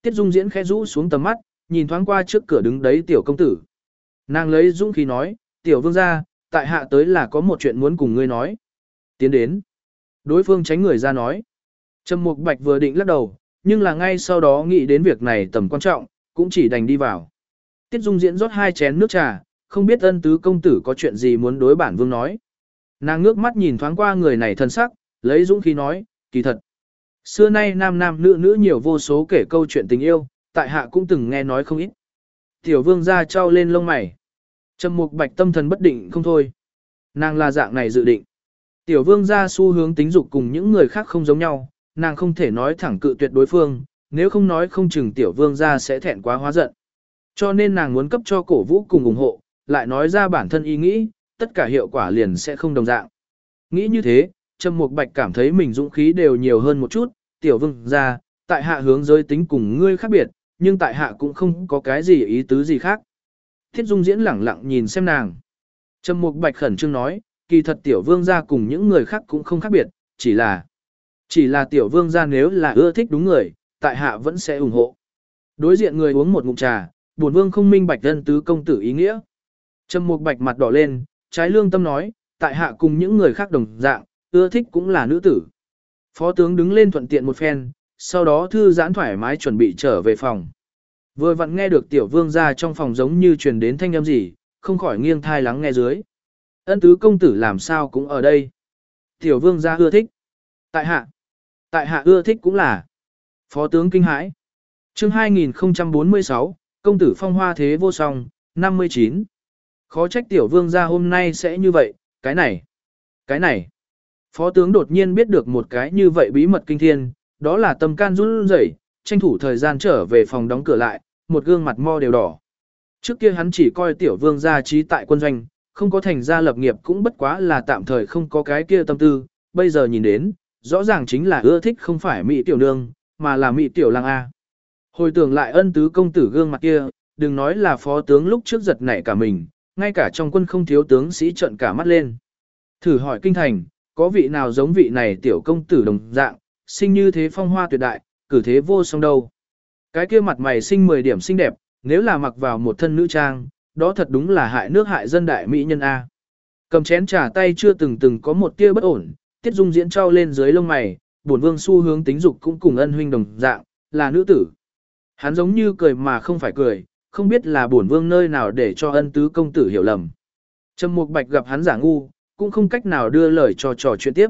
Tiết Dung diễn khẽ rũ xuống tầm mắt, nhìn thoáng qua trước cửa đứng đấy tiểu công tử. Nàng lấy dũng khí nói, "Tiểu vương gia, tại hạ tới là có một chuyện muốn cùng ngươi nói." Tiến đến. Đối phương tránh người ra nói. Trầm Mục Bạch vừa định lắc đầu, nhưng là ngay sau đó nghĩ đến việc này tầm quan trọng, cũng chỉ đành đi vào. Tiết Dung diễn rót hai chén nước trà, không biết ân tứ công tử có chuyện gì muốn đối bản vương nói. Nàng ngước mắt nhìn thoáng qua người này thân sắc, lấy dũng khí nói, kỳ thật. Xưa nay nam nam nữ nữ nhiều vô số kể câu chuyện tình yêu, tại hạ cũng từng nghe nói không ít. Tiểu vương ra trao lên lông mày. Trầm mục bạch tâm thần bất định không thôi. Nàng là dạng này dự định. Tiểu vương ra xu hướng tính dục cùng những người khác không giống nhau, nàng không thể nói thẳng cự tuyệt đối phương, nếu không nói không chừng tiểu vương ra sẽ thẹn quá hóa giận. Cho nên nàng muốn cấp cho cổ vũ cùng ủng hộ, lại nói ra bản thân ý nghĩ, tất cả hiệu quả liền sẽ không đồng dạng. Nghĩ như thế, Trầm Mục Bạch cảm thấy mình dũng khí đều nhiều hơn một chút, tiểu vương ra, tại hạ hướng giới tính cùng ngươi khác biệt, nhưng tại hạ cũng không có cái gì ý tứ gì khác. Thiết Dung diễn lẳng lặng nhìn xem nàng. Trầm Mục Bạch khẩn trương nói, kỳ thật tiểu vương gia cùng những người khác cũng không khác biệt, chỉ là chỉ là tiểu vương gia nếu là ưa thích đúng người, tại hạ vẫn sẽ ủng hộ. Đối diện người uống một ngụm trà, buồn vương không minh bạch thân tứ công tử ý nghĩa. Trầm Mục Bạch mặt đỏ lên, trái lương tâm nói, tại hạ cùng những người khác đồng dạng, ưa thích cũng là nữ tử. Phó tướng đứng lên thuận tiện một phen, sau đó thư giãn thoải mái chuẩn bị trở về phòng. Vừa vặn nghe được tiểu vương ra trong phòng giống như truyền đến thanh âm gì, không khỏi nghiêng thai lắng nghe dưới. Ân tứ công tử làm sao cũng ở đây. Tiểu vương ra ưa thích. Tại hạ. Tại hạ ưa thích cũng là. Phó tướng kinh hãi. chương 2046, công tử phong hoa thế vô song, 59. Khó trách tiểu vương gia hôm nay sẽ như vậy, cái này, cái này. Phó tướng đột nhiên biết được một cái như vậy bí mật kinh thiên, đó là tâm can run rẩy, tranh thủ thời gian trở về phòng đóng cửa lại, một gương mặt mo đều đỏ. Trước kia hắn chỉ coi tiểu vương gia trí tại quân doanh, không có thành gia lập nghiệp cũng bất quá là tạm thời không có cái kia tâm tư, bây giờ nhìn đến, rõ ràng chính là ưa thích không phải mỹ tiểu nương, mà là mỹ tiểu lang A. Hồi tưởng lại ân tứ công tử gương mặt kia, đừng nói là phó tướng lúc trước giật nảy cả mình, ngay cả trong quân không thiếu tướng sĩ trợn cả mắt lên. Thử hỏi kinh thành, có vị nào giống vị này tiểu công tử đồng dạng, sinh như thế phong hoa tuyệt đại, cử thế vô song đâu. Cái kia mặt mày sinh 10 điểm xinh đẹp, nếu là mặc vào một thân nữ trang, đó thật đúng là hại nước hại dân đại mỹ nhân A. Cầm chén trà tay chưa từng từng có một tia bất ổn, tiết dung diễn trao lên dưới lông mày, bổn vương xu hướng tính dục cũng cùng ân huynh đồng dạng, là nữ tử. Hắn giống như cười mà không phải cười, không biết là bổn vương nơi nào để cho ân tứ công tử hiểu lầm. Trầm Mục Bạch gặp hắn giả ngu, cũng không cách nào đưa lời cho trò chuyện tiếp.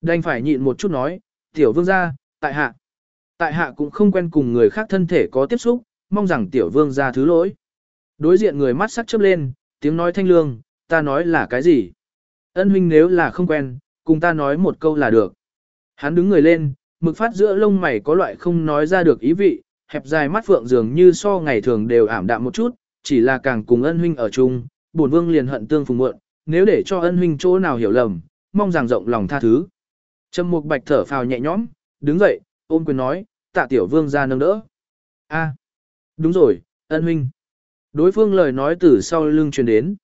Đành phải nhịn một chút nói, tiểu vương gia, tại hạ. Tại hạ cũng không quen cùng người khác thân thể có tiếp xúc, mong rằng tiểu vương gia thứ lỗi. Đối diện người mắt sắc chớp lên, tiếng nói thanh lương, ta nói là cái gì? Ân huynh nếu là không quen, cùng ta nói một câu là được. Hắn đứng người lên, mực phát giữa lông mày có loại không nói ra được ý vị, hẹp dài mắt phượng dường như so ngày thường đều ảm đạm một chút, chỉ là càng cùng ân huynh ở chung, bổn vương liền hận tương phùng muộn, nếu để cho ân huynh chỗ nào hiểu lầm, mong rằng rộng lòng tha thứ. Trầm Mục Bạch thở phào nhẹ nhõm, đứng dậy, ôm quyền nói, tạ tiểu vương ra nâng đỡ. A, đúng rồi, ân huynh. Đối phương lời nói từ sau lưng truyền đến.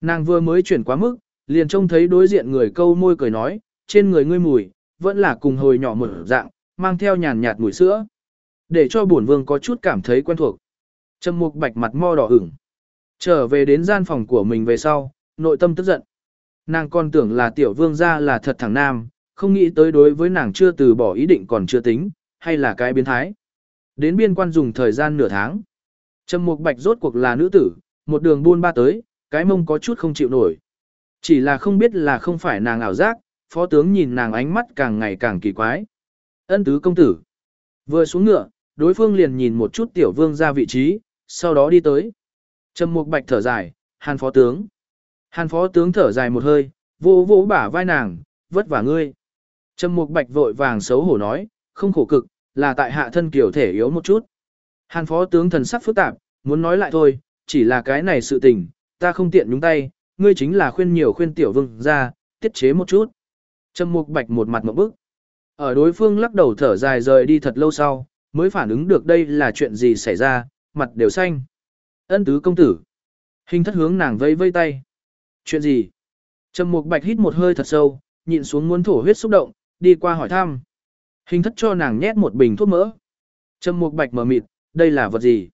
Nàng vừa mới chuyển quá mức, liền trông thấy đối diện người câu môi cười nói, trên người ngươi mùi, vẫn là cùng hồi nhỏ một dạng, mang theo nhàn nhạt mùi sữa. Để cho bổn vương có chút cảm thấy quen thuộc. Trầm Mục Bạch mặt mo đỏ ửng. Trở về đến gian phòng của mình về sau, nội tâm tức giận. Nàng còn tưởng là tiểu vương gia là thật thẳng nam, không nghĩ tới đối với nàng chưa từ bỏ ý định còn chưa tính, hay là cái biến thái. Đến biên quan dùng thời gian nửa tháng. Trầm Mục Bạch rốt cuộc là nữ tử, một đường buôn ba tới, cái mông có chút không chịu nổi. Chỉ là không biết là không phải nàng ảo giác, phó tướng nhìn nàng ánh mắt càng ngày càng kỳ quái. Ân tứ công tử. Vừa xuống ngựa, đối phương liền nhìn một chút tiểu vương ra vị trí, sau đó đi tới. Trầm Mục Bạch thở dài, Hàn phó tướng. Hàn phó tướng thở dài một hơi, vô vô bả vai nàng, vất vả ngươi. Trầm Mục Bạch vội vàng xấu hổ nói, không khổ cực, là tại hạ thân kiểu thể yếu một chút. Hàn phó tướng thần sắc phức tạp, muốn nói lại thôi, chỉ là cái này sự tình, ta không tiện nhúng tay, ngươi chính là khuyên nhiều khuyên tiểu vương ra, tiết chế một chút. Trầm mục bạch một mặt một bức. Ở đối phương lắc đầu thở dài rời đi thật lâu sau, mới phản ứng được đây là chuyện gì xảy ra, mặt đều xanh. Ân tứ công tử. Hình thất hướng nàng vây vây tay. Chuyện gì? Trầm mục bạch hít một hơi thật sâu, nhịn xuống muốn thổ huyết xúc động, đi qua hỏi thăm. Hình thất cho nàng nhét một bình thuốc mỡ. Trầm mục bạch mở mịt, đây là vật gì?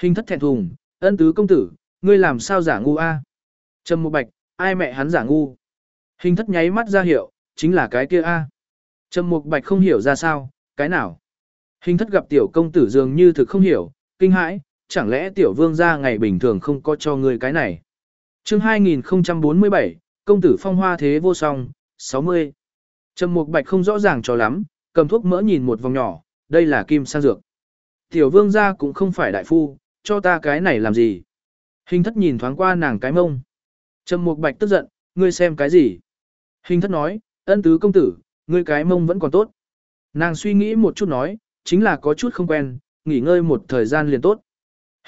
Hình thất thẹn thùng, ân tứ công tử, ngươi làm sao giả ngu a? Trầm mục bạch, ai mẹ hắn giả ngu? Hình thất nháy mắt ra hiệu, chính là cái kia a. Trầm mục bạch không hiểu ra sao, cái nào? Hình thất gặp tiểu công tử dường như thực không hiểu, kinh hãi, chẳng lẽ tiểu vương gia ngày bình thường không có cho ngươi cái này? chương 2047, công tử phong hoa thế vô song, 60. Trầm mục bạch không rõ ràng cho lắm, cầm thuốc mỡ nhìn một vòng nhỏ, đây là kim sang dược. Tiểu vương gia cũng không phải đại phu, cho ta cái này làm gì? Hình thất nhìn thoáng qua nàng cái mông. Trầm mục bạch tức giận, ngươi xem cái gì? Hình thất nói, ân tứ công tử, ngươi cái mông vẫn còn tốt. Nàng suy nghĩ một chút nói, chính là có chút không quen, nghỉ ngơi một thời gian liền tốt.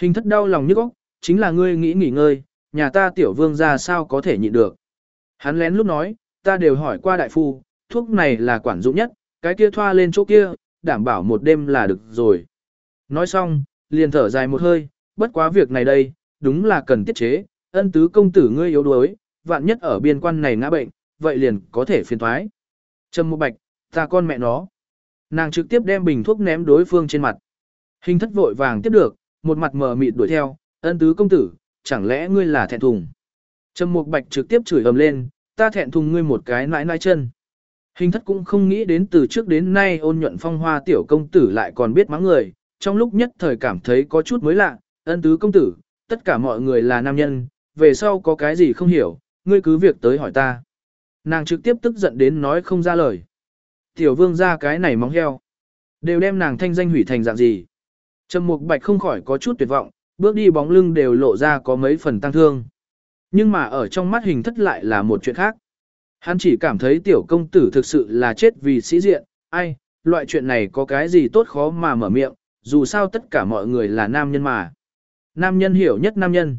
Hình thất đau lòng nhức óc, chính là ngươi nghĩ nghỉ ngơi, nhà ta tiểu vương ra sao có thể nhịn được. Hắn lén lúc nói, ta đều hỏi qua đại phu, thuốc này là quản dụng nhất, cái kia thoa lên chỗ kia, đảm bảo một đêm là được rồi. Nói xong, liền thở dài một hơi, bất quá việc này đây, đúng là cần tiết chế, ân tứ công tử ngươi yếu đuối, vạn nhất ở biên quan này ngã bệnh, vậy liền có thể phiền thoái. trâm một bạch, ta con mẹ nó. Nàng trực tiếp đem bình thuốc ném đối phương trên mặt. Hình thất vội vàng tiếp được, một mặt mờ mịt đuổi theo, ân tứ công tử, chẳng lẽ ngươi là thẹn thùng. Trầm Mục Bạch trực tiếp chửi ầm lên, ta thẹn thùng ngươi một cái nãi nãi chân. Hình thất cũng không nghĩ đến từ trước đến nay ôn nhuận phong hoa tiểu công tử lại còn biết mắng người, trong lúc nhất thời cảm thấy có chút mới lạ, ân tứ công tử, tất cả mọi người là nam nhân, về sau có cái gì không hiểu, ngươi cứ việc tới hỏi ta. Nàng trực tiếp tức giận đến nói không ra lời. Tiểu vương ra cái này móng heo. Đều đem nàng thanh danh hủy thành dạng gì. Trầm mục bạch không khỏi có chút tuyệt vọng, bước đi bóng lưng đều lộ ra có mấy phần tăng thương. Nhưng mà ở trong mắt hình thất lại là một chuyện khác. Hắn chỉ cảm thấy tiểu công tử thực sự là chết vì sĩ diện, ai, loại chuyện này có cái gì tốt khó mà mở miệng, dù sao tất cả mọi người là nam nhân mà. Nam nhân hiểu nhất nam nhân.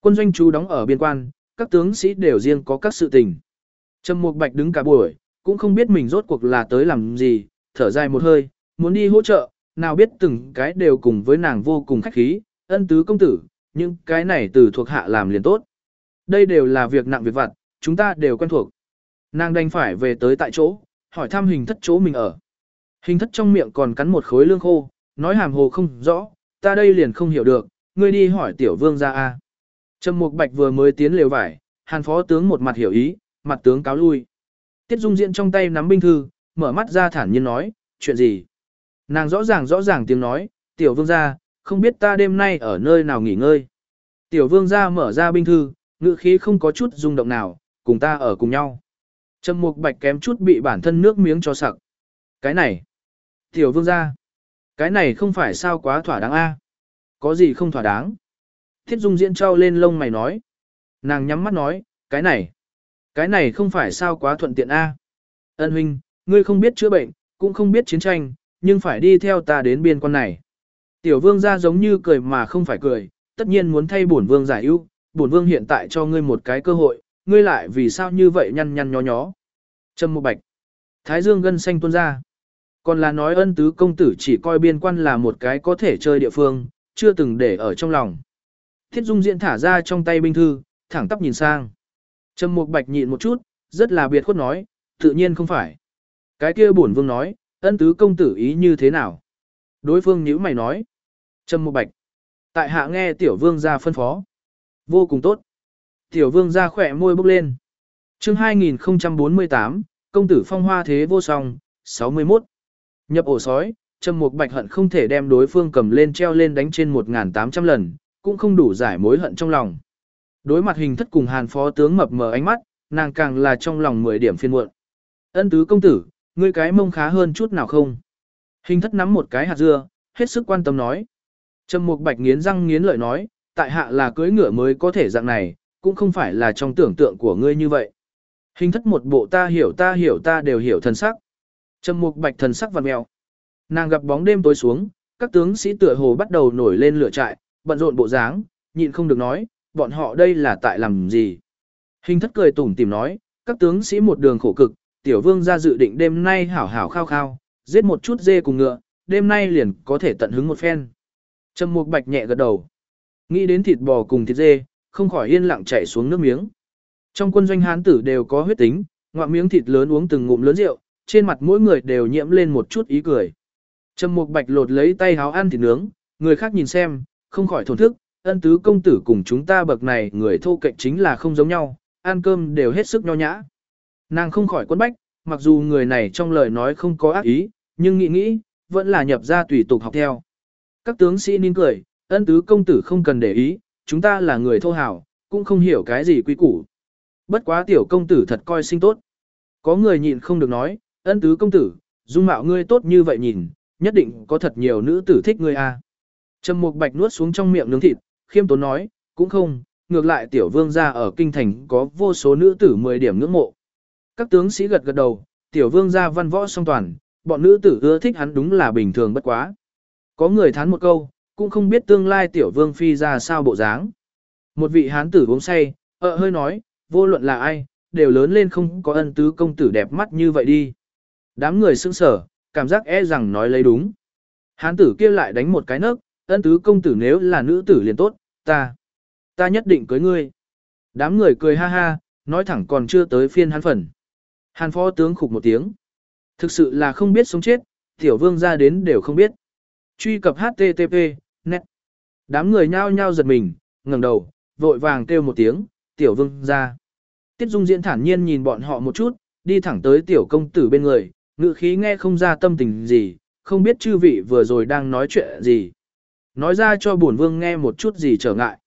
Quân doanh chú đóng ở biên quan, các tướng sĩ đều riêng có các sự tình. Trầm Mục Bạch đứng cả buổi, cũng không biết mình rốt cuộc là tới làm gì, thở dài một hơi, muốn đi hỗ trợ, nào biết từng cái đều cùng với nàng vô cùng khách khí, ân tứ công tử, nhưng cái này từ thuộc hạ làm liền tốt. Đây đều là việc nặng việc vặt, chúng ta đều quen thuộc. Nàng đành phải về tới tại chỗ, hỏi thăm hình thất chỗ mình ở. Hình thất trong miệng còn cắn một khối lương khô, nói hàm hồ không rõ, ta đây liền không hiểu được, ngươi đi hỏi tiểu vương ra a. Trầm Mục Bạch vừa mới tiến lều vải, Hàn phó tướng một mặt hiểu ý, mặt tướng cáo lui. Tiết Dung Diễn trong tay nắm binh thư, mở mắt ra thản nhiên nói, chuyện gì? Nàng rõ ràng rõ ràng tiếng nói, tiểu vương gia, không biết ta đêm nay ở nơi nào nghỉ ngơi. Tiểu vương gia mở ra binh thư, ngữ khí không có chút rung động nào, cùng ta ở cùng nhau. Trầm mục bạch kém chút bị bản thân nước miếng cho sặc. Cái này, tiểu vương gia, cái này không phải sao quá thỏa đáng a? Có gì không thỏa đáng? Thiết dung diễn trao lên lông mày nói. Nàng nhắm mắt nói, cái này, cái này không phải sao quá thuận tiện a? Ân huynh, ngươi không biết chữa bệnh, cũng không biết chiến tranh, nhưng phải đi theo ta đến biên quan này. Tiểu vương ra giống như cười mà không phải cười, tất nhiên muốn thay bổn vương giải ưu, bổn vương hiện tại cho ngươi một cái cơ hội, ngươi lại vì sao như vậy nhăn nhăn nhó nhó. Trâm Mộ bạch. Thái dương gân xanh tuôn ra. Còn là nói ân tứ công tử chỉ coi biên quan là một cái có thể chơi địa phương, chưa từng để ở trong lòng. Thiết dung diện thả ra trong tay binh thư, thẳng tắp nhìn sang. Trâm Mục Bạch nhịn một chút, rất là biệt khuất nói, tự nhiên không phải. Cái kia bổn vương nói, ân tứ công tử ý như thế nào? Đối phương nhíu mày nói. Trâm Mục Bạch. Tại hạ nghe tiểu vương ra phân phó. Vô cùng tốt. Tiểu vương ra khỏe môi bốc lên. chương 2048, công tử phong hoa thế vô song, 61. Nhập ổ sói, Trâm Mục Bạch hận không thể đem đối phương cầm lên treo lên đánh trên 1.800 lần, cũng không đủ giải mối hận trong lòng. Đối mặt hình thất cùng hàn phó tướng mập mờ ánh mắt, nàng càng là trong lòng 10 điểm phiên muộn. Ân tứ công tử, ngươi cái mông khá hơn chút nào không? Hình thất nắm một cái hạt dưa, hết sức quan tâm nói. Trầm mục bạch nghiến răng nghiến lợi nói, tại hạ là cưới ngựa mới có thể dạng này, cũng không phải là trong tưởng tượng của ngươi như vậy. Hình thất một bộ ta hiểu ta hiểu ta đều hiểu thần sắc. Trầm mục bạch thần sắc vằn mèo, Nàng gặp bóng đêm tối xuống, các tướng sĩ tựa hồ bắt đầu nổi lên lửa trại, bận rộn bộ dáng, nhịn không được nói, bọn họ đây là tại làm gì. Hình thất cười tủm tìm nói, các tướng sĩ một đường khổ cực, tiểu vương ra dự định đêm nay hảo hảo khao khao, giết một chút dê cùng ngựa, đêm nay liền có thể tận hứng một phen. Trầm Mục Bạch nhẹ gật đầu. Nghĩ đến thịt bò cùng thịt dê, không khỏi yên lặng chảy xuống nước miếng. Trong quân doanh hán tử đều có huyết tính, ngoạm miếng thịt lớn uống từng ngụm lớn rượu, trên mặt mỗi người đều nhiễm lên một chút ý cười. Trầm Mục Bạch lột lấy tay háo ăn thịt nướng, người khác nhìn xem, không khỏi thổn thức, ân tứ công tử cùng chúng ta bậc này người thô cạnh chính là không giống nhau, ăn cơm đều hết sức nho nhã. Nàng không khỏi quấn bách, mặc dù người này trong lời nói không có ác ý, nhưng nghĩ nghĩ, vẫn là nhập ra tùy tục học theo. Các tướng sĩ nín cười, ân tứ công tử không cần để ý, chúng ta là người thô hảo, cũng không hiểu cái gì quý củ. Bất quá tiểu công tử thật coi sinh tốt. Có người nhịn không được nói, ân tứ công tử, dung mạo ngươi tốt như vậy nhìn, nhất định có thật nhiều nữ tử thích ngươi a. À. Trầm Mục Bạch nuốt xuống trong miệng nướng thịt, khiêm tốn nói, cũng không, ngược lại tiểu vương gia ở kinh thành có vô số nữ tử 10 điểm ngưỡng mộ. Các tướng sĩ gật gật đầu, tiểu vương gia văn võ song toàn, bọn nữ tử ưa thích hắn đúng là bình thường bất quá. Có người thán một câu, cũng không biết tương lai tiểu vương phi ra sao bộ dáng. Một vị hán tử uống say, ợ hơi nói, vô luận là ai, đều lớn lên không có ân tứ công tử đẹp mắt như vậy đi. Đám người sững sở, cảm giác e rằng nói lấy đúng. Hán tử kia lại đánh một cái nấc, ân tứ công tử nếu là nữ tử liền tốt, ta, ta nhất định cưới ngươi. Đám người cười ha ha, nói thẳng còn chưa tới phiên hắn phần. Hàn phó tướng khục một tiếng. Thực sự là không biết sống chết, tiểu vương ra đến đều không biết. Truy cập HTTP, net. Đám người nhao nhao giật mình, ngẩng đầu, vội vàng kêu một tiếng, tiểu vương ra. Tiết Dung diễn thản nhiên nhìn bọn họ một chút, đi thẳng tới tiểu công tử bên người, ngự khí nghe không ra tâm tình gì, không biết chư vị vừa rồi đang nói chuyện gì. Nói ra cho bổn vương nghe một chút gì trở ngại.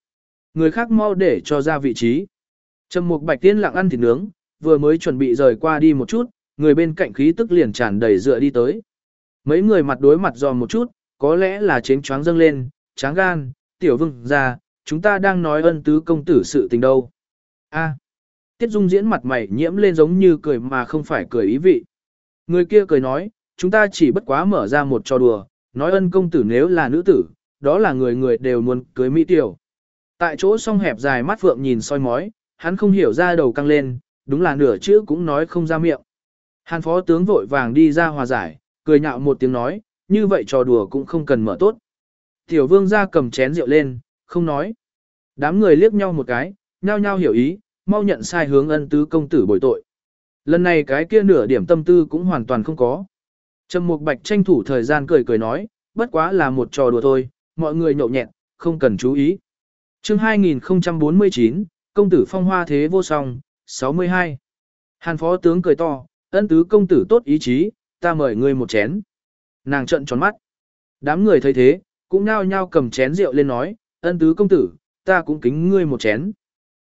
Người khác mau để cho ra vị trí. Trầm Mục Bạch Tiên lặng ăn thịt nướng, vừa mới chuẩn bị rời qua đi một chút, người bên cạnh khí tức liền tràn đầy dựa đi tới. Mấy người mặt đối mặt dò một chút, có lẽ là chén choáng dâng lên, tráng gan, tiểu vương ra, chúng ta đang nói ân tứ công tử sự tình đâu. a Tiết Dung diễn mặt mày nhiễm lên giống như cười mà không phải cười ý vị. Người kia cười nói, chúng ta chỉ bất quá mở ra một trò đùa, nói ân công tử nếu là nữ tử, đó là người người đều muốn cưới mỹ tiểu. Tại chỗ song hẹp dài mắt phượng nhìn soi mói, hắn không hiểu ra đầu căng lên, đúng là nửa chữ cũng nói không ra miệng. Hàn phó tướng vội vàng đi ra hòa giải, cười nhạo một tiếng nói, như vậy trò đùa cũng không cần mở tốt. Tiểu vương ra cầm chén rượu lên, không nói. Đám người liếc nhau một cái, nhao nhao hiểu ý, mau nhận sai hướng ân tứ công tử bồi tội. Lần này cái kia nửa điểm tâm tư cũng hoàn toàn không có. Trầm Mục Bạch tranh thủ thời gian cười cười nói, bất quá là một trò đùa thôi, mọi người nhậu nhẹn, không cần chú ý. Chương 2049, công tử phong hoa thế vô song, 62. Hàn phó tướng cười to, ân tứ công tử tốt ý chí, ta mời ngươi một chén. Nàng trợn tròn mắt. Đám người thấy thế, cũng nao nhao cầm chén rượu lên nói, ân tứ công tử, ta cũng kính ngươi một chén.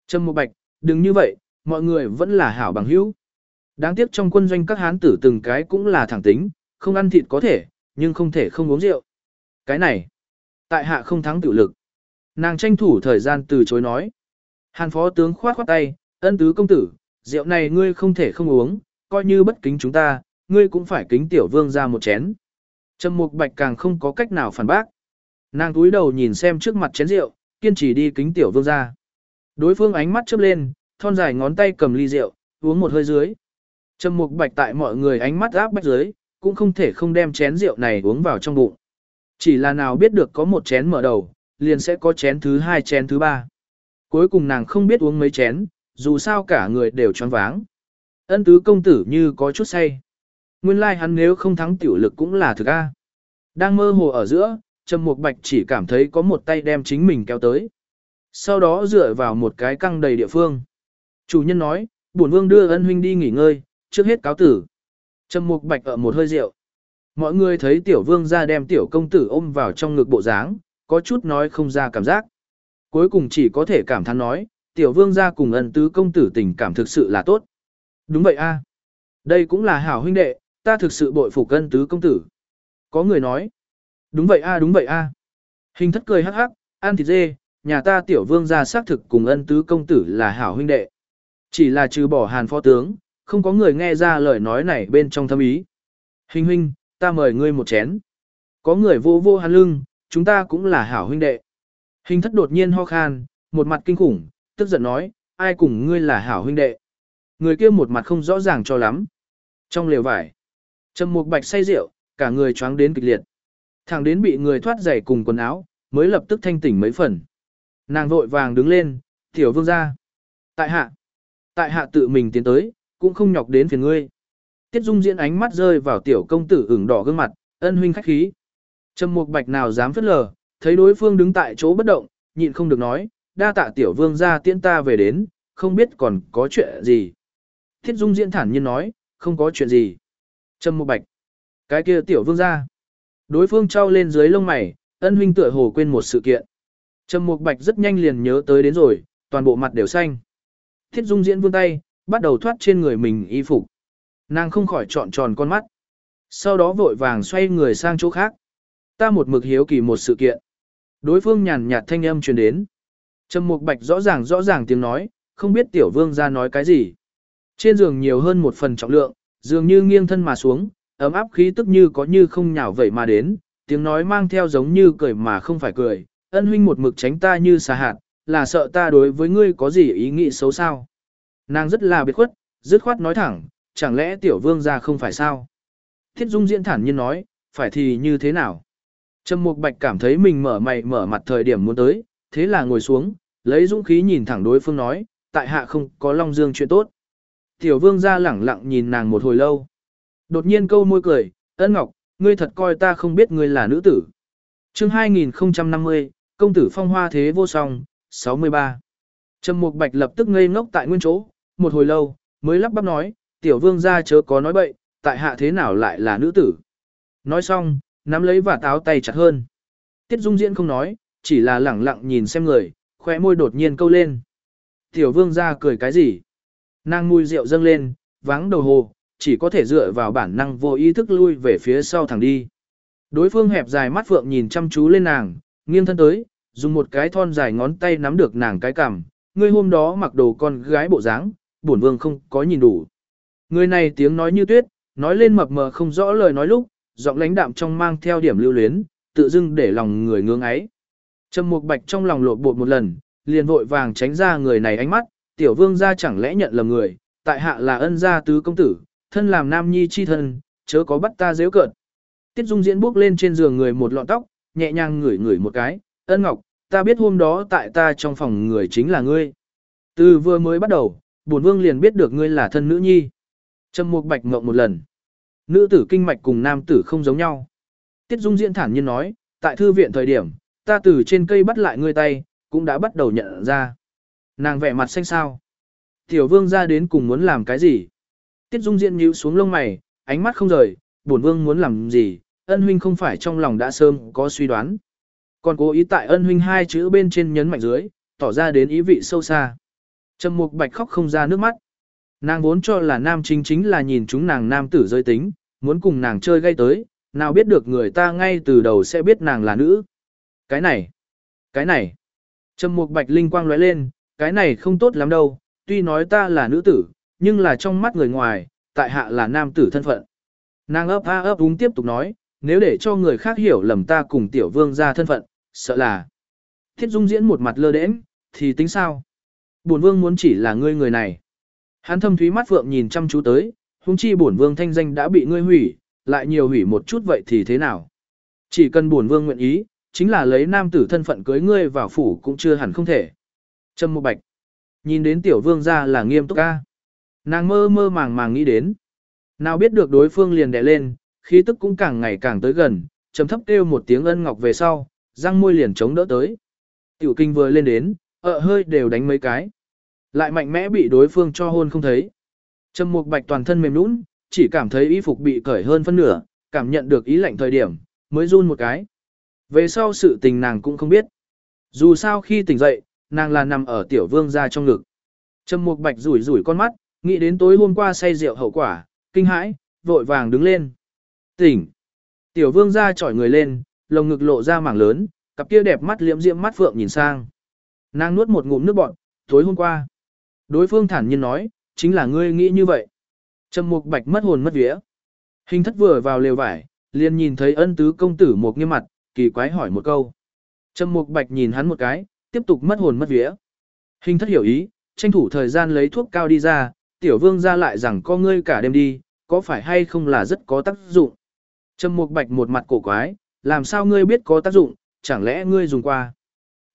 Trâm một Bạch, đừng như vậy, mọi người vẫn là hảo bằng hữu. Đáng tiếc trong quân doanh các hán tử từng cái cũng là thẳng tính, không ăn thịt có thể, nhưng không thể không uống rượu. Cái này, tại hạ không thắng tiểu lực. Nàng tranh thủ thời gian từ chối nói. Hàn phó tướng khoát khoát tay, ân tứ công tử, rượu này ngươi không thể không uống, coi như bất kính chúng ta, ngươi cũng phải kính tiểu vương ra một chén. Trầm mục bạch càng không có cách nào phản bác. Nàng túi đầu nhìn xem trước mặt chén rượu, kiên trì đi kính tiểu vương ra. Đối phương ánh mắt chớp lên, thon dài ngón tay cầm ly rượu, uống một hơi dưới. Trầm mục bạch tại mọi người ánh mắt áp bách dưới, cũng không thể không đem chén rượu này uống vào trong bụng. Chỉ là nào biết được có một chén mở đầu, liền sẽ có chén thứ hai chén thứ ba. Cuối cùng nàng không biết uống mấy chén, dù sao cả người đều choáng váng. Ân tứ công tử như có chút say. Nguyên lai like hắn nếu không thắng tiểu lực cũng là thực a. Đang mơ hồ ở giữa, Trầm Mục Bạch chỉ cảm thấy có một tay đem chính mình kéo tới. Sau đó dựa vào một cái căng đầy địa phương. Chủ nhân nói, bổn vương đưa ân huynh đi nghỉ ngơi, trước hết cáo tử. Trầm Mục Bạch ở một hơi rượu. Mọi người thấy tiểu vương ra đem tiểu công tử ôm vào trong ngực bộ dáng, có chút nói không ra cảm giác. Cuối cùng chỉ có thể cảm thán nói, tiểu vương ra cùng ân tứ công tử tình cảm thực sự là tốt. Đúng vậy a Đây cũng là hảo huynh đệ, ta thực sự bội phục ân tứ công tử. Có người nói, đúng vậy a đúng vậy a Hình thất cười hắc hắc, ăn thịt dê, nhà ta tiểu vương ra xác thực cùng ân tứ công tử là hảo huynh đệ. Chỉ là trừ bỏ hàn phó tướng, không có người nghe ra lời nói này bên trong thâm ý. Hình huynh, Ta mời ngươi một chén. Có người vô vô hắn lưng, chúng ta cũng là hảo huynh đệ. Hình thất đột nhiên ho khan, một mặt kinh khủng, tức giận nói, ai cùng ngươi là hảo huynh đệ. Người kia một mặt không rõ ràng cho lắm. Trong lều vải, trầm một bạch say rượu, cả người choáng đến kịch liệt. Thẳng đến bị người thoát giày cùng quần áo, mới lập tức thanh tỉnh mấy phần. Nàng vội vàng đứng lên, tiểu vương ra. Tại hạ, tại hạ tự mình tiến tới, cũng không nhọc đến phiền ngươi. Tiết Dung diễn ánh mắt rơi vào tiểu công tử ửng đỏ gương mặt, ân huynh khách khí. Trầm Mục Bạch nào dám phất lờ, thấy đối phương đứng tại chỗ bất động, nhịn không được nói, đa tạ tiểu vương gia tiễn ta về đến, không biết còn có chuyện gì. Tiết Dung diễn thản nhiên nói, không có chuyện gì. Trầm Mục Bạch, cái kia tiểu vương gia. Đối phương trao lên dưới lông mày, ân huynh tựa hồ quên một sự kiện. Trầm Mục Bạch rất nhanh liền nhớ tới đến rồi, toàn bộ mặt đều xanh. Thiết Dung diễn vươn tay, bắt đầu thoát trên người mình y phục. Nàng không khỏi trọn tròn con mắt. Sau đó vội vàng xoay người sang chỗ khác. Ta một mực hiếu kỳ một sự kiện. Đối phương nhàn nhạt thanh âm truyền đến. Trầm Mục Bạch rõ ràng rõ ràng tiếng nói, không biết tiểu vương ra nói cái gì. Trên giường nhiều hơn một phần trọng lượng, dường như nghiêng thân mà xuống, ấm áp khí tức như có như không nhào vậy mà đến, tiếng nói mang theo giống như cười mà không phải cười, ân huynh một mực tránh ta như xà hạt, là sợ ta đối với ngươi có gì ý nghĩ xấu sao. Nàng rất là biệt khuất, dứt khoát nói thẳng, chẳng lẽ tiểu vương ra không phải sao? Thiết Dung diễn thản nhiên nói, phải thì như thế nào? Trầm Mục Bạch cảm thấy mình mở mày mở mặt thời điểm muốn tới, thế là ngồi xuống, lấy dũng khí nhìn thẳng đối phương nói, tại hạ không có Long Dương chuyện tốt. Tiểu vương ra lẳng lặng nhìn nàng một hồi lâu. Đột nhiên câu môi cười, ân ngọc, ngươi thật coi ta không biết ngươi là nữ tử. chương 2050, công tử phong hoa thế vô song, 63. Trầm Mục Bạch lập tức ngây ngốc tại nguyên chỗ, một hồi lâu, mới lắp bắp nói, tiểu vương gia chớ có nói bậy, tại hạ thế nào lại là nữ tử. Nói xong, nắm lấy và táo tay chặt hơn. Tiết Dung Diễn không nói, chỉ là lẳng lặng nhìn xem người, khóe môi đột nhiên câu lên. Tiểu vương gia cười cái gì? Nàng mùi rượu dâng lên, vắng đầu hồ, chỉ có thể dựa vào bản năng vô ý thức lui về phía sau thẳng đi. Đối phương hẹp dài mắt phượng nhìn chăm chú lên nàng, nghiêng thân tới, dùng một cái thon dài ngón tay nắm được nàng cái cằm, ngươi hôm đó mặc đồ con gái bộ dáng, bổn vương không có nhìn đủ. Người này tiếng nói như tuyết, nói lên mập mờ không rõ lời nói lúc, giọng lãnh đạm trong mang theo điểm lưu luyến, tự dưng để lòng người ngưỡng ấy. Trầm Mục Bạch trong lòng lột bột một lần, liền vội vàng tránh ra người này ánh mắt, tiểu vương gia chẳng lẽ nhận lầm người, tại hạ là ân gia tứ công tử, thân làm nam nhi chi thân, chớ có bắt ta dễ cợt. Tiết Dung diễn bước lên trên giường người một lọn tóc, nhẹ nhàng ngửi ngửi một cái, ân ngọc, ta biết hôm đó tại ta trong phòng người chính là ngươi. Từ vừa mới bắt đầu, bổn vương liền biết được ngươi là thân nữ nhi. Trầm Mục Bạch ngậm một lần. Nữ tử kinh mạch cùng nam tử không giống nhau. Tiết Dung diễn thản nhiên nói, tại thư viện thời điểm, ta từ trên cây bắt lại ngươi tay, cũng đã bắt đầu nhận ra. Nàng vẻ mặt xanh xao. Tiểu vương ra đến cùng muốn làm cái gì? Tiết Dung diễn nhíu xuống lông mày, ánh mắt không rời, bổn vương muốn làm gì, ân huynh không phải trong lòng đã sớm có suy đoán. Còn cố ý tại ân huynh hai chữ bên trên nhấn mạnh dưới, tỏ ra đến ý vị sâu xa. Trầm Mục Bạch khóc không ra nước mắt. Nàng vốn cho là nam chính chính là nhìn chúng nàng nam tử giới tính, muốn cùng nàng chơi gây tới, nào biết được người ta ngay từ đầu sẽ biết nàng là nữ. Cái này, cái này. Trầm Mục Bạch linh quang lóe lên, cái này không tốt lắm đâu, tuy nói ta là nữ tử, nhưng là trong mắt người ngoài, tại hạ là nam tử thân phận. Nàng ấp a ấp úng tiếp tục nói, nếu để cho người khác hiểu lầm ta cùng tiểu vương ra thân phận, sợ là. Thiết Dung diễn một mặt lơ đễnh, thì tính sao? Bổn vương muốn chỉ là ngươi người này. Hắn thâm thúy mắt phượng nhìn chăm chú tới, huống chi bổn vương thanh danh đã bị ngươi hủy, lại nhiều hủy một chút vậy thì thế nào? Chỉ cần bổn vương nguyện ý, chính là lấy nam tử thân phận cưới ngươi vào phủ cũng chưa hẳn không thể. Trâm Mộ Bạch. Nhìn đến tiểu vương ra là nghiêm túc ca. Nàng mơ mơ màng màng nghĩ đến. Nào biết được đối phương liền đè lên, khí tức cũng càng ngày càng tới gần, trầm thấp kêu một tiếng ân ngọc về sau, răng môi liền chống đỡ tới. Tiểu kinh vừa lên đến, ợ hơi đều đánh mấy cái. Lại mạnh mẽ bị đối phương cho hôn không thấy. Trầm mục bạch toàn thân mềm nũng, chỉ cảm thấy y phục bị cởi hơn phân nửa, cảm nhận được ý lạnh thời điểm, mới run một cái. Về sau sự tình nàng cũng không biết. Dù sao khi tỉnh dậy, nàng là nằm ở tiểu vương gia trong ngực. Trầm mục bạch rủi rủi con mắt, nghĩ đến tối hôm qua say rượu hậu quả, kinh hãi, vội vàng đứng lên. Tỉnh. Tiểu vương gia chỏi người lên, lồng ngực lộ ra mảng lớn, cặp kia đẹp mắt liễm diễm mắt phượng nhìn sang. Nàng nuốt một ngụm nước bọt, tối hôm qua. Đối phương thản nhiên nói, chính là ngươi nghĩ như vậy. Trầm mục bạch mất hồn mất vía. Hình thất vừa vào lều vải, liền nhìn thấy ân tứ công tử một nghiêm mặt, kỳ quái hỏi một câu. Trầm Mục Bạch nhìn hắn một cái, tiếp tục mất hồn mất vía. Hình thất hiểu ý, tranh thủ thời gian lấy thuốc cao đi ra, tiểu vương ra lại rằng có ngươi cả đêm đi, có phải hay không là rất có tác dụng. Trầm Mục Bạch một mặt cổ quái, làm sao ngươi biết có tác dụng, chẳng lẽ ngươi dùng qua.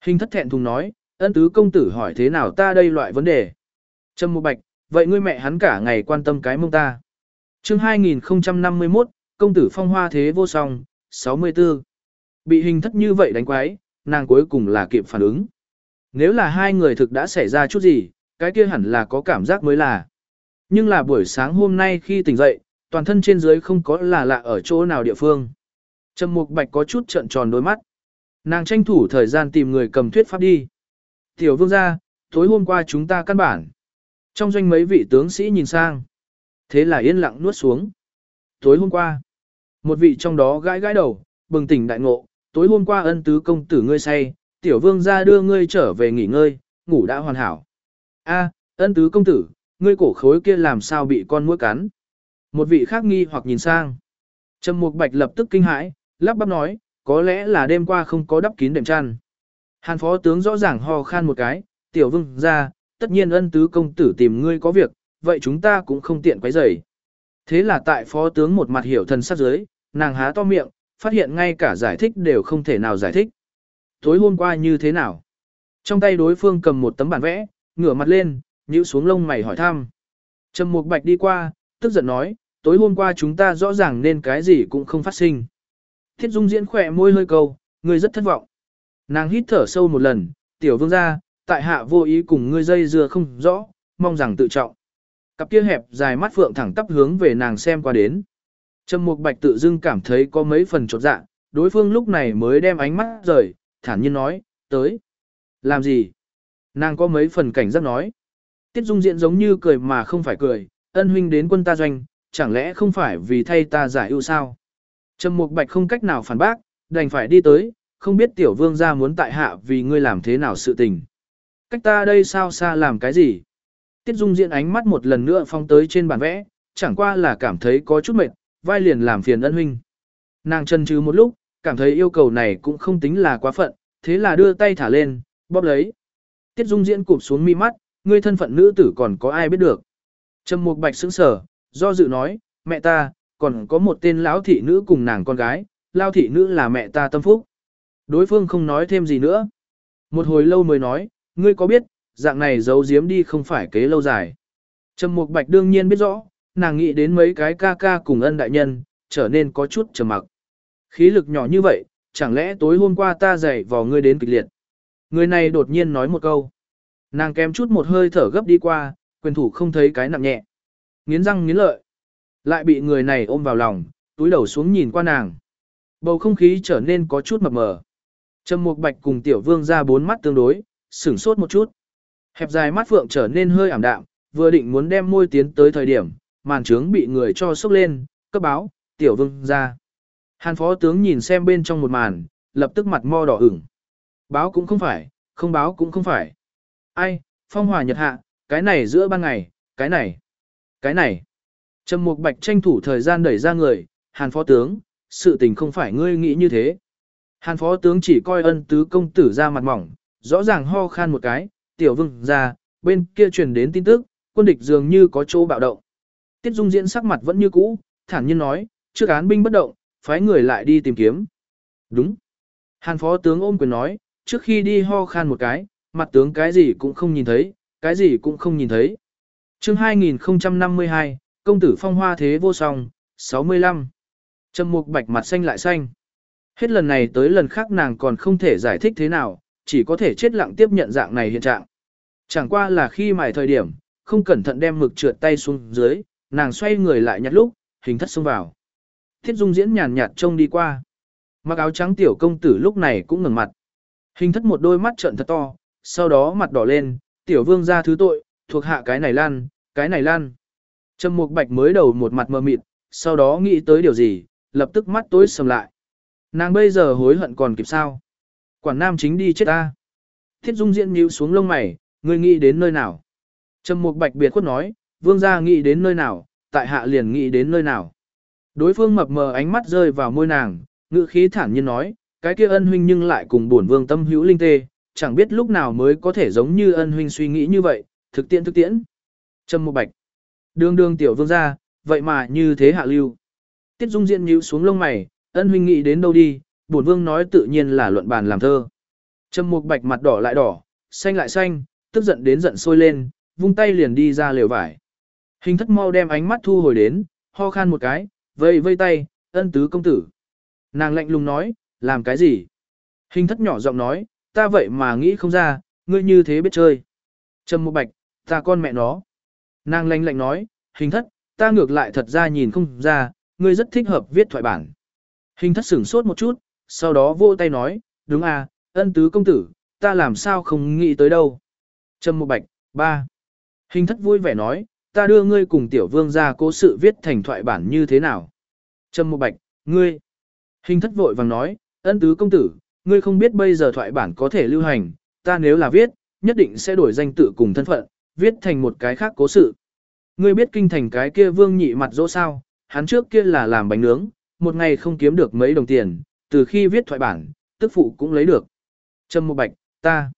Hình thất thẹn thùng nói, ân tứ công tử hỏi thế nào ta đây loại vấn đề. Trầm Mục Bạch, vậy ngươi mẹ hắn cả ngày quan tâm cái mông ta. chương 2051, công tử phong hoa thế vô song, 64. Bị hình thất như vậy đánh quái, nàng cuối cùng là kịp phản ứng. Nếu là hai người thực đã xảy ra chút gì, cái kia hẳn là có cảm giác mới là. Nhưng là buổi sáng hôm nay khi tỉnh dậy, toàn thân trên dưới không có là lạ ở chỗ nào địa phương. Trầm Mục Bạch có chút trợn tròn đôi mắt. Nàng tranh thủ thời gian tìm người cầm thuyết pháp đi. Tiểu vương gia, tối hôm qua chúng ta căn bản. Trong doanh mấy vị tướng sĩ nhìn sang. Thế là yên lặng nuốt xuống. Tối hôm qua, một vị trong đó gãi gãi đầu, bừng tỉnh đại ngộ, tối hôm qua ân tứ công tử ngươi say, tiểu vương gia đưa ngươi trở về nghỉ ngơi, ngủ đã hoàn hảo. A, ân tứ công tử, ngươi cổ khối kia làm sao bị con muỗi cắn? Một vị khác nghi hoặc nhìn sang. Trầm Mục Bạch lập tức kinh hãi, lắp bắp nói, có lẽ là đêm qua không có đắp kín đệm chăn. Hàn phó tướng rõ ràng ho khan một cái, tiểu vương ra, tất nhiên ân tứ công tử tìm ngươi có việc, vậy chúng ta cũng không tiện quấy rầy. Thế là tại phó tướng một mặt hiểu thần sắc dưới, nàng há to miệng, phát hiện ngay cả giải thích đều không thể nào giải thích. Tối hôm qua như thế nào? Trong tay đối phương cầm một tấm bản vẽ, ngửa mặt lên, nhíu xuống lông mày hỏi thăm. Trầm Mục Bạch đi qua, tức giận nói, tối hôm qua chúng ta rõ ràng nên cái gì cũng không phát sinh. Thiết Dung diễn khỏe môi hơi câu, người rất thất vọng. Nàng hít thở sâu một lần, tiểu vương gia, tại hạ vô ý cùng ngươi dây dưa không rõ, mong rằng tự trọng. Cặp kia hẹp dài mắt phượng thẳng tắp hướng về nàng xem qua đến. Trầm Mục Bạch tự dưng cảm thấy có mấy phần chột dạ, đối phương lúc này mới đem ánh mắt rời, thản nhiên nói, tới. Làm gì? Nàng có mấy phần cảnh giác nói. Tiết Dung diện giống như cười mà không phải cười, ân huynh đến quân ta doanh, chẳng lẽ không phải vì thay ta giải ưu sao? Trầm Mục Bạch không cách nào phản bác, đành phải đi tới, không biết tiểu vương gia muốn tại hạ vì ngươi làm thế nào sự tình. Cách ta đây sao xa làm cái gì? Tiết Dung Diễn ánh mắt một lần nữa phong tới trên bản vẽ, chẳng qua là cảm thấy có chút mệt, vai liền làm phiền ân huynh. Nàng chân chừ một lúc, cảm thấy yêu cầu này cũng không tính là quá phận, thế là đưa tay thả lên, bóp lấy. Tiết Dung Diễn cụp xuống mi mắt, ngươi thân phận nữ tử còn có ai biết được. Trầm Mục Bạch sững sờ, do dự nói, mẹ ta, còn có một tên lão thị nữ cùng nàng con gái, lao thị nữ là mẹ ta tâm phúc. Đối phương không nói thêm gì nữa. Một hồi lâu mới nói, ngươi có biết, dạng này giấu giếm đi không phải kế lâu dài. Trầm Mục Bạch đương nhiên biết rõ, nàng nghĩ đến mấy cái ca ca cùng ân đại nhân, trở nên có chút trầm mặc. Khí lực nhỏ như vậy, chẳng lẽ tối hôm qua ta dạy vào ngươi đến kịch liệt. Người này đột nhiên nói một câu. Nàng kém chút một hơi thở gấp đi qua, quyền thủ không thấy cái nặng nhẹ. Nghiến răng nghiến lợi. Lại bị người này ôm vào lòng, túi đầu xuống nhìn qua nàng. Bầu không khí trở nên có chút mập mờ. Trầm Mục Bạch cùng Tiểu Vương ra bốn mắt tương đối, sửng sốt một chút. Hẹp dài mắt phượng trở nên hơi ảm đạm, vừa định muốn đem môi tiến tới thời điểm, màn trướng bị người cho sốc lên, cấp báo, Tiểu Vương ra. Hàn phó tướng nhìn xem bên trong một màn, lập tức mặt mo đỏ ửng. Báo cũng không phải, không báo cũng không phải. Ai, phong hòa nhật hạ, cái này giữa ban ngày, cái này, cái này. Trầm Mục Bạch tranh thủ thời gian đẩy ra người, Hàn phó tướng, sự tình không phải ngươi nghĩ như thế. Hàn phó tướng chỉ coi ân tứ công tử ra mặt mỏng, rõ ràng ho khan một cái, tiểu vương ra, bên kia truyền đến tin tức, quân địch dường như có chỗ bạo động. Tiết Dung diễn sắc mặt vẫn như cũ, thản nhiên nói, trước án binh bất động, phái người lại đi tìm kiếm. Đúng. Hàn phó tướng ôm quyền nói, trước khi đi ho khan một cái, mặt tướng cái gì cũng không nhìn thấy, cái gì cũng không nhìn thấy. chương 2052, công tử phong hoa thế vô song, 65. Trầm mục bạch mặt xanh lại xanh. Hết lần này tới lần khác nàng còn không thể giải thích thế nào, chỉ có thể chết lặng tiếp nhận dạng này hiện trạng. Chẳng qua là khi mài thời điểm, không cẩn thận đem mực trượt tay xuống dưới, nàng xoay người lại nhặt lúc, hình thất xông vào. Thiết Dung diễn nhàn nhạt trông đi qua. Mặc áo trắng tiểu công tử lúc này cũng ngẩng mặt. Hình thất một đôi mắt trợn thật to, sau đó mặt đỏ lên, tiểu vương ra thứ tội, thuộc hạ cái này lan, cái này lan. Trầm Mục Bạch mới đầu một mặt mờ mịt, sau đó nghĩ tới điều gì, lập tức mắt tối sầm lại. Nàng bây giờ hối hận còn kịp sao? Quản nam chính đi chết ta. Thiết Dung diễn nhíu xuống lông mày, ngươi nghĩ đến nơi nào? Trầm Mục Bạch biệt khuất nói, vương gia nghĩ đến nơi nào, tại hạ liền nghĩ đến nơi nào. Đối phương mập mờ ánh mắt rơi vào môi nàng, ngữ khí thản nhiên nói, cái kia ân huynh nhưng lại cùng bổn vương tâm hữu linh tê, chẳng biết lúc nào mới có thể giống như ân huynh suy nghĩ như vậy, thực tiễn thực tiễn. Trâm Mục bạch. đương đương tiểu vương gia, vậy mà như thế hạ lưu. Tiết Dung Diễn nhíu xuống lông mày, ân huynh nghĩ đến đâu đi, bổn vương nói tự nhiên là luận bàn làm thơ. Trầm Mục Bạch mặt đỏ lại đỏ, xanh lại xanh, tức giận đến giận sôi lên, vung tay liền đi ra lều vải. Hình thất mau đem ánh mắt thu hồi đến, ho khan một cái, vây vây tay, ân tứ công tử. Nàng lạnh lùng nói, làm cái gì? Hình thất nhỏ giọng nói, ta vậy mà nghĩ không ra, ngươi như thế biết chơi. Trầm Mục Bạch, ta con mẹ nó. Nàng lạnh lạnh nói, hình thất, ta ngược lại thật ra nhìn không ra, ngươi rất thích hợp viết thoại bản. Hình thất sửng sốt một chút, sau đó vô tay nói, đúng à, ân tứ công tử, ta làm sao không nghĩ tới đâu. Trâm Mộ Bạch, ba. Hình thất vui vẻ nói, ta đưa ngươi cùng tiểu vương ra cố sự viết thành thoại bản như thế nào. Trâm Mộ Bạch, ngươi. Hình thất vội vàng nói, ân tứ công tử, ngươi không biết bây giờ thoại bản có thể lưu hành, ta nếu là viết, nhất định sẽ đổi danh tự cùng thân phận, viết thành một cái khác cố sự. Ngươi biết kinh thành cái kia vương nhị mặt dỗ sao, hắn trước kia là làm bánh nướng, một ngày không kiếm được mấy đồng tiền, từ khi viết thoại bản, tức phụ cũng lấy được. Trầm Mục Bạch, ta.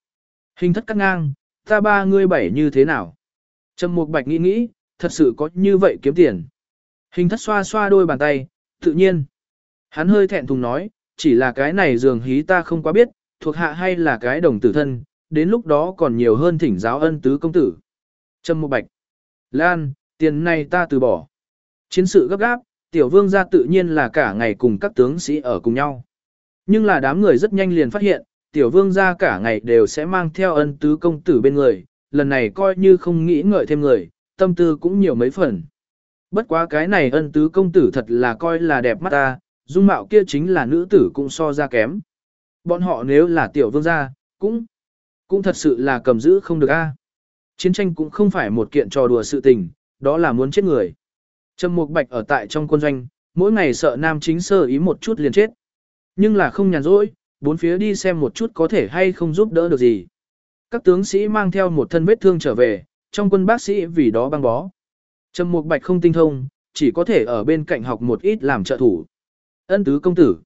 Hình thất cắt ngang, ta ba ngươi bảy như thế nào? Trầm Mục Bạch nghĩ nghĩ, thật sự có như vậy kiếm tiền. Hình thất xoa xoa đôi bàn tay, tự nhiên. Hắn hơi thẹn thùng nói, chỉ là cái này dường hí ta không quá biết, thuộc hạ hay là cái đồng tử thân, đến lúc đó còn nhiều hơn thỉnh giáo ân tứ công tử. Trầm Mục Bạch. Lan, tiền này ta từ bỏ. Chiến sự gấp gáp, tiểu vương gia tự nhiên là cả ngày cùng các tướng sĩ ở cùng nhau. Nhưng là đám người rất nhanh liền phát hiện, tiểu vương gia cả ngày đều sẽ mang theo ân tứ công tử bên người, lần này coi như không nghĩ ngợi thêm người, tâm tư cũng nhiều mấy phần. Bất quá cái này ân tứ công tử thật là coi là đẹp mắt ta, dung mạo kia chính là nữ tử cũng so ra kém. Bọn họ nếu là tiểu vương gia, cũng, cũng thật sự là cầm giữ không được a. Chiến tranh cũng không phải một kiện trò đùa sự tình, đó là muốn chết người. Trầm Mục Bạch ở tại trong quân doanh, mỗi ngày sợ nam chính sơ ý một chút liền chết. Nhưng là không nhàn rỗi, bốn phía đi xem một chút có thể hay không giúp đỡ được gì. Các tướng sĩ mang theo một thân vết thương trở về, trong quân bác sĩ vì đó băng bó. Trầm Mục Bạch không tinh thông, chỉ có thể ở bên cạnh học một ít làm trợ thủ. Ân tứ công tử.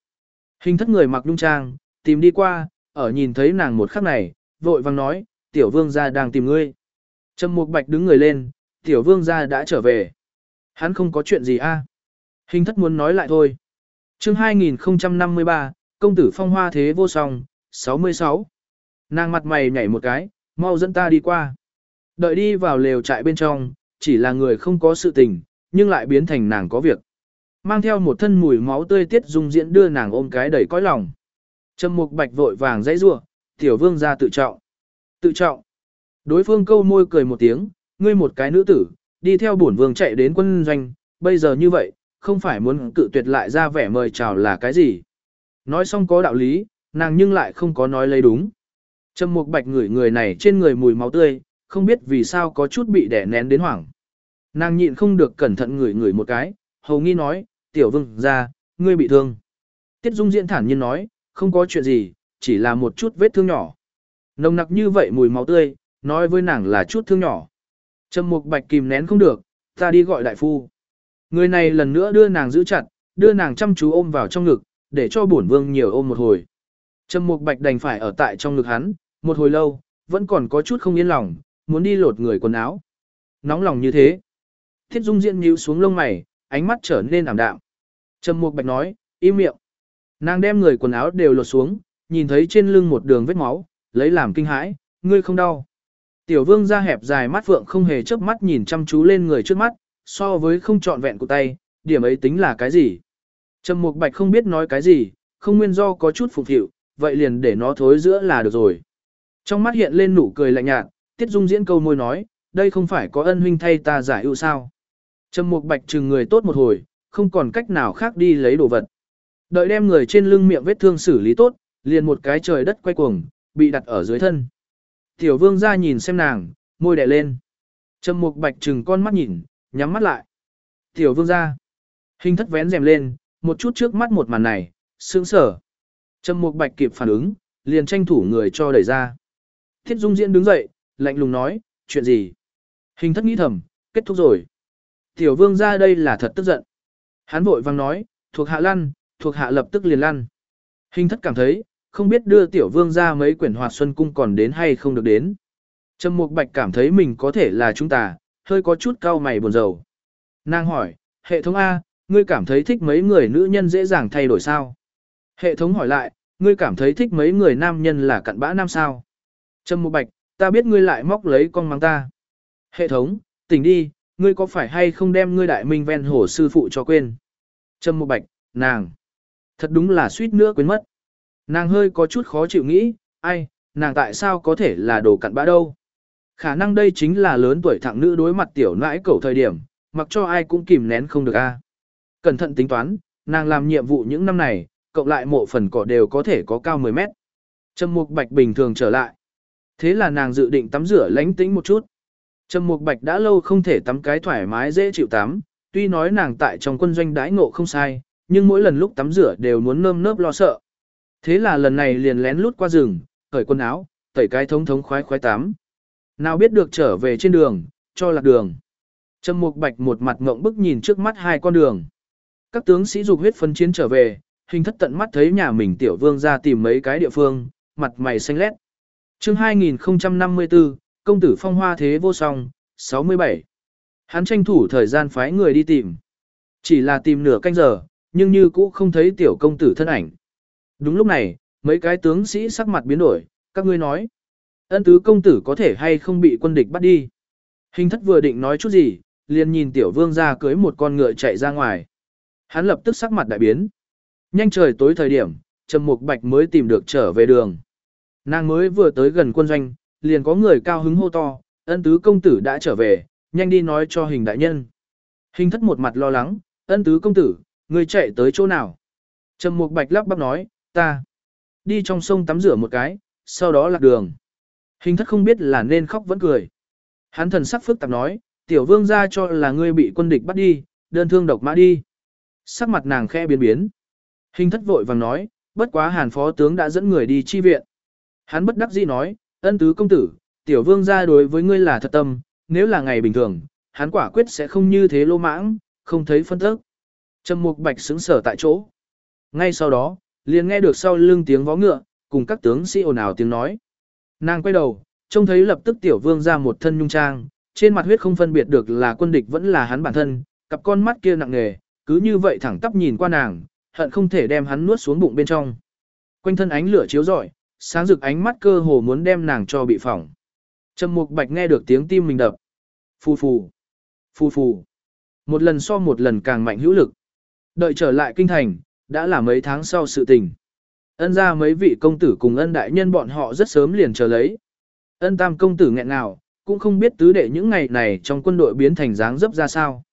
Hình thất người mặc nhung trang, tìm đi qua, ở nhìn thấy nàng một khắc này, vội vàng nói, tiểu vương gia đang tìm ngươi. Trầm Mục Bạch đứng người lên, tiểu vương gia đã trở về. Hắn không có chuyện gì a? Hình thất muốn nói lại thôi. chương 2053, công tử phong hoa thế vô song, 66. Nàng mặt mày nhảy một cái, mau dẫn ta đi qua. Đợi đi vào lều trại bên trong, chỉ là người không có sự tình, nhưng lại biến thành nàng có việc. Mang theo một thân mùi máu tươi tiết dung diễn đưa nàng ôm cái đầy cõi lòng. Trầm mục bạch vội vàng dãy rủa tiểu vương ra tự trọng. Tự trọng. Đối phương câu môi cười một tiếng, ngươi một cái nữ tử, đi theo bổn vương chạy đến quân doanh, bây giờ như vậy, không phải muốn cự tuyệt lại ra vẻ mời chào là cái gì. Nói xong có đạo lý, nàng nhưng lại không có nói lấy đúng. Trầm mục bạch ngửi người này trên người mùi máu tươi, không biết vì sao có chút bị đẻ nén đến hoảng. Nàng nhịn không được cẩn thận ngửi ngửi một cái, hầu nghi nói, tiểu vương ra, ngươi bị thương. Tiết Dung diễn thản nhiên nói, không có chuyện gì, chỉ là một chút vết thương nhỏ. Nồng nặc như vậy mùi máu tươi, nói với nàng là chút thương nhỏ. Trầm mục bạch kìm nén không được, ta đi gọi đại phu. Người này lần nữa đưa nàng giữ chặt, đưa nàng chăm chú ôm vào trong ngực, để cho bổn vương nhiều ôm một hồi. Trầm mục bạch đành phải ở tại trong ngực hắn, một hồi lâu, vẫn còn có chút không yên lòng, muốn đi lột người quần áo. Nóng lòng như thế. Thiết dung diễn nhíu xuống lông mày, ánh mắt trở nên ảm đạm. Trầm mục bạch nói, im miệng. Nàng đem người quần áo đều lột xuống, nhìn thấy trên lưng một đường vết máu, lấy làm kinh hãi, ngươi không đau. Tiểu vương ra hẹp dài mắt phượng không hề chớp mắt nhìn chăm chú lên người trước mắt, so với không trọn vẹn của tay, điểm ấy tính là cái gì? Trầm Mục Bạch không biết nói cái gì, không nguyên do có chút phục hiệu, vậy liền để nó thối giữa là được rồi. Trong mắt hiện lên nụ cười lạnh nhạt, Tiết Dung diễn câu môi nói, đây không phải có ân huynh thay ta giải ưu sao? Trầm Mục Bạch chừng người tốt một hồi, không còn cách nào khác đi lấy đồ vật. Đợi đem người trên lưng miệng vết thương xử lý tốt, liền một cái trời đất quay cuồng, bị đặt ở dưới thân. Tiểu vương ra nhìn xem nàng, môi đẻ lên. Trầm mục bạch trừng con mắt nhìn, nhắm mắt lại. Tiểu vương ra. Hình thất vén rèm lên, một chút trước mắt một màn này, sướng sở. Trầm mục bạch kịp phản ứng, liền tranh thủ người cho đẩy ra. Thiết dung diễn đứng dậy, lạnh lùng nói, chuyện gì? Hình thất nghĩ thầm, kết thúc rồi. Tiểu vương ra đây là thật tức giận. Hắn vội vang nói, thuộc hạ lăn, thuộc hạ lập tức liền lăn. Hình thất cảm thấy, không biết đưa tiểu vương ra mấy quyển hoạt xuân cung còn đến hay không được đến. Trầm Mục Bạch cảm thấy mình có thể là chúng ta, hơi có chút cau mày buồn rầu. Nàng hỏi, hệ thống A, ngươi cảm thấy thích mấy người nữ nhân dễ dàng thay đổi sao? Hệ thống hỏi lại, ngươi cảm thấy thích mấy người nam nhân là cặn bã nam sao? Trầm Mục Bạch, ta biết ngươi lại móc lấy con mang ta. Hệ thống, tỉnh đi, ngươi có phải hay không đem ngươi đại minh ven hồ sư phụ cho quên? Trầm Mục Bạch, nàng. Thật đúng là suýt nữa quên mất. Nàng hơi có chút khó chịu nghĩ, ai, nàng tại sao có thể là đồ cặn bã đâu? Khả năng đây chính là lớn tuổi thẳng nữ đối mặt tiểu nãi cầu thời điểm, mặc cho ai cũng kìm nén không được a. Cẩn thận tính toán, nàng làm nhiệm vụ những năm này, cộng lại mộ phần cỏ đều có thể có cao 10 mét. Trầm Mục Bạch bình thường trở lại. Thế là nàng dự định tắm rửa lánh tĩnh một chút. Trầm Mục Bạch đã lâu không thể tắm cái thoải mái dễ chịu tắm, tuy nói nàng tại trong quân doanh đãi ngộ không sai, nhưng mỗi lần lúc tắm rửa đều muốn nơm nớp lo sợ. Thế là lần này liền lén lút qua rừng, cởi quần áo, tẩy cái thống thống khoái khoái tắm. Nào biết được trở về trên đường, cho lạc đường. Trầm Mục Bạch một mặt ngộng bức nhìn trước mắt hai con đường. Các tướng sĩ dục huyết phân chiến trở về, hình thất tận mắt thấy nhà mình tiểu vương ra tìm mấy cái địa phương, mặt mày xanh lét. Chương 2054, công tử phong hoa thế vô song, 67. Hắn tranh thủ thời gian phái người đi tìm. Chỉ là tìm nửa canh giờ, nhưng như cũ không thấy tiểu công tử thân ảnh. Đúng lúc này, mấy cái tướng sĩ sắc mặt biến đổi, các ngươi nói. Ân tứ công tử có thể hay không bị quân địch bắt đi. Hình thất vừa định nói chút gì, liền nhìn tiểu vương ra cưới một con ngựa chạy ra ngoài. Hắn lập tức sắc mặt đại biến. Nhanh trời tối thời điểm, Trầm Mục Bạch mới tìm được trở về đường. Nàng mới vừa tới gần quân doanh, liền có người cao hứng hô to, ân tứ công tử đã trở về, nhanh đi nói cho hình đại nhân. Hình thất một mặt lo lắng, ân tứ công tử, người chạy tới chỗ nào? Trầm Mục Bạch lắp bắp nói, ta đi trong sông tắm rửa một cái, sau đó lạc đường. Hình thất không biết là nên khóc vẫn cười. Hắn thần sắc phức tạp nói, tiểu vương ra cho là ngươi bị quân địch bắt đi, đơn thương độc mã đi. Sắc mặt nàng khe biến biến. Hình thất vội vàng nói, bất quá hàn phó tướng đã dẫn người đi chi viện. Hắn bất đắc dĩ nói, ân tứ công tử, tiểu vương ra đối với ngươi là thật tâm, nếu là ngày bình thường, hắn quả quyết sẽ không như thế lô mãng, không thấy phân tức. Trầm mục bạch xứng sở tại chỗ. Ngay sau đó, liền nghe được sau lưng tiếng vó ngựa, cùng các tướng sĩ ồn ào tiếng nói. Nàng quay đầu, trông thấy lập tức tiểu vương ra một thân nhung trang, trên mặt huyết không phân biệt được là quân địch vẫn là hắn bản thân, cặp con mắt kia nặng nề, cứ như vậy thẳng tắp nhìn qua nàng, hận không thể đem hắn nuốt xuống bụng bên trong. Quanh thân ánh lửa chiếu rọi, sáng rực ánh mắt cơ hồ muốn đem nàng cho bị phỏng. Trầm Mục Bạch nghe được tiếng tim mình đập. Phù phù, phù phù. Một lần so một lần càng mạnh hữu lực. Đợi trở lại kinh thành, đã là mấy tháng sau sự tình. Ân ra mấy vị công tử cùng ân đại nhân bọn họ rất sớm liền chờ lấy. Ân tam công tử nghẹn nào, cũng không biết tứ đệ những ngày này trong quân đội biến thành dáng dấp ra sao.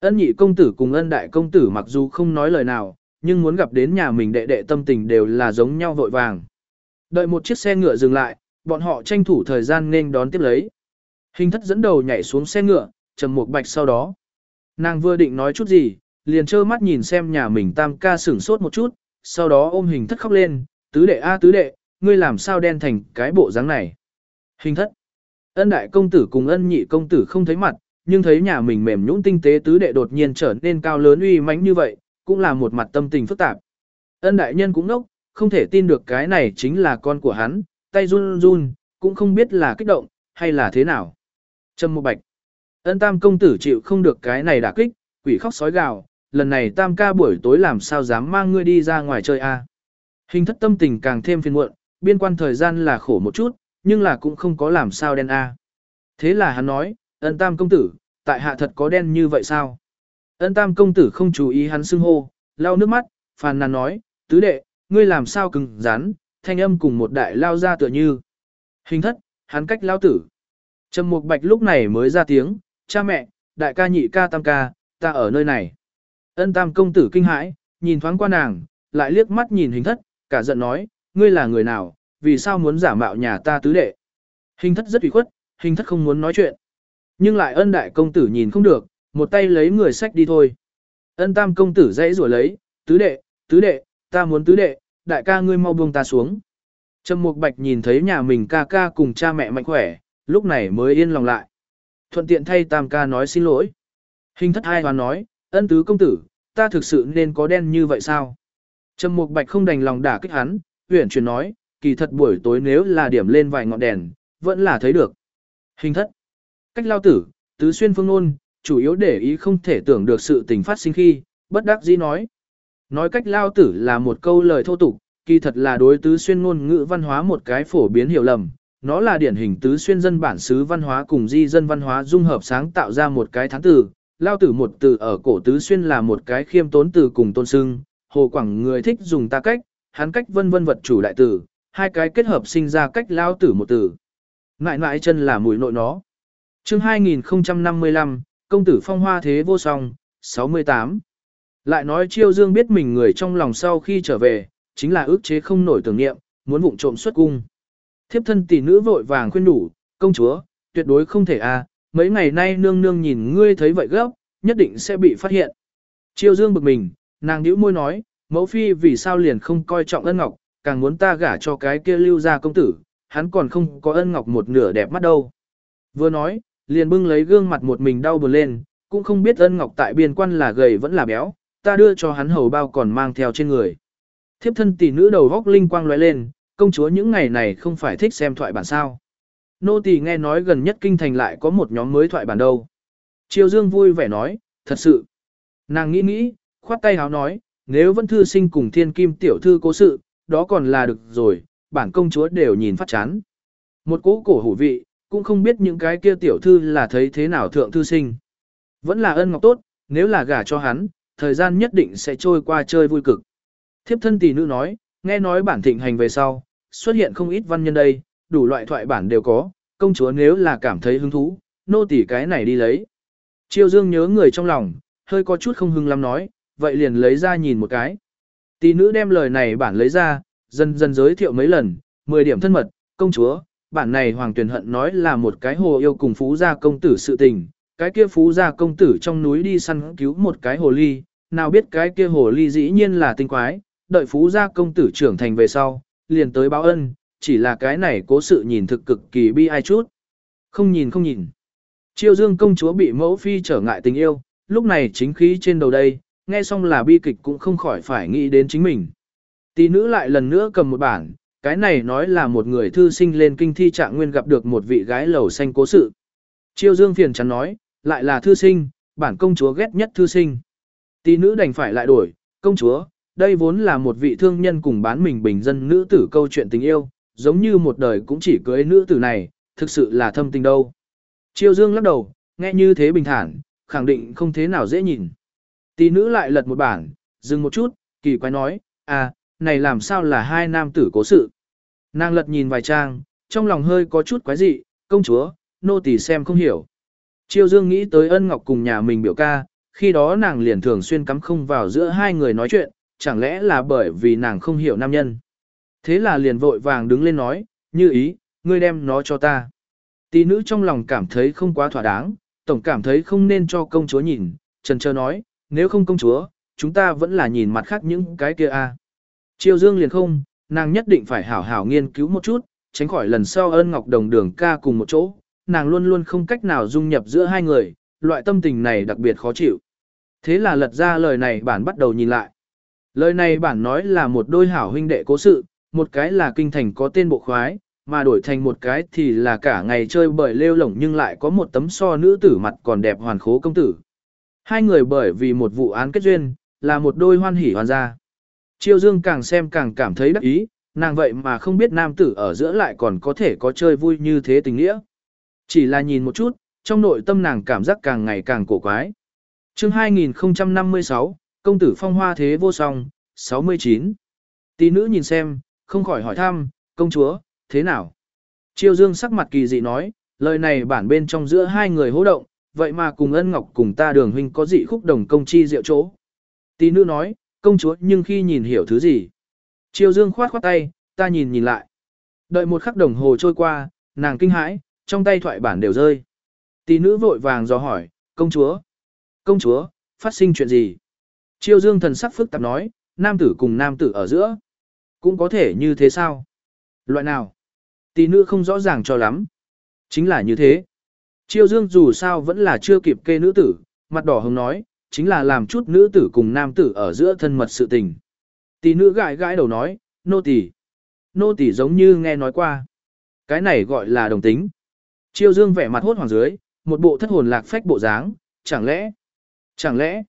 Ân nhị công tử cùng ân đại công tử mặc dù không nói lời nào, nhưng muốn gặp đến nhà mình đệ đệ tâm tình đều là giống nhau vội vàng. Đợi một chiếc xe ngựa dừng lại, bọn họ tranh thủ thời gian nên đón tiếp lấy. Hình thất dẫn đầu nhảy xuống xe ngựa, trầm một bạch sau đó. Nàng vừa định nói chút gì, liền trơ mắt nhìn xem nhà mình tam ca sửng sốt một chút, sau đó ôm hình thất khóc lên, tứ đệ a tứ đệ, ngươi làm sao đen thành cái bộ dáng này. Hình thất. Ân đại công tử cùng ân nhị công tử không thấy mặt, nhưng thấy nhà mình mềm nhũn tinh tế tứ đệ đột nhiên trở nên cao lớn uy mãnh như vậy, cũng là một mặt tâm tình phức tạp. Ân đại nhân cũng nốc, không thể tin được cái này chính là con của hắn, tay run run, cũng không biết là kích động, hay là thế nào. Trâm một bạch. Ân tam công tử chịu không được cái này đả kích, quỷ khóc sói gào, lần này tam ca buổi tối làm sao dám mang ngươi đi ra ngoài chơi a? Hình thất tâm tình càng thêm phiền muộn, biên quan thời gian là khổ một chút, nhưng là cũng không có làm sao đen a. Thế là hắn nói, ân tam công tử, tại hạ thật có đen như vậy sao? Ân tam công tử không chú ý hắn xưng hô, lau nước mắt, phàn nàn nói, tứ đệ, ngươi làm sao cứng rắn, thanh âm cùng một đại lao ra tựa như. Hình thất, hắn cách lao tử. Trầm mục bạch lúc này mới ra tiếng, cha mẹ, đại ca nhị ca tam ca, ta ở nơi này. Ân tam công tử kinh hãi, nhìn thoáng qua nàng, lại liếc mắt nhìn hình thất, cả giận nói, ngươi là người nào, vì sao muốn giả mạo nhà ta tứ đệ. Hình thất rất ủy khuất, hình thất không muốn nói chuyện. Nhưng lại ân đại công tử nhìn không được, một tay lấy người sách đi thôi. Ân tam công tử dãy rủa lấy, tứ đệ, tứ đệ, ta muốn tứ đệ, đại ca ngươi mau buông ta xuống. Trầm Mục Bạch nhìn thấy nhà mình ca ca cùng cha mẹ mạnh khỏe, lúc này mới yên lòng lại. Thuận tiện thay tam ca nói xin lỗi. Hình thất hai hoàn nói, ân tứ công tử, ta thực sự nên có đen như vậy sao? Trầm Mục Bạch không đành lòng đả kích hắn, huyền chuyển nói, kỳ thật buổi tối nếu là điểm lên vài ngọn đèn, vẫn là thấy được. Hình thất. Cách lao tử, tứ xuyên phương nôn, chủ yếu để ý không thể tưởng được sự tình phát sinh khi, bất đắc dĩ nói. Nói cách lao tử là một câu lời thô tục, kỳ thật là đối tứ xuyên ngôn ngữ văn hóa một cái phổ biến hiểu lầm. Nó là điển hình tứ xuyên dân bản xứ văn hóa cùng di dân văn hóa dung hợp sáng tạo ra một cái thắng từ. Lao tử một từ ở cổ tứ xuyên là một cái khiêm tốn từ cùng tôn sưng, hồ quảng người thích dùng ta cách, hắn cách vân vân vật chủ đại tử, hai cái kết hợp sinh ra cách lao tử một từ. Ngại ngại chân là mùi nội nó. chương 2055, công tử phong hoa thế vô song, 68. Lại nói chiêu dương biết mình người trong lòng sau khi trở về, chính là ước chế không nổi tưởng niệm, muốn vụng trộm xuất cung. Thiếp thân tỷ nữ vội vàng khuyên đủ, công chúa, tuyệt đối không thể a à, mấy ngày nay nương nương nhìn ngươi thấy vậy gấp, nhất định sẽ bị phát hiện. Chiêu dương bực mình, nàng nhíu môi nói, mẫu phi vì sao liền không coi trọng ân ngọc, càng muốn ta gả cho cái kia lưu gia công tử, hắn còn không có ân ngọc một nửa đẹp mắt đâu. Vừa nói, liền bưng lấy gương mặt một mình đau buồn lên, cũng không biết ân ngọc tại biên quan là gầy vẫn là béo, ta đưa cho hắn hầu bao còn mang theo trên người. Thiếp thân tỷ nữ đầu góc linh quang lóe lên, công chúa những ngày này không phải thích xem thoại bản sao. Nô tỳ nghe nói gần nhất kinh thành lại có một nhóm mới thoại bản đâu. Triều Dương vui vẻ nói, thật sự. Nàng nghĩ nghĩ, khoát tay háo nói, nếu vẫn thư sinh cùng thiên kim tiểu thư cố sự, đó còn là được rồi, bản công chúa đều nhìn phát chán. Một cố cổ hủ vị, cũng không biết những cái kia tiểu thư là thấy thế nào thượng thư sinh. Vẫn là ân ngọc tốt, nếu là gả cho hắn, thời gian nhất định sẽ trôi qua chơi vui cực. Thiếp thân tỷ nữ nói, nghe nói bản thịnh hành về sau, xuất hiện không ít văn nhân đây, đủ loại thoại bản đều có, công chúa nếu là cảm thấy hứng thú, nô tỳ cái này đi lấy. Triều Dương nhớ người trong lòng, hơi có chút không hưng lắm nói, vậy liền lấy ra nhìn một cái. Tỷ nữ đem lời này bản lấy ra, dần dần giới thiệu mấy lần, 10 điểm thân mật, công chúa, bản này Hoàng Tuyền Hận nói là một cái hồ yêu cùng phú gia công tử sự tình, cái kia phú gia công tử trong núi đi săn cứu một cái hồ ly, nào biết cái kia hồ ly dĩ nhiên là tinh quái, đợi phú gia công tử trưởng thành về sau, liền tới báo ân, chỉ là cái này cố sự nhìn thực cực kỳ bi ai chút. Không nhìn không nhìn. Chiêu dương công chúa bị mẫu phi trở ngại tình yêu, lúc này chính khí trên đầu đây, nghe xong là bi kịch cũng không khỏi phải nghĩ đến chính mình. Tỷ nữ lại lần nữa cầm một bản, cái này nói là một người thư sinh lên kinh thi trạng nguyên gặp được một vị gái lầu xanh cố sự. Chiêu dương phiền chắn nói, lại là thư sinh, bản công chúa ghét nhất thư sinh. Tỷ nữ đành phải lại đổi, công chúa, đây vốn là một vị thương nhân cùng bán mình bình dân nữ tử câu chuyện tình yêu, giống như một đời cũng chỉ cưới nữ tử này, thực sự là thâm tình đâu. Triều dương lắc đầu, nghe như thế bình thản, khẳng định không thế nào dễ nhìn. Tỷ nữ lại lật một bản, dừng một chút, kỳ quái nói, à, này làm sao là hai nam tử cố sự. Nàng lật nhìn vài trang, trong lòng hơi có chút quái dị, công chúa, nô tỳ xem không hiểu. Triều dương nghĩ tới ân ngọc cùng nhà mình biểu ca, khi đó nàng liền thường xuyên cắm không vào giữa hai người nói chuyện, chẳng lẽ là bởi vì nàng không hiểu nam nhân. Thế là liền vội vàng đứng lên nói, như ý, ngươi đem nó cho ta. Tỷ nữ trong lòng cảm thấy không quá thỏa đáng, tổng cảm thấy không nên cho công chúa nhìn, trần trơ nói, nếu không công chúa, chúng ta vẫn là nhìn mặt khác những cái kia a. À. Triều Dương liền không, nàng nhất định phải hảo hảo nghiên cứu một chút, tránh khỏi lần sau ơn ngọc đồng đường ca cùng một chỗ, nàng luôn luôn không cách nào dung nhập giữa hai người, loại tâm tình này đặc biệt khó chịu. Thế là lật ra lời này bản bắt đầu nhìn lại. Lời này bản nói là một đôi hảo huynh đệ cố sự, một cái là kinh thành có tên bộ khoái, mà đổi thành một cái thì là cả ngày chơi bời lêu lổng nhưng lại có một tấm so nữ tử mặt còn đẹp hoàn khố công tử. Hai người bởi vì một vụ án kết duyên, là một đôi hoan hỉ hoàn gia. Chiêu Dương càng xem càng cảm thấy đắc ý, nàng vậy mà không biết nam tử ở giữa lại còn có thể có chơi vui như thế tình nghĩa. Chỉ là nhìn một chút, trong nội tâm nàng cảm giác càng ngày càng cổ quái. chương 2056, công tử phong hoa thế vô song, 69. Tỷ nữ nhìn xem, không khỏi hỏi thăm, công chúa, thế nào? Triều Dương sắc mặt kỳ dị nói, lời này bản bên trong giữa hai người hỗ động, vậy mà cùng ân ngọc cùng ta đường huynh có dị khúc đồng công chi diệu chỗ. Tỷ nữ nói, công chúa nhưng khi nhìn hiểu thứ gì. Triều Dương khoát khoát tay, ta nhìn nhìn lại. Đợi một khắc đồng hồ trôi qua, nàng kinh hãi, trong tay thoại bản đều rơi. Tỷ nữ vội vàng dò hỏi, công chúa, công chúa, phát sinh chuyện gì? Triều Dương thần sắc phức tạp nói, nam tử cùng nam tử ở giữa. Cũng có thể như thế sao? Loại nào? Tỷ nữ không rõ ràng cho lắm. Chính là như thế. Chiêu Dương dù sao vẫn là chưa kịp kê nữ tử, mặt đỏ hồng nói, chính là làm chút nữ tử cùng nam tử ở giữa thân mật sự tình. Tỷ nữ gãi gãi đầu nói, nô tỷ. Nô tỷ giống như nghe nói qua. Cái này gọi là đồng tính. Chiêu dương vẻ mặt hốt hoảng dưới, một bộ thất hồn lạc phách bộ dáng, chẳng lẽ, chẳng lẽ,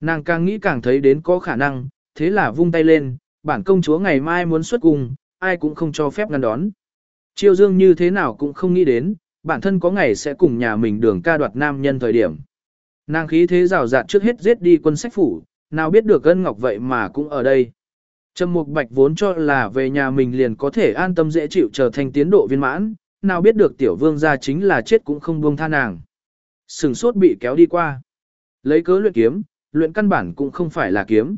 nàng càng nghĩ càng thấy đến có khả năng, thế là vung tay lên, bản công chúa ngày mai muốn xuất cung, ai cũng không cho phép ngăn đón. Chiêu dương như thế nào cũng không nghĩ đến, bản thân có ngày sẽ cùng nhà mình đường ca đoạt nam nhân thời điểm. Nàng khí thế rào rạt trước hết giết đi quân sách phủ, nào biết được ân ngọc vậy mà cũng ở đây. Trầm Mục Bạch vốn cho là về nhà mình liền có thể an tâm dễ chịu trở thành tiến độ viên mãn, nào biết được tiểu vương gia chính là chết cũng không buông tha nàng. Sừng sốt bị kéo đi qua. Lấy cớ luyện kiếm, luyện căn bản cũng không phải là kiếm.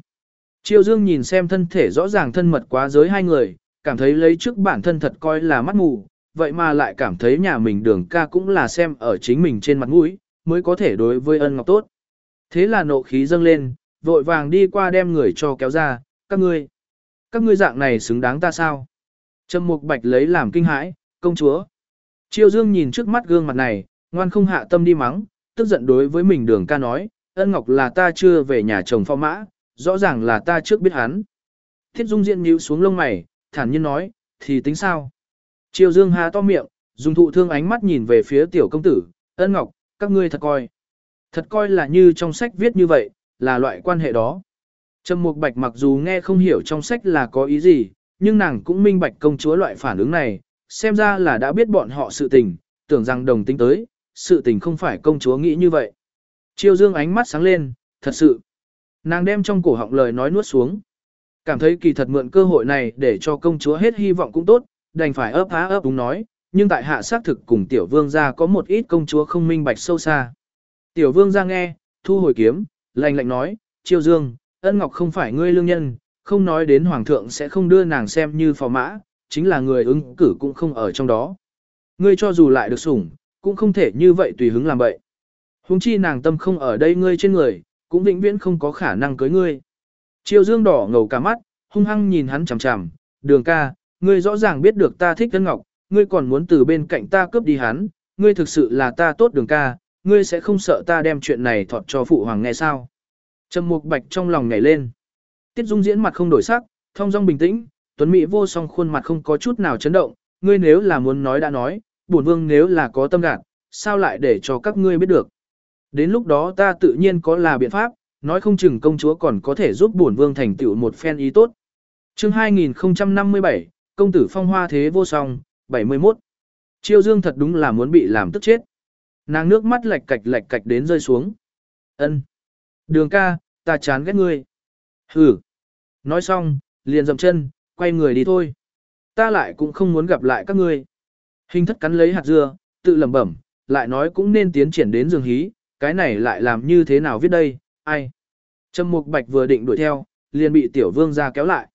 Triều Dương nhìn xem thân thể rõ ràng thân mật quá giới hai người, cảm thấy lấy trước bản thân thật coi là mắt mù, vậy mà lại cảm thấy nhà mình đường ca cũng là xem ở chính mình trên mặt mũi, mới có thể đối với ân ngọc tốt. Thế là nộ khí dâng lên, vội vàng đi qua đem người cho kéo ra, các ngươi. Các ngươi dạng này xứng đáng ta sao? Trầm Mục Bạch lấy làm kinh hãi, công chúa. Triều Dương nhìn trước mắt gương mặt này, ngoan không hạ tâm đi mắng, tức giận đối với mình đường ca nói, ân ngọc là ta chưa về nhà chồng phò mã, rõ ràng là ta trước biết hắn. Thiết Dung Diện nhíu xuống lông mày, thản nhiên nói, thì tính sao? Triều Dương há to miệng, dùng thụ thương ánh mắt nhìn về phía tiểu công tử, ân ngọc, các ngươi thật coi. Thật coi là như trong sách viết như vậy, là loại quan hệ đó. Trầm Mục Bạch mặc dù nghe không hiểu trong sách là có ý gì, nhưng nàng cũng minh bạch công chúa loại phản ứng này, xem ra là đã biết bọn họ sự tình, tưởng rằng đồng tính tới, sự tình không phải công chúa nghĩ như vậy. Triều Dương ánh mắt sáng lên, thật sự. Nàng đem trong cổ họng lời nói nuốt xuống. Cảm thấy kỳ thật mượn cơ hội này để cho công chúa hết hy vọng cũng tốt, đành phải ấp há ấp đúng nói, nhưng tại hạ xác thực cùng tiểu vương gia có một ít công chúa không minh bạch sâu xa. Tiểu vương gia nghe, thu hồi kiếm, lạnh lạnh nói, Triều Dương, ân ngọc không phải ngươi lương nhân, không nói đến hoàng thượng sẽ không đưa nàng xem như phò mã, chính là người ứng cử cũng không ở trong đó. Ngươi cho dù lại được sủng, cũng không thể như vậy tùy hứng làm vậy. Huống chi nàng tâm không ở đây ngươi trên người, cũng vĩnh viễn không có khả năng cưới ngươi. Triều Dương đỏ ngầu cả mắt, hung hăng nhìn hắn chằm chằm, đường ca, ngươi rõ ràng biết được ta thích Ân Ngọc, ngươi còn muốn từ bên cạnh ta cướp đi hắn, ngươi thực sự là ta tốt đường ca, ngươi sẽ không sợ ta đem chuyện này thọt cho phụ hoàng nghe sao. Trầm Mục Bạch trong lòng nhảy lên. Tiết Dung diễn mặt không đổi sắc, thông dong bình tĩnh, Tuấn Mỹ vô song khuôn mặt không có chút nào chấn động, ngươi nếu là muốn nói đã nói, bổn vương nếu là có tâm gạt, sao lại để cho các ngươi biết được. Đến lúc đó ta tự nhiên có là biện pháp, nói không chừng công chúa còn có thể giúp bổn vương thành tựu một phen ý tốt. Chương 2057, công tử phong hoa thế vô song, 71. Chiêu Dương thật đúng là muốn bị làm tức chết. Nàng nước mắt lạch cạch lạch cạch đến rơi xuống. Ân. Đường ca, ta chán ghét ngươi. Hừ. Nói xong, liền dậm chân, quay người đi thôi. Ta lại cũng không muốn gặp lại các ngươi. Hình thất cắn lấy hạt dưa, tự lẩm bẩm, lại nói cũng nên tiến triển đến giường hí, cái này lại làm như thế nào viết đây, ai. Trầm Mục Bạch vừa định đuổi theo, liền bị tiểu vương ra kéo lại.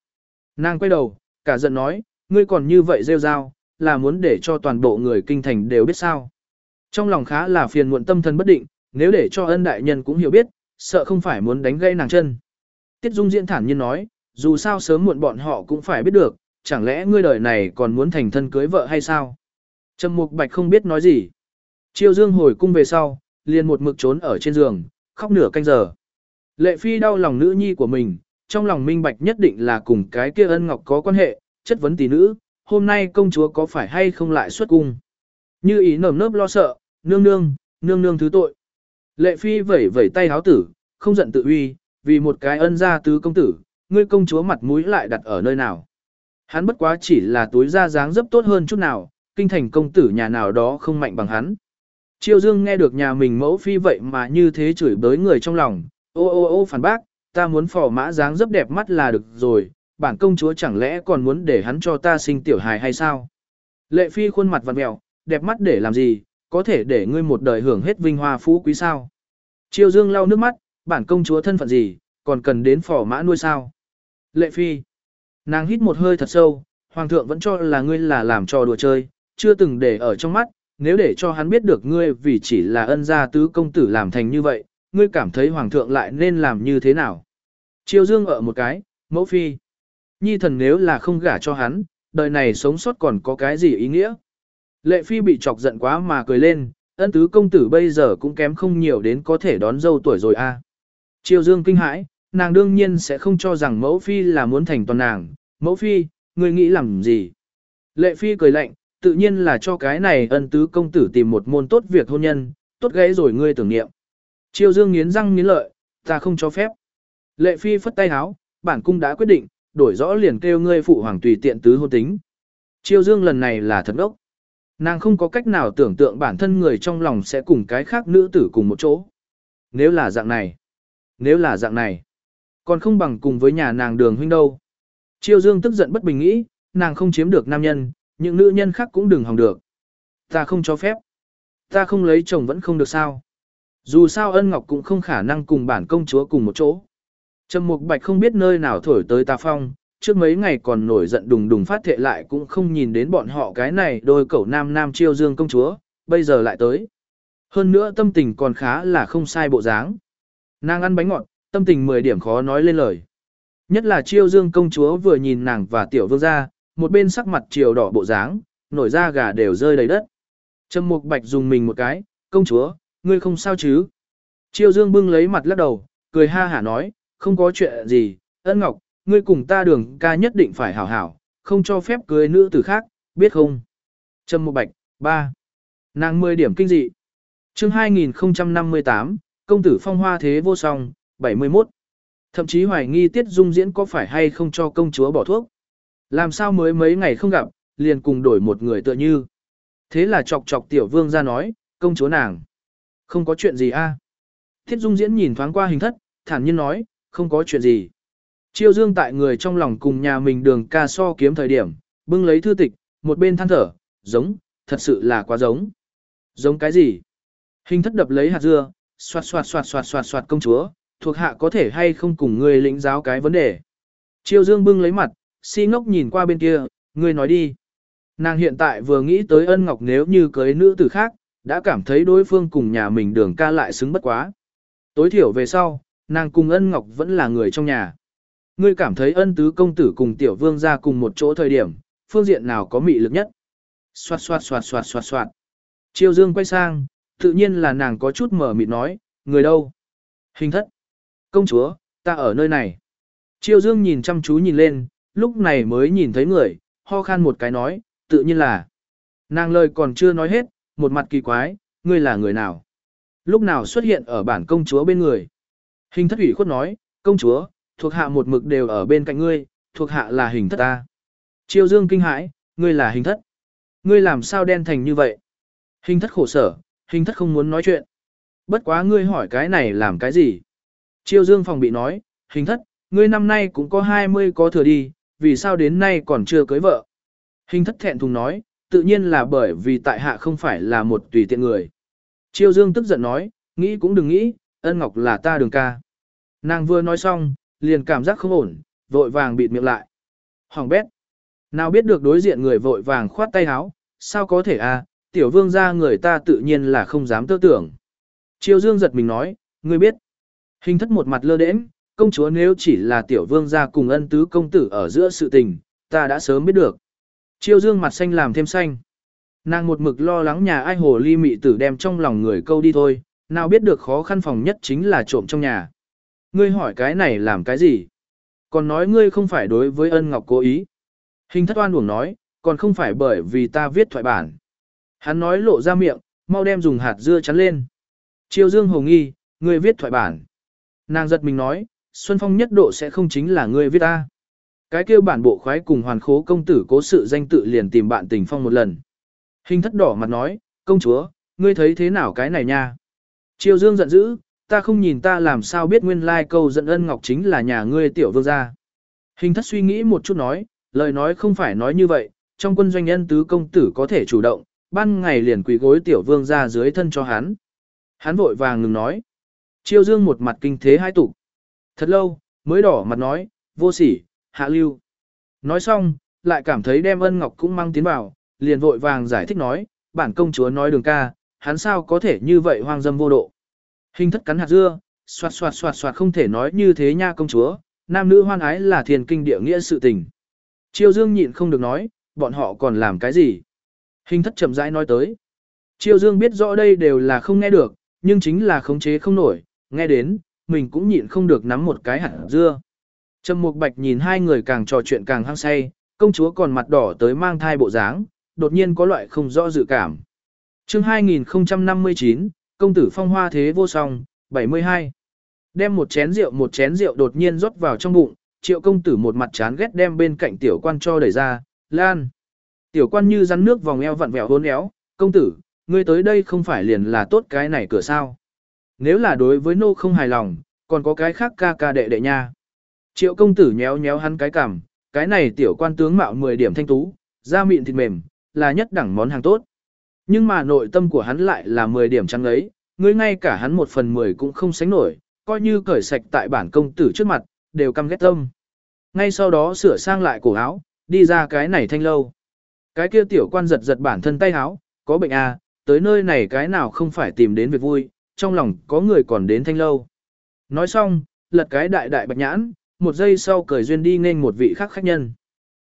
Nàng quay đầu, cả giận nói, ngươi còn như vậy rêu rao, là muốn để cho toàn bộ người kinh thành đều biết sao. Trong lòng khá là phiền muộn tâm thần bất định, nếu để cho ân đại nhân cũng hiểu biết, sợ không phải muốn đánh gây nàng chân. Tiết Dung diễn thản nhiên nói, dù sao sớm muộn bọn họ cũng phải biết được, chẳng lẽ ngươi đời này còn muốn thành thân cưới vợ hay sao? Trầm Mục Bạch không biết nói gì. Chiêu Dương hồi cung về sau, liền một mực trốn ở trên giường, khóc nửa canh giờ. Lệ Phi đau lòng nữ nhi của mình, trong lòng minh bạch nhất định là cùng cái kia ân ngọc có quan hệ, chất vấn tỷ nữ, hôm nay công chúa có phải hay không lại xuất cung. Như ý nầm nớp lo sợ, nương nương, nương nương thứ tội. Lệ Phi vẩy vẩy tay háo tử, không giận tự uy, vì một cái ân gia tứ công tử, ngươi công chúa mặt mũi lại đặt ở nơi nào. Hắn bất quá chỉ là túi ra dáng dấp tốt hơn chút nào, kinh thành công tử nhà nào đó không mạnh bằng hắn. Triều Dương nghe được nhà mình mẫu phi vậy mà như thế chửi bới người trong lòng, ô ô ô phản bác, ta muốn phò mã dáng dấp đẹp mắt là được rồi, bản công chúa chẳng lẽ còn muốn để hắn cho ta sinh tiểu hài hay sao? Lệ phi khuôn mặt vặn mẹo, đẹp mắt để làm gì, có thể để ngươi một đời hưởng hết vinh hoa phú quý sao? Triều Dương lau nước mắt, bản công chúa thân phận gì, còn cần đến phò mã nuôi sao? Lệ phi, nàng hít một hơi thật sâu, hoàng thượng vẫn cho là ngươi là làm trò đùa chơi, chưa từng để ở trong mắt, nếu để cho hắn biết được ngươi vì chỉ là ân gia tứ công tử làm thành như vậy, ngươi cảm thấy hoàng thượng lại nên làm như thế nào? Triều Dương ở một cái, mẫu phi. Nhi thần nếu là không gả cho hắn, đời này sống sót còn có cái gì ý nghĩa? Lệ phi bị chọc giận quá mà cười lên, ân tứ công tử bây giờ cũng kém không nhiều đến có thể đón dâu tuổi rồi a. Triều Dương kinh hãi, nàng đương nhiên sẽ không cho rằng mẫu phi là muốn thành toàn nàng. Mẫu phi, ngươi nghĩ làm gì? Lệ phi cười lạnh, tự nhiên là cho cái này ân tứ công tử tìm một môn tốt việc hôn nhân, tốt gãy rồi ngươi tưởng niệm. Triều Dương nghiến răng nghiến lợi, ta không cho phép. Lệ phi phất tay háo, bản cung đã quyết định, đổi rõ liền kêu ngươi phụ hoàng tùy tiện tứ hôn tính. Triều Dương lần này là thật ốc. Nàng không có cách nào tưởng tượng bản thân người trong lòng sẽ cùng cái khác nữ tử cùng một chỗ. Nếu là dạng này, nếu là dạng này, còn không bằng cùng với nhà nàng đường huynh đâu. Triều Dương tức giận bất bình nghĩ, nàng không chiếm được nam nhân, những nữ nhân khác cũng đừng hòng được. Ta không cho phép. Ta không lấy chồng vẫn không được sao. Dù sao ân ngọc cũng không khả năng cùng bản công chúa cùng một chỗ. Trầm Mục Bạch không biết nơi nào thổi tới tà phong, trước mấy ngày còn nổi giận đùng đùng phát thệ lại cũng không nhìn đến bọn họ cái này đôi cẩu nam nam chiêu dương công chúa, bây giờ lại tới. Hơn nữa tâm tình còn khá là không sai bộ dáng. Nàng ăn bánh ngọt, tâm tình 10 điểm khó nói lên lời. Nhất là chiêu dương công chúa vừa nhìn nàng và tiểu vương ra, một bên sắc mặt chiều đỏ bộ dáng, nổi da gà đều rơi đầy đất. Trầm Mục Bạch dùng mình một cái, công chúa, ngươi không sao chứ? Triều Dương bưng lấy mặt lắc đầu, cười ha hả nói, không có chuyện gì, ân ngọc, ngươi cùng ta đường ca nhất định phải hảo hảo, không cho phép cưới nữ tử khác, biết không? Trầm Mục Bạch, ba, Nàng 10 điểm kinh dị. chương 2058, công tử phong hoa thế vô song, 71. Thậm chí hoài nghi Tiết Dung diễn có phải hay không cho công chúa bỏ thuốc. Làm sao mới mấy ngày không gặp, liền cùng đổi một người tựa như. Thế là chọc chọc tiểu vương ra nói, công chúa nàng. Không có chuyện gì a Thiết Dung diễn nhìn thoáng qua hình thất, thản nhiên nói, không có chuyện gì. Chiêu dương tại người trong lòng cùng nhà mình đường ca so kiếm thời điểm, bưng lấy thư tịch, một bên than thở, giống, thật sự là quá giống. Giống cái gì? Hình thất đập lấy hạt dưa, xoạt xoạt xoạt xoạt xoạt xoạt công chúa, thuộc hạ có thể hay không cùng người lĩnh giáo cái vấn đề. Chiêu dương bưng lấy mặt, si ngốc nhìn qua bên kia, ngươi nói đi. Nàng hiện tại vừa nghĩ tới ân ngọc nếu như cưới nữ tử khác, đã cảm thấy đối phương cùng nhà mình đường ca lại xứng bất quá. Tối thiểu về sau, nàng cùng ân ngọc vẫn là người trong nhà. Ngươi cảm thấy ân tứ công tử cùng tiểu vương ra cùng một chỗ thời điểm, phương diện nào có mị lực nhất? Xoạt xoạt xoạt xoạt xoạt xoạt. Triều Dương quay sang, tự nhiên là nàng có chút mở mịt nói, người đâu? Hình thất. Công chúa, ta ở nơi này. Triều Dương nhìn chăm chú nhìn lên, lúc này mới nhìn thấy người, ho khan một cái nói, tự nhiên là. Nàng lời còn chưa nói hết, một mặt kỳ quái, ngươi là người nào? Lúc nào xuất hiện ở bản công chúa bên người? Hình thất ủy khuất nói, công chúa, thuộc hạ một mực đều ở bên cạnh ngươi, thuộc hạ là hình thất ta. Triều Dương kinh hãi, ngươi là hình thất. Ngươi làm sao đen thành như vậy? Hình thất khổ sở, hình thất không muốn nói chuyện. Bất quá ngươi hỏi cái này làm cái gì? Triều Dương phòng bị nói, hình thất, ngươi năm nay cũng có 20 có thừa đi, vì sao đến nay còn chưa cưới vợ? Hình thất thẹn thùng nói, tự nhiên là bởi vì tại hạ không phải là một tùy tiện người. Triều Dương tức giận nói, nghĩ cũng đừng nghĩ, ân ngọc là ta đường ca. Nàng vừa nói xong, liền cảm giác không ổn, vội vàng bịt miệng lại. Hoàng bét. Nào biết được đối diện người vội vàng khoát tay áo, sao có thể à, tiểu vương ra người ta tự nhiên là không dám tơ tưởng. Triều Dương giật mình nói, ngươi biết. Hình thất một mặt lơ đễnh, công chúa nếu chỉ là tiểu vương gia cùng ân tứ công tử ở giữa sự tình, ta đã sớm biết được. Triều Dương mặt xanh làm thêm xanh. Nàng một mực lo lắng nhà ai hồ ly mị tử đem trong lòng người câu đi thôi, nào biết được khó khăn phòng nhất chính là trộm trong nhà. Ngươi hỏi cái này làm cái gì? Còn nói ngươi không phải đối với ân ngọc cố ý. Hình thất oan uổng nói, còn không phải bởi vì ta viết thoại bản. Hắn nói lộ ra miệng, mau đem dùng hạt dưa chắn lên. Triều Dương hồ nghi, ngươi viết thoại bản. Nàng giật mình nói, Xuân Phong nhất độ sẽ không chính là ngươi viết ta. Cái kêu bản bộ khoái cùng hoàn khố công tử cố sự danh tự liền tìm bạn tình phong một lần. Hình thất đỏ mặt nói, công chúa, ngươi thấy thế nào cái này nha? Triều Dương giận dữ, ta không nhìn ta làm sao biết nguyên lai câu dẫn ân ngọc chính là nhà ngươi tiểu vương gia. Hình thất suy nghĩ một chút nói, lời nói không phải nói như vậy, trong quân doanh nhân tứ công tử có thể chủ động, ban ngày liền quỳ gối tiểu vương gia dưới thân cho hắn. Hắn vội vàng ngừng nói. Triều Dương một mặt kinh thế hai tục. Thật lâu, mới đỏ mặt nói, vô sỉ, hạ lưu. Nói xong, lại cảm thấy đem ân ngọc cũng mang tiến vào, liền vội vàng giải thích nói, bản công chúa nói đường ca, hắn sao có thể như vậy hoang dâm vô độ. Hình thất cắn hạt dưa, soạt soạt soạt soạt không thể nói như thế nha công chúa, nam nữ hoan ái là thiền kinh địa nghĩa sự tình. Triều Dương nhịn không được nói, bọn họ còn làm cái gì? Hình thất chậm rãi nói tới. Triều Dương biết rõ đây đều là không nghe được, nhưng chính là khống chế không nổi, nghe đến, mình cũng nhịn không được nắm một cái hạt dưa. Trầm Mục Bạch nhìn hai người càng trò chuyện càng hăng say, công chúa còn mặt đỏ tới mang thai bộ dáng, đột nhiên có loại không rõ dự cảm. Chương 2059, công tử phong hoa thế vô song, 72. Đem một chén rượu một chén rượu đột nhiên rót vào trong bụng, triệu công tử một mặt chán ghét đem bên cạnh tiểu quan cho đẩy ra, lan. Tiểu quan như rắn nước vòng eo vặn vẹo hôn éo, công tử, ngươi tới đây không phải liền là tốt cái này cửa sao. Nếu là đối với nô không hài lòng, còn có cái khác ca ca đệ đệ nha. Triệu công tử nhéo nhéo hắn cái cằm, cái này tiểu quan tướng mạo 10 điểm thanh tú, da mịn thịt mềm, là nhất đẳng món hàng tốt. Nhưng mà nội tâm của hắn lại là 10 điểm trắng ấy, ngươi ngay cả hắn một phần 10 cũng không sánh nổi, coi như cởi sạch tại bản công tử trước mặt, đều căm ghét tâm. Ngay sau đó sửa sang lại cổ áo, đi ra cái này thanh lâu. Cái kia tiểu quan giật giật bản thân tay áo, có bệnh à, tới nơi này cái nào không phải tìm đến việc vui, trong lòng có người còn đến thanh lâu. Nói xong, lật cái đại đại bạch nhãn, một giây sau cởi duyên đi nên một vị khác khách nhân.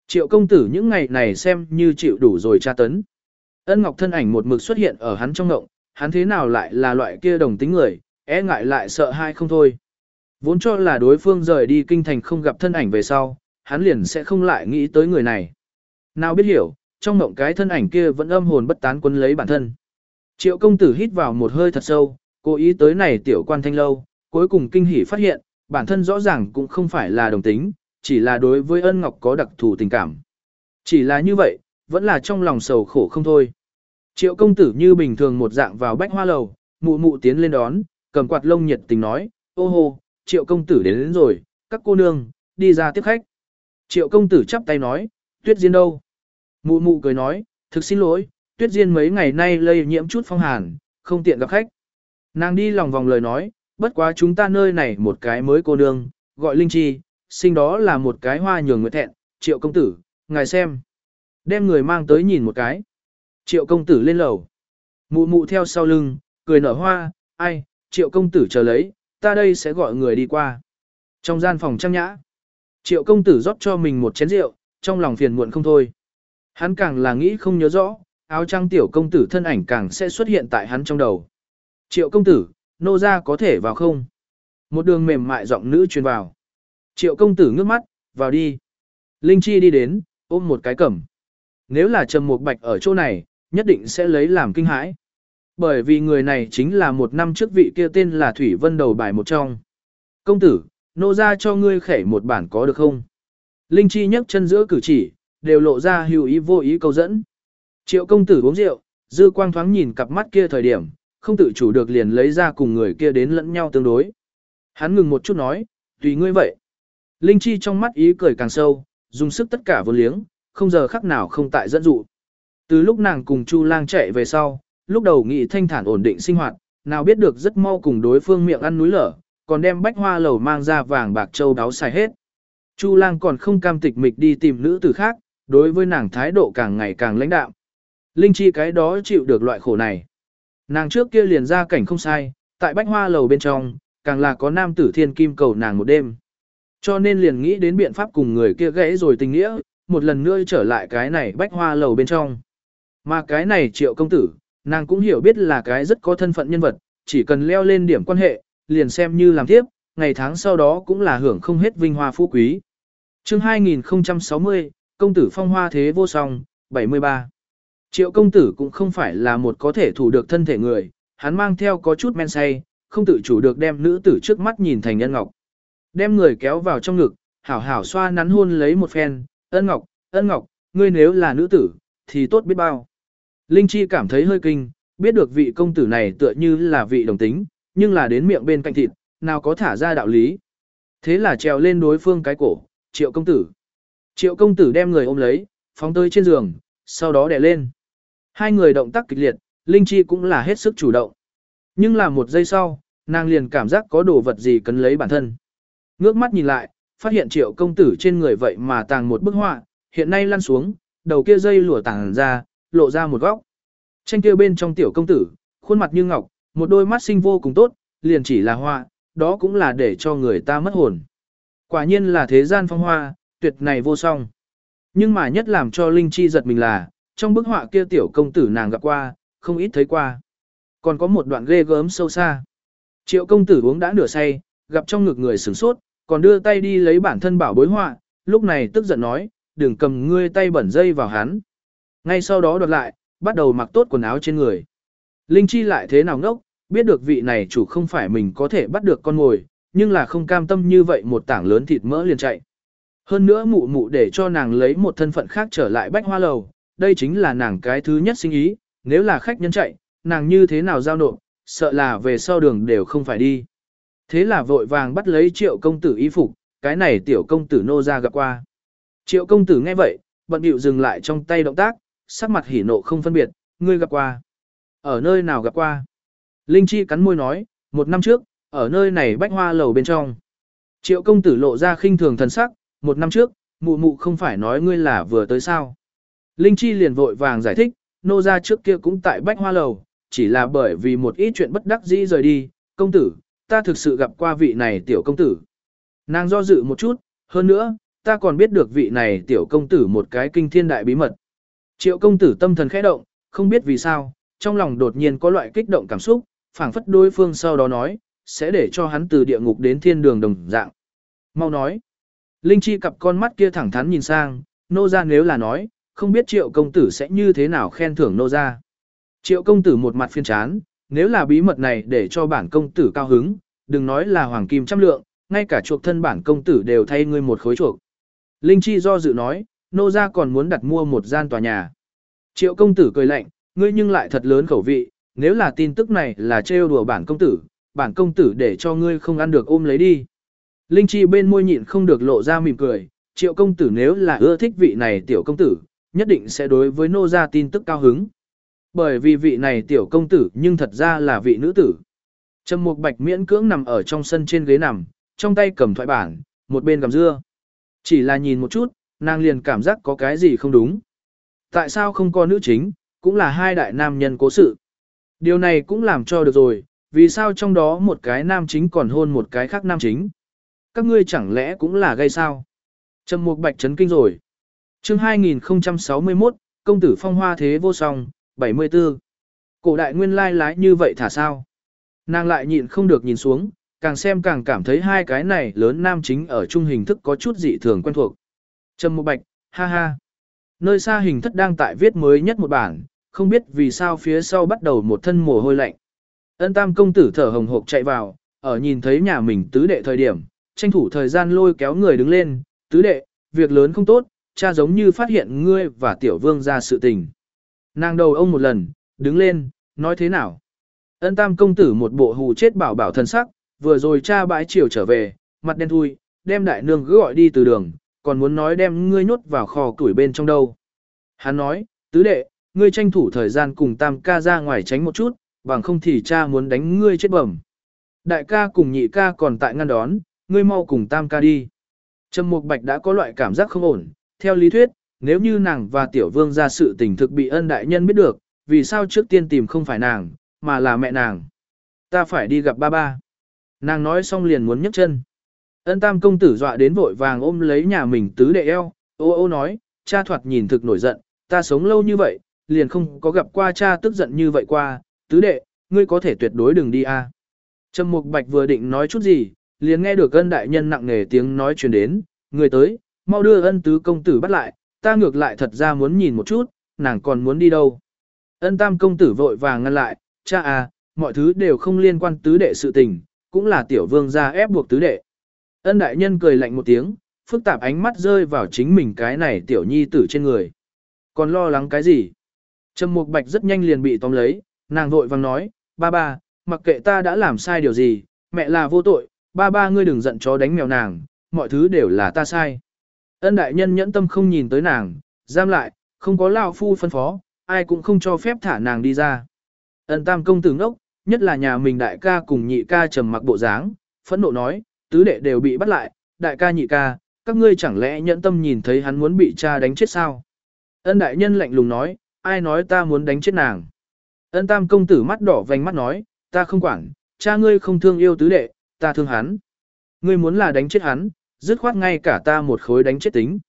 Triệu công tử những ngày này xem như chịu đủ rồi tra tấn. Ân Ngọc thân ảnh một mực xuất hiện ở hắn trong ngộng, hắn thế nào lại là loại kia đồng tính người, e ngại lại sợ hai không thôi. Vốn cho là đối phương rời đi kinh thành không gặp thân ảnh về sau, hắn liền sẽ không lại nghĩ tới người này. Nào biết hiểu, trong mộng cái thân ảnh kia vẫn âm hồn bất tán quân lấy bản thân. Triệu công tử hít vào một hơi thật sâu, cố ý tới này tiểu quan thanh lâu, cuối cùng kinh hỉ phát hiện, bản thân rõ ràng cũng không phải là đồng tính, chỉ là đối với ân ngọc có đặc thù tình cảm. Chỉ là như vậy, vẫn là trong lòng sầu khổ không thôi. Triệu công tử như bình thường một dạng vào bách hoa lầu, mụ mụ tiến lên đón, cầm quạt lông nhiệt tình nói, ô hô, triệu công tử đến, đến rồi, các cô nương, đi ra tiếp khách. Triệu công tử chắp tay nói, tuyết diên đâu? Mụ mụ cười nói, thực xin lỗi, tuyết diên mấy ngày nay lây nhiễm chút phong hàn, không tiện gặp khách. Nàng đi lòng vòng lời nói, bất quá chúng ta nơi này một cái mới cô nương, gọi Linh Chi, sinh đó là một cái hoa nhường người thẹn, triệu công tử, ngài xem. Đem người mang tới nhìn một cái. Triệu công tử lên lầu. Mụ mụ theo sau lưng, cười nở hoa, ai, triệu công tử chờ lấy, ta đây sẽ gọi người đi qua. Trong gian phòng trang nhã, triệu công tử rót cho mình một chén rượu, trong lòng phiền muộn không thôi. Hắn càng là nghĩ không nhớ rõ, áo trang tiểu công tử thân ảnh càng sẽ xuất hiện tại hắn trong đầu. Triệu công tử, nô ra có thể vào không? Một đường mềm mại giọng nữ truyền vào. Triệu công tử ngước mắt, vào đi. Linh Chi đi đến, ôm một cái cẩm. Nếu là Trầm Mục Bạch ở chỗ này, nhất định sẽ lấy làm kinh hãi. Bởi vì người này chính là một năm trước vị kia tên là Thủy Vân đầu bài một trong. Công tử, nô ra cho ngươi khẻ một bản có được không? Linh Chi nhấc chân giữa cử chỉ, đều lộ ra hữu ý vô ý câu dẫn. Triệu công tử uống rượu, dư quang thoáng nhìn cặp mắt kia thời điểm, không tự chủ được liền lấy ra cùng người kia đến lẫn nhau tương đối. Hắn ngừng một chút nói, tùy ngươi vậy. Linh Chi trong mắt ý cười càng sâu, dùng sức tất cả vô liếng, không giờ khắc nào không tại dẫn dụ. Từ lúc nàng cùng Chu Lang chạy về sau, lúc đầu nghĩ thanh thản ổn định sinh hoạt, nào biết được rất mau cùng đối phương miệng ăn núi lở, còn đem bách hoa lầu mang ra vàng bạc châu đáo xài hết. Chu Lang còn không cam tịch mịch đi tìm nữ tử khác, đối với nàng thái độ càng ngày càng lãnh đạm. Linh Chi cái đó chịu được loại khổ này. Nàng trước kia liền ra cảnh không sai, tại bách hoa lầu bên trong, càng là có nam tử thiên kim cầu nàng một đêm. Cho nên liền nghĩ đến biện pháp cùng người kia gãy rồi tình nghĩa, một lần nữa trở lại cái này bách hoa lầu bên trong. Mà cái này triệu công tử, nàng cũng hiểu biết là cái rất có thân phận nhân vật, chỉ cần leo lên điểm quan hệ, liền xem như làm tiếp, ngày tháng sau đó cũng là hưởng không hết vinh hoa phú quý. chương 2060, công tử phong hoa thế vô song, 73. Triệu công tử cũng không phải là một có thể thủ được thân thể người, hắn mang theo có chút men say, không tự chủ được đem nữ tử trước mắt nhìn thành ân ngọc. Đem người kéo vào trong ngực, hảo hảo xoa nắn hôn lấy một phen, ân ngọc, ân ngọc, ngươi nếu là nữ tử, thì tốt biết bao. Linh Chi cảm thấy hơi kinh, biết được vị công tử này tựa như là vị đồng tính, nhưng là đến miệng bên cạnh thịt, nào có thả ra đạo lý. Thế là trèo lên đối phương cái cổ, triệu công tử. Triệu công tử đem người ôm lấy, phóng tới trên giường, sau đó đè lên. Hai người động tác kịch liệt, Linh Chi cũng là hết sức chủ động. Nhưng là một giây sau, nàng liền cảm giác có đồ vật gì cấn lấy bản thân. Ngước mắt nhìn lại, phát hiện triệu công tử trên người vậy mà tàng một bức họa, hiện nay lăn xuống, đầu kia dây lụa tàng ra, lộ ra một góc. Tranh kia bên trong tiểu công tử, khuôn mặt như ngọc, một đôi mắt xinh vô cùng tốt, liền chỉ là họa, đó cũng là để cho người ta mất hồn. Quả nhiên là thế gian phong hoa, tuyệt này vô song. Nhưng mà nhất làm cho Linh Chi giật mình là, trong bức họa kia tiểu công tử nàng gặp qua, không ít thấy qua. Còn có một đoạn ghê gớm sâu xa. Triệu công tử uống đã nửa say, gặp trong ngực người sửng sốt, còn đưa tay đi lấy bản thân bảo bối họa, lúc này tức giận nói, đừng cầm ngươi tay bẩn dây vào hắn. Ngay sau đó đoạt lại, bắt đầu mặc tốt quần áo trên người. Linh Chi lại thế nào ngốc, biết được vị này chủ không phải mình có thể bắt được con ngồi, nhưng là không cam tâm như vậy một tảng lớn thịt mỡ liền chạy. Hơn nữa mụ mụ để cho nàng lấy một thân phận khác trở lại bách hoa lầu, đây chính là nàng cái thứ nhất sinh ý, nếu là khách nhân chạy, nàng như thế nào giao nộp, sợ là về sau đường đều không phải đi. Thế là vội vàng bắt lấy triệu công tử y phục, cái này tiểu công tử nô ra gặp qua. Triệu công tử nghe vậy, bận điệu dừng lại trong tay động tác, sắc mặt hỉ nộ không phân biệt, ngươi gặp qua. Ở nơi nào gặp qua? Linh Chi cắn môi nói, một năm trước, ở nơi này bách hoa lầu bên trong. Triệu công tử lộ ra khinh thường thần sắc, một năm trước, mụ mụ không phải nói ngươi là vừa tới sao. Linh Chi liền vội vàng giải thích, nô ra trước kia cũng tại bách hoa lầu, chỉ là bởi vì một ít chuyện bất đắc dĩ rời đi, công tử, ta thực sự gặp qua vị này tiểu công tử. Nàng do dự một chút, hơn nữa, ta còn biết được vị này tiểu công tử một cái kinh thiên đại bí mật. Triệu công tử tâm thần khẽ động, không biết vì sao, trong lòng đột nhiên có loại kích động cảm xúc, phảng phất đối phương sau đó nói, sẽ để cho hắn từ địa ngục đến thiên đường đồng dạng. Mau nói. Linh Chi cặp con mắt kia thẳng thắn nhìn sang, nô ra nếu là nói, không biết triệu công tử sẽ như thế nào khen thưởng nô ra. Triệu công tử một mặt phiên chán, nếu là bí mật này để cho bản công tử cao hứng, đừng nói là hoàng kim trăm lượng, ngay cả chuộc thân bản công tử đều thay ngươi một khối chuộc. Linh Chi do dự nói, nô ra còn muốn đặt mua một gian tòa nhà. Triệu công tử cười lạnh, ngươi nhưng lại thật lớn khẩu vị, nếu là tin tức này là trêu đùa bản công tử, bản công tử để cho ngươi không ăn được ôm lấy đi. Linh Chi bên môi nhịn không được lộ ra mỉm cười, triệu công tử nếu là ưa thích vị này tiểu công tử, nhất định sẽ đối với nô gia tin tức cao hứng. Bởi vì vị này tiểu công tử nhưng thật ra là vị nữ tử. Trầm Mục Bạch miễn cưỡng nằm ở trong sân trên ghế nằm, trong tay cầm thoại bản, một bên cầm dưa. Chỉ là nhìn một chút, nàng liền cảm giác có cái gì không đúng. Tại sao không có nữ chính, cũng là hai đại nam nhân cố sự. Điều này cũng làm cho được rồi, vì sao trong đó một cái nam chính còn hôn một cái khác nam chính. Các ngươi chẳng lẽ cũng là gây sao? Trầm Mục Bạch chấn kinh rồi. Chương 2061, công tử phong hoa thế vô song, 74. Cổ đại nguyên lai lái như vậy thả sao? Nàng lại nhịn không được nhìn xuống, càng xem càng cảm thấy hai cái này lớn nam chính ở chung hình thức có chút dị thường quen thuộc. Trầm Mục Bạch, ha ha. Nơi xa hình thất đang tại viết mới nhất một bản, không biết vì sao phía sau bắt đầu một thân mồ hôi lạnh. Ân tam công tử thở hồng hộc chạy vào, ở nhìn thấy nhà mình tứ đệ thời điểm, tranh thủ thời gian lôi kéo người đứng lên, tứ đệ, việc lớn không tốt, cha giống như phát hiện ngươi và tiểu vương ra sự tình. Nàng đầu ông một lần, đứng lên, nói thế nào? Ân tam công tử một bộ hù chết bảo bảo thân sắc, vừa rồi cha bãi chiều trở về, mặt đen thui, đem đại nương cứ gọi đi từ đường, còn muốn nói đem ngươi nhốt vào kho củi bên trong đâu. Hắn nói, tứ đệ, ngươi tranh thủ thời gian cùng tam ca ra ngoài tránh một chút, bằng không thì cha muốn đánh ngươi chết bẩm. Đại ca cùng nhị ca còn tại ngăn đón, ngươi mau cùng tam ca đi. Trầm Mục Bạch đã có loại cảm giác không ổn, theo lý thuyết, nếu như nàng và tiểu vương ra sự tình thực bị ân đại nhân biết được, vì sao trước tiên tìm không phải nàng, mà là mẹ nàng. Ta phải đi gặp ba ba. Nàng nói xong liền muốn nhấc chân. Ân tam công tử dọa đến vội vàng ôm lấy nhà mình tứ đệ eo, ô ô nói, cha thoạt nhìn thực nổi giận, ta sống lâu như vậy, liền không có gặp qua cha tức giận như vậy qua, tứ đệ, ngươi có thể tuyệt đối đừng đi a. À. Trầm Mục Bạch vừa định nói chút gì, liền nghe được ân đại nhân nặng nề tiếng nói truyền đến, người tới, mau đưa ân tứ công tử bắt lại, ta ngược lại thật ra muốn nhìn một chút, nàng còn muốn đi đâu. Ân tam công tử vội vàng ngăn lại, cha à, mọi thứ đều không liên quan tứ đệ sự tình, cũng là tiểu vương gia ép buộc tứ đệ. Ân đại nhân cười lạnh một tiếng, phức tạp ánh mắt rơi vào chính mình cái này tiểu nhi tử trên người. Còn lo lắng cái gì? Trầm Mục Bạch rất nhanh liền bị tóm lấy, nàng vội vàng nói, ba ba, mặc kệ ta đã làm sai điều gì, mẹ là vô tội, ba ba ngươi đừng giận chó đánh mèo nàng, mọi thứ đều là ta sai. Ân đại nhân nhẫn tâm không nhìn tới nàng, giam lại, không có lão phu phân phó, ai cũng không cho phép thả nàng đi ra. Ân tam công tử ngốc, nhất là nhà mình đại ca cùng nhị ca trầm mặc bộ dáng, phẫn nộ nói, tứ đệ đều bị bắt lại, đại ca nhị ca, các ngươi chẳng lẽ nhẫn tâm nhìn thấy hắn muốn bị cha đánh chết sao? Ân đại nhân lạnh lùng nói, ai nói ta muốn đánh chết nàng? Ân tam công tử mắt đỏ vành mắt nói, ta không quản, cha ngươi không thương yêu tứ đệ, ta thương hắn. Ngươi muốn là đánh chết hắn, dứt khoát ngay cả ta một khối đánh chết tính.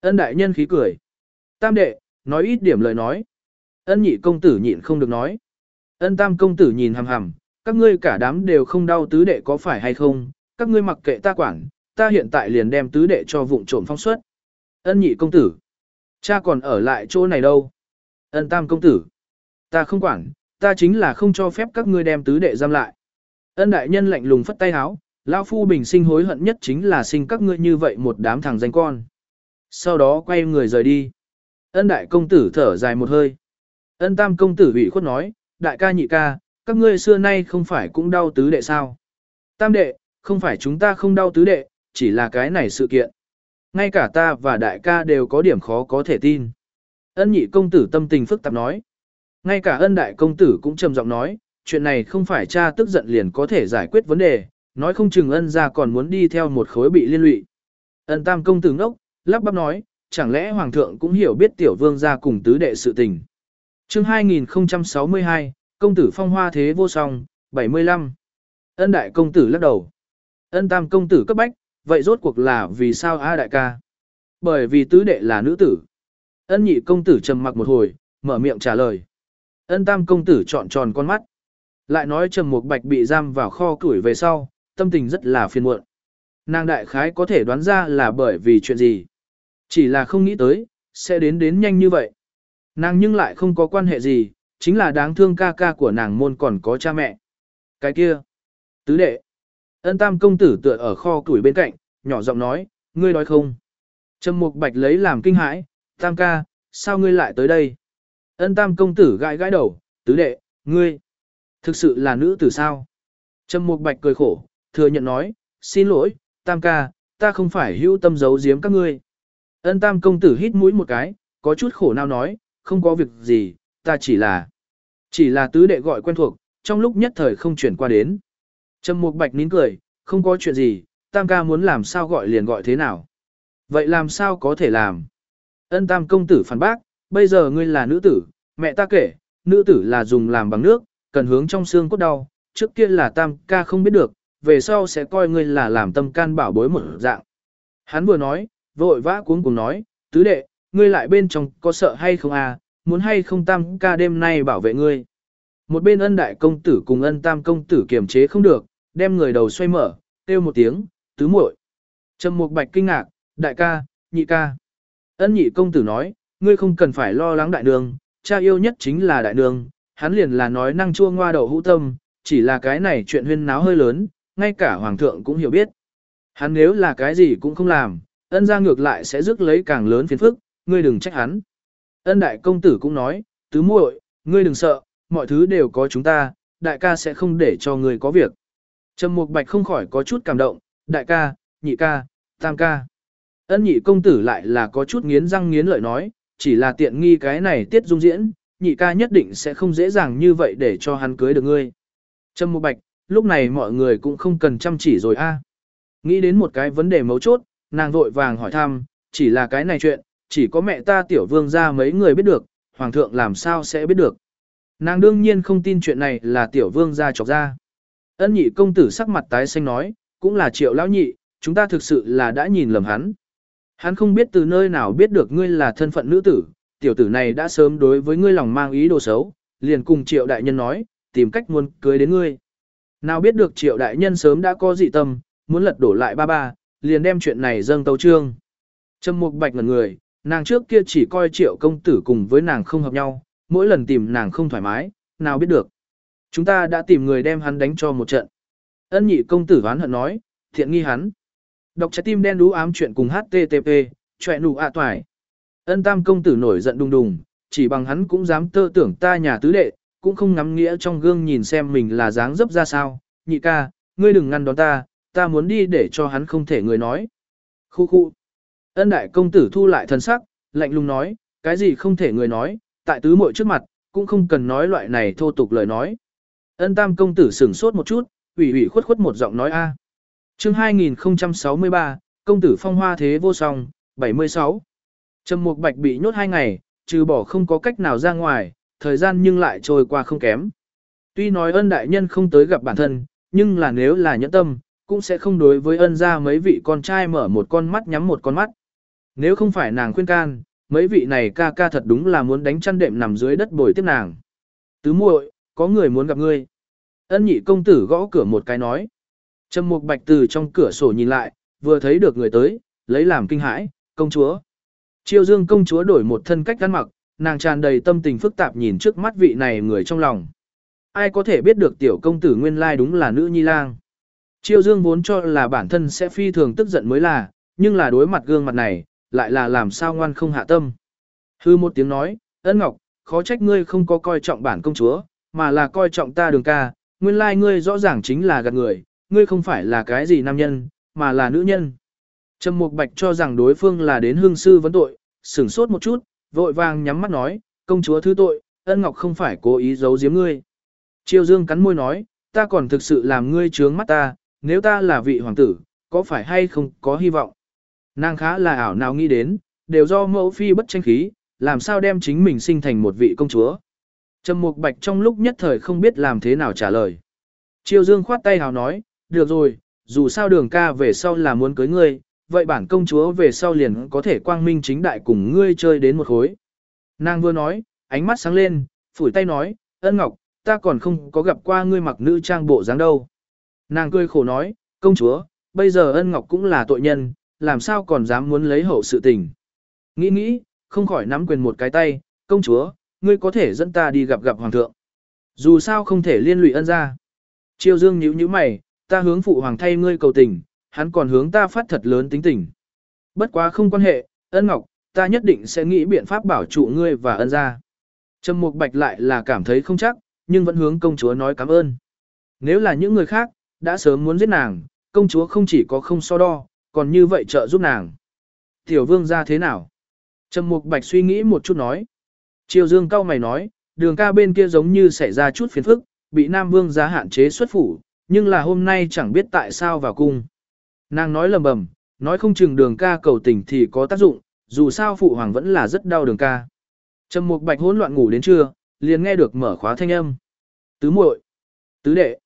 Ân đại nhân khí cười. Tam đệ, nói ít điểm lời nói. Ân nhị công tử nhịn không được nói. Ân tam công tử nhìn hằm hằm, các ngươi cả đám đều không đau tứ đệ có phải hay không, các ngươi mặc kệ ta quản, ta hiện tại liền đem tứ đệ cho vụng trộm phong suất. Ân nhị công tử. Cha còn ở lại chỗ này đâu? Ân tam công tử. Ta không quản, ta chính là không cho phép các ngươi đem tứ đệ giam lại. Ân đại nhân lạnh lùng phất tay háo, lão phu bình sinh hối hận nhất chính là sinh các ngươi như vậy một đám thằng danh con. Sau đó quay người rời đi. Ân đại công tử thở dài một hơi. Ân tam công tử ủy khuất nói, đại ca nhị ca, các ngươi xưa nay không phải cũng đau tứ đệ sao? Tam đệ, không phải chúng ta không đau tứ đệ, chỉ là cái này sự kiện. Ngay cả ta và đại ca đều có điểm khó có thể tin. Ân nhị công tử tâm tình phức tạp nói. Ngay cả ân đại công tử cũng trầm giọng nói, chuyện này không phải cha tức giận liền có thể giải quyết vấn đề, nói không chừng ân ra còn muốn đi theo một khối bị liên lụy. Ân tam công tử ngốc, lắp bắp nói, chẳng lẽ hoàng thượng cũng hiểu biết tiểu vương ra cùng tứ đệ sự tình. chương 2062, công tử phong hoa thế vô song, 75. Ân đại công tử lắc đầu. Ân tam công tử cấp bách, vậy rốt cuộc là vì sao A đại ca? Bởi vì tứ đệ là nữ tử. Ân nhị công tử trầm mặc một hồi, mở miệng trả lời. Ân tam công tử trọn tròn con mắt. Lại nói trầm mục bạch bị giam vào kho củi về sau, tâm tình rất là phiền muộn. Nàng đại khái có thể đoán ra là bởi vì chuyện gì. Chỉ là không nghĩ tới, sẽ đến đến nhanh như vậy. Nàng nhưng lại không có quan hệ gì, chính là đáng thương ca ca của nàng môn còn có cha mẹ. Cái kia, tứ đệ, ân tam công tử tựa ở kho củi bên cạnh, nhỏ giọng nói, ngươi nói không. Trầm mục bạch lấy làm kinh hãi, tam ca, sao ngươi lại tới đây? Ân tam công tử gãi gãi đầu, tứ đệ, ngươi, thực sự là nữ tử sao? Trầm mục bạch cười khổ, thừa nhận nói, xin lỗi, tam ca, ta không phải hữu tâm giấu giếm các ngươi. Ân tam công tử hít mũi một cái, có chút khổ nào nói, không có việc gì, ta chỉ là, chỉ là tứ đệ gọi quen thuộc, trong lúc nhất thời không chuyển qua đến. Trầm mục bạch nín cười, không có chuyện gì, tam ca muốn làm sao gọi liền gọi thế nào. Vậy làm sao có thể làm? Ân tam công tử phản bác, bây giờ ngươi là nữ tử, mẹ ta kể, nữ tử là dùng làm bằng nước, cần hướng trong xương cốt đau, trước kia là tam ca không biết được, về sau sẽ coi ngươi là làm tâm can bảo bối một dạng. Hắn vừa nói, vội vã cuống cùng nói, tứ đệ, ngươi lại bên trong có sợ hay không à, muốn hay không tam ca đêm nay bảo vệ ngươi. Một bên ân đại công tử cùng ân tam công tử kiềm chế không được, đem người đầu xoay mở, kêu một tiếng, tứ muội. Trầm mục bạch kinh ngạc, đại ca, nhị ca. Ân nhị công tử nói, ngươi không cần phải lo lắng đại nương, cha yêu nhất chính là đại nương, hắn liền là nói năng chua ngoa đầu hữu tâm, chỉ là cái này chuyện huyên náo hơi lớn, ngay cả hoàng thượng cũng hiểu biết. Hắn nếu là cái gì cũng không làm, ân ra ngược lại sẽ rước lấy càng lớn phiền phức, ngươi đừng trách hắn. Ân đại công tử cũng nói, tứ muội, ngươi đừng sợ, mọi thứ đều có chúng ta, đại ca sẽ không để cho ngươi có việc. Trầm Mục Bạch không khỏi có chút cảm động, đại ca, nhị ca, tam ca. Ân nhị công tử lại là có chút nghiến răng nghiến lợi nói, chỉ là tiện nghi cái này tiết dung diễn, nhị ca nhất định sẽ không dễ dàng như vậy để cho hắn cưới được ngươi. Trầm Mục Bạch, lúc này mọi người cũng không cần chăm chỉ rồi a. Nghĩ đến một cái vấn đề mấu chốt, nàng vội vàng hỏi thăm, chỉ là cái này chuyện, chỉ có mẹ ta tiểu vương ra mấy người biết được, hoàng thượng làm sao sẽ biết được. Nàng đương nhiên không tin chuyện này là tiểu vương ra chọc ra. Ân nhị công tử sắc mặt tái xanh nói, cũng là triệu lão nhị, chúng ta thực sự là đã nhìn lầm hắn. Hắn không biết từ nơi nào biết được ngươi là thân phận nữ tử, tiểu tử này đã sớm đối với ngươi lòng mang ý đồ xấu, liền cùng triệu đại nhân nói, tìm cách muốn cưới đến ngươi. Nào biết được triệu đại nhân sớm đã có dị tâm, muốn lật đổ lại ba ba, liền đem chuyện này dâng tấu trương. Trầm mục bạch ngần người, nàng trước kia chỉ coi triệu công tử cùng với nàng không hợp nhau, mỗi lần tìm nàng không thoải mái, nào biết được. Chúng ta đã tìm người đem hắn đánh cho một trận. Ân nhị công tử hoán hận nói, thiện nghi hắn. Đọc trái tim đen đú ám chuyện cùng HTTP, chọe nụ ạ toài. Ân tam công tử nổi giận đùng đùng, chỉ bằng hắn cũng dám tơ tưởng ta nhà tứ đệ, cũng không ngắm nghĩa trong gương nhìn xem mình là dáng dấp ra sao. Nhị ca, ngươi đừng ngăn đón ta, ta muốn đi để cho hắn không thể người nói. Khu khu. Ân đại công tử thu lại thân sắc, lạnh lùng nói, cái gì không thể người nói, tại tứ muội trước mặt, cũng không cần nói loại này thô tục lời nói. Ân tam công tử sửng sốt một chút, ủy ủy khuất khuất một giọng nói a. À. Chương 2063, công tử phong hoa thế vô song, 76. Trầm Mục Bạch bị nhốt hai ngày, trừ bỏ không có cách nào ra ngoài, thời gian nhưng lại trôi qua không kém. Tuy nói ân đại nhân không tới gặp bản thân, nhưng là nếu là nhẫn tâm, cũng sẽ không đối với ân ra mấy vị con trai mở một con mắt nhắm một con mắt. Nếu không phải nàng khuyên can, mấy vị này ca ca thật đúng là muốn đánh chăn đệm nằm dưới đất bồi tiếp nàng. Tứ muội, có người muốn gặp ngươi. Ân nhị công tử gõ cửa một cái nói. Trầm Mục Bạch từ trong cửa sổ nhìn lại, vừa thấy được người tới, lấy làm kinh hãi, công chúa. Triều Dương công chúa đổi một thân cách ăn mặc, nàng tràn đầy tâm tình phức tạp nhìn trước mắt vị này người trong lòng. Ai có thể biết được tiểu công tử nguyên lai đúng là nữ nhi lang. Triều Dương vốn cho là bản thân sẽ phi thường tức giận mới là, nhưng là đối mặt gương mặt này, lại là làm sao ngoan không hạ tâm. Hư một tiếng nói, ân ngọc, khó trách ngươi không có coi trọng bản công chúa, mà là coi trọng ta đường ca, nguyên lai ngươi rõ ràng chính là gạt người, ngươi không phải là cái gì nam nhân, mà là nữ nhân. Trầm Mục Bạch cho rằng đối phương là đến hương sư vấn tội, sửng sốt một chút, vội vàng nhắm mắt nói, công chúa thứ tội, ân ngọc không phải cố ý giấu giếm ngươi. Triều Dương cắn môi nói, ta còn thực sự làm ngươi trướng mắt ta, nếu ta là vị hoàng tử, có phải hay không có hy vọng. Nàng khá là ảo nào nghĩ đến, đều do mẫu phi bất tranh khí, làm sao đem chính mình sinh thành một vị công chúa. Trầm Mục Bạch trong lúc nhất thời không biết làm thế nào trả lời. Triều Dương khoát tay hào nói, được rồi, dù sao đường ca về sau là muốn cưới ngươi, vậy bản công chúa về sau liền có thể quang minh chính đại cùng ngươi chơi đến một khối. Nàng vừa nói, ánh mắt sáng lên, phủi tay nói, ân ngọc, ta còn không có gặp qua ngươi mặc nữ trang bộ dáng đâu. Nàng cười khổ nói, công chúa, bây giờ ân ngọc cũng là tội nhân, làm sao còn dám muốn lấy hậu sự tình. Nghĩ nghĩ, không khỏi nắm quyền một cái tay, công chúa, ngươi có thể dẫn ta đi gặp gặp hoàng thượng. Dù sao không thể liên lụy ân ra. Triều Dương nhíu nhíu mày, ta hướng phụ hoàng thay ngươi cầu tình, hắn còn hướng ta phát thật lớn tính tình. Bất quá không quan hệ, ân ngọc, ta nhất định sẽ nghĩ biện pháp bảo trụ ngươi và ân ra. Trầm Mục Bạch lại là cảm thấy không chắc, nhưng vẫn hướng công chúa nói cảm ơn. Nếu là những người khác, đã sớm muốn giết nàng, công chúa không chỉ có không so đo, còn như vậy trợ giúp nàng. Tiểu vương ra thế nào? Trầm Mục Bạch suy nghĩ một chút nói. Triều Dương cao mày nói, đường ca bên kia giống như xảy ra chút phiền phức, bị Nam Vương ra hạn chế xuất phủ, nhưng là hôm nay chẳng biết tại sao vào cung. Nàng nói lầm bầm, nói không chừng đường ca cầu tình thì có tác dụng, dù sao phụ hoàng vẫn là rất đau đường ca. Trầm Mục Bạch hỗn loạn ngủ đến trưa, liền nghe được mở khóa thanh âm. Tứ muội, tứ đệ.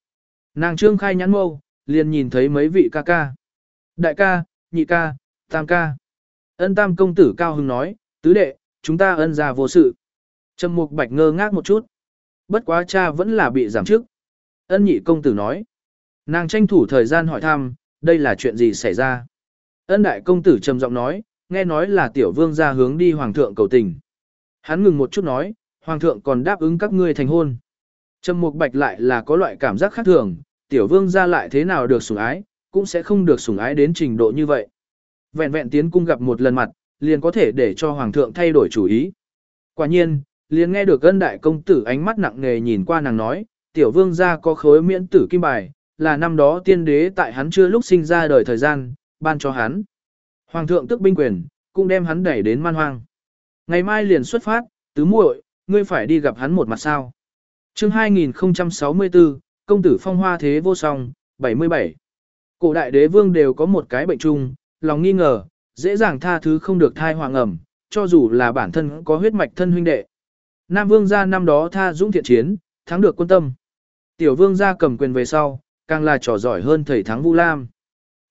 Nàng trương khai nhãn mâu, liền nhìn thấy mấy vị ca ca. Đại ca, nhị ca, tam ca. Ân tam công tử cao hưng nói, tứ đệ, chúng ta ân ra vô sự. Trầm Mục Bạch ngơ ngác một chút. Bất quá cha vẫn là bị giảm chức. Ân nhị công tử nói. Nàng tranh thủ thời gian hỏi thăm, đây là chuyện gì xảy ra. Ân đại công tử trầm giọng nói, nghe nói là tiểu vương ra hướng đi hoàng thượng cầu tình. Hắn ngừng một chút nói, hoàng thượng còn đáp ứng các ngươi thành hôn. Trầm mục bạch lại là có loại cảm giác khác thường, tiểu vương ra lại thế nào được sủng ái, cũng sẽ không được sủng ái đến trình độ như vậy. Vẹn vẹn tiến cung gặp một lần mặt, liền có thể để cho hoàng thượng thay đổi chủ ý. Quả nhiên, liền nghe được ân đại công tử ánh mắt nặng nề nhìn qua nàng nói, tiểu vương gia có khối miễn tử kim bài, là năm đó tiên đế tại hắn chưa lúc sinh ra đời thời gian, ban cho hắn. Hoàng thượng tức binh quyền, cũng đem hắn đẩy đến man hoang. Ngày mai liền xuất phát, tứ muội, ngươi phải đi gặp hắn một mặt sao. chương 2064, công tử phong hoa thế vô song, 77. Cổ đại đế vương đều có một cái bệnh chung, lòng nghi ngờ, dễ dàng tha thứ không được thai hoàng ẩm, cho dù là bản thân có huyết mạch thân huynh đệ. Nam vương gia năm đó tha dũng thiện chiến, thắng được quân tâm. Tiểu vương gia cầm quyền về sau, càng là trò giỏi hơn thầy thắng Vu Lam.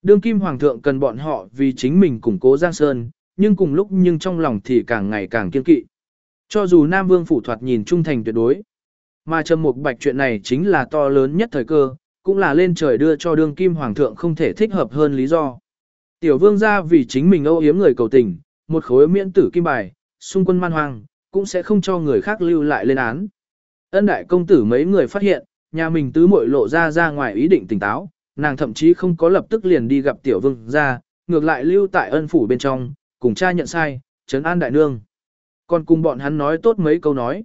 Đương kim hoàng thượng cần bọn họ vì chính mình củng cố Giang Sơn, nhưng cùng lúc nhưng trong lòng thì càng ngày càng kiên kỵ. Cho dù Nam Vương phủ thoạt nhìn trung thành tuyệt đối, mà Trầm Mục Bạch chuyện này chính là to lớn nhất thời cơ, cũng là lên trời đưa cho đương kim hoàng thượng không thể thích hợp hơn lý do. Tiểu vương gia vì chính mình âu yếm người cầu tình, một khối miễn tử kim bài, xung quân man hoang, cũng sẽ không cho người khác lưu lại lên án. Ân đại công tử mấy người phát hiện, nhà mình tứ muội lộ ra ra ngoài ý định tỉnh táo, nàng thậm chí không có lập tức liền đi gặp tiểu vương gia, ngược lại lưu tại ân phủ bên trong, cùng cha nhận sai, trấn an đại nương. Còn cùng bọn hắn nói tốt mấy câu nói.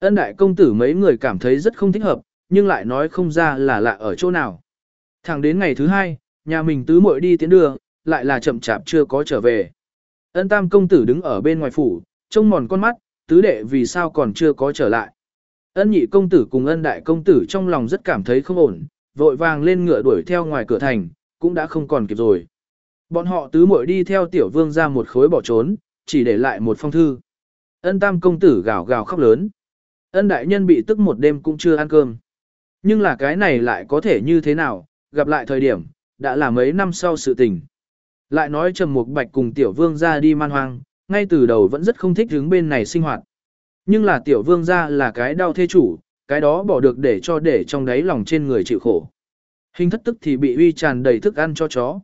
Ân đại công tử mấy người cảm thấy rất không thích hợp, nhưng lại nói không ra là lạ ở chỗ nào. Thẳng đến ngày thứ hai, nhà mình tứ muội đi tiến đường, lại là chậm chạp chưa có trở về. Ân tam công tử đứng ở bên ngoài phủ, trông mòn con mắt, tứ đệ vì sao còn chưa có trở lại. Ân nhị công tử cùng ân đại công tử trong lòng rất cảm thấy không ổn, vội vàng lên ngựa đuổi theo ngoài cửa thành, cũng đã không còn kịp rồi. Bọn họ tứ muội đi theo tiểu vương ra một khối bỏ trốn, chỉ để lại một phong thư. Ân tam công tử gào gào khóc lớn. Ân đại nhân bị tức một đêm cũng chưa ăn cơm. Nhưng là cái này lại có thể như thế nào, gặp lại thời điểm, đã là mấy năm sau sự tình. Lại nói Trầm Mục Bạch cùng Tiểu Vương ra đi man hoang, ngay từ đầu vẫn rất không thích hướng bên này sinh hoạt. Nhưng là Tiểu Vương gia là cái đau thê chủ, cái đó bỏ được để cho để trong đáy lòng trên người chịu khổ. Hình thất tức thì bị uy tràn đầy thức ăn cho chó.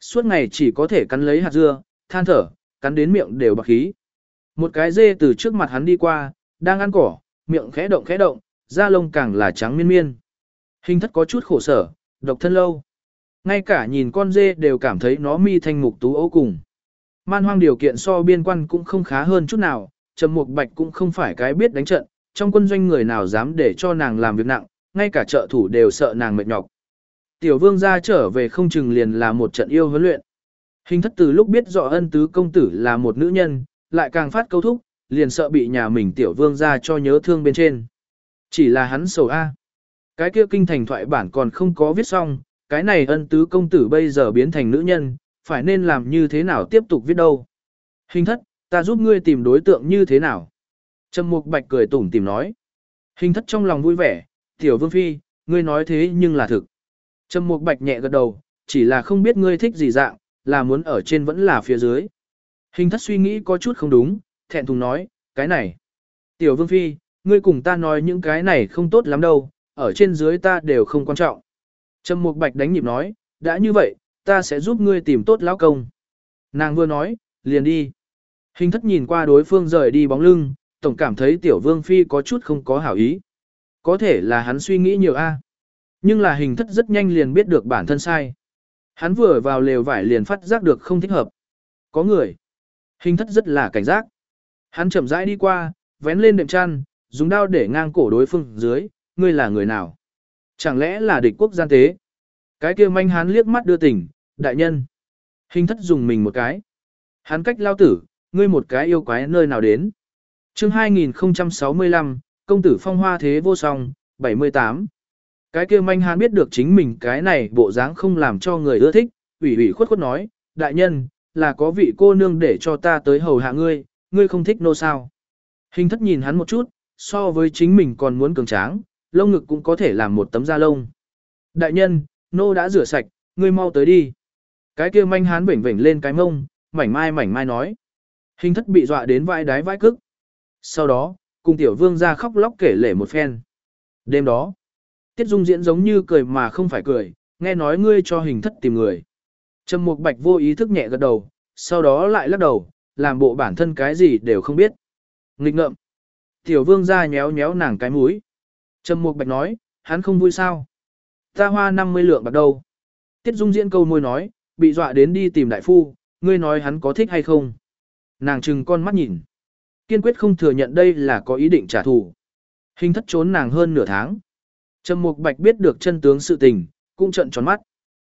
Suốt ngày chỉ có thể cắn lấy hạt dưa, than thở, cắn đến miệng đều bạc khí. Một cái dê từ trước mặt hắn đi qua, đang ăn cỏ, miệng khẽ động khẽ động, da lông càng là trắng miên miên. Hình thất có chút khổ sở, độc thân lâu. Ngay cả nhìn con dê đều cảm thấy nó mi thanh mục tú ấu cùng. Man hoang điều kiện so biên quan cũng không khá hơn chút nào, Trầm Mục Bạch cũng không phải cái biết đánh trận, trong quân doanh người nào dám để cho nàng làm việc nặng, ngay cả trợ thủ đều sợ nàng mệt nhọc. Tiểu vương gia trở về không chừng liền là một trận yêu huấn luyện. Hình thất từ lúc biết rõ ân tứ công tử là một nữ nhân, lại càng phát câu thúc, liền sợ bị nhà mình tiểu vương gia cho nhớ thương bên trên. Chỉ là hắn sầu A. Cái kia kinh thành thoại bản còn không có viết xong, cái này ân tứ công tử bây giờ biến thành nữ nhân, phải nên làm như thế nào tiếp tục viết đâu. Hình thất, ta giúp ngươi tìm đối tượng như thế nào? Trầm mục bạch cười tủm tìm nói. Hình thất trong lòng vui vẻ, tiểu vương phi, ngươi nói thế nhưng là thực. Trầm mục bạch nhẹ gật đầu, chỉ là không biết ngươi thích gì dạng, là muốn ở trên vẫn là phía dưới. Hình thất suy nghĩ có chút không đúng, thẹn thùng nói, cái này. Tiểu vương phi, ngươi cùng ta nói những cái này không tốt lắm đâu, ở trên dưới ta đều không quan trọng. Trầm mục bạch đánh nhịp nói, đã như vậy, ta sẽ giúp ngươi tìm tốt lão công. Nàng vừa nói, liền đi. Hình thất nhìn qua đối phương rời đi bóng lưng, tổng cảm thấy tiểu vương phi có chút không có hảo ý. Có thể là hắn suy nghĩ nhiều a. Nhưng là hình thất rất nhanh liền biết được bản thân sai. Hắn vừa vào lều vải liền phát giác được không thích hợp. Có người. Hình thất rất là cảnh giác. Hắn chậm rãi đi qua, vén lên đệm chăn, dùng đao để ngang cổ đối phương dưới, ngươi là người nào? Chẳng lẽ là địch quốc gian tế? Cái kia manh hắn liếc mắt đưa tỉnh, đại nhân. Hình thất dùng mình một cái. Hắn cách lao tử, ngươi một cái yêu quái nơi nào đến. chương 2065, công tử phong hoa thế vô song, 78. Cái kia manh hán biết được chính mình cái này bộ dáng không làm cho người ưa thích, ủy ủy khuất khuất nói, đại nhân, là có vị cô nương để cho ta tới hầu hạ ngươi, ngươi không thích nô sao. Hình thất nhìn hắn một chút, so với chính mình còn muốn cường tráng, lông ngực cũng có thể làm một tấm da lông. Đại nhân, nô đã rửa sạch, ngươi mau tới đi. Cái kia manh hán vểnh vểnh lên cái mông, mảnh mai mảnh mai nói. Hình thất bị dọa đến vai đái vai cức. Sau đó, cùng tiểu vương ra khóc lóc kể lể một phen. Đêm đó, Tiết Dung diễn giống như cười mà không phải cười, nghe nói ngươi cho hình thất tìm người. Trầm Mục Bạch vô ý thức nhẹ gật đầu, sau đó lại lắc đầu, làm bộ bản thân cái gì đều không biết. Nghịch ngợm. Tiểu vương ra nhéo nhéo nàng cái mũi. Trầm Mục Bạch nói, hắn không vui sao? Ta hoa 50 lượng bạc đâu? Tiết Dung diễn câu môi nói, bị dọa đến đi tìm đại phu, ngươi nói hắn có thích hay không? Nàng trừng con mắt nhìn. Kiên quyết không thừa nhận đây là có ý định trả thù. Hình thất trốn nàng hơn nửa tháng. Trầm Mục Bạch biết được chân tướng sự tình, cũng trận tròn mắt.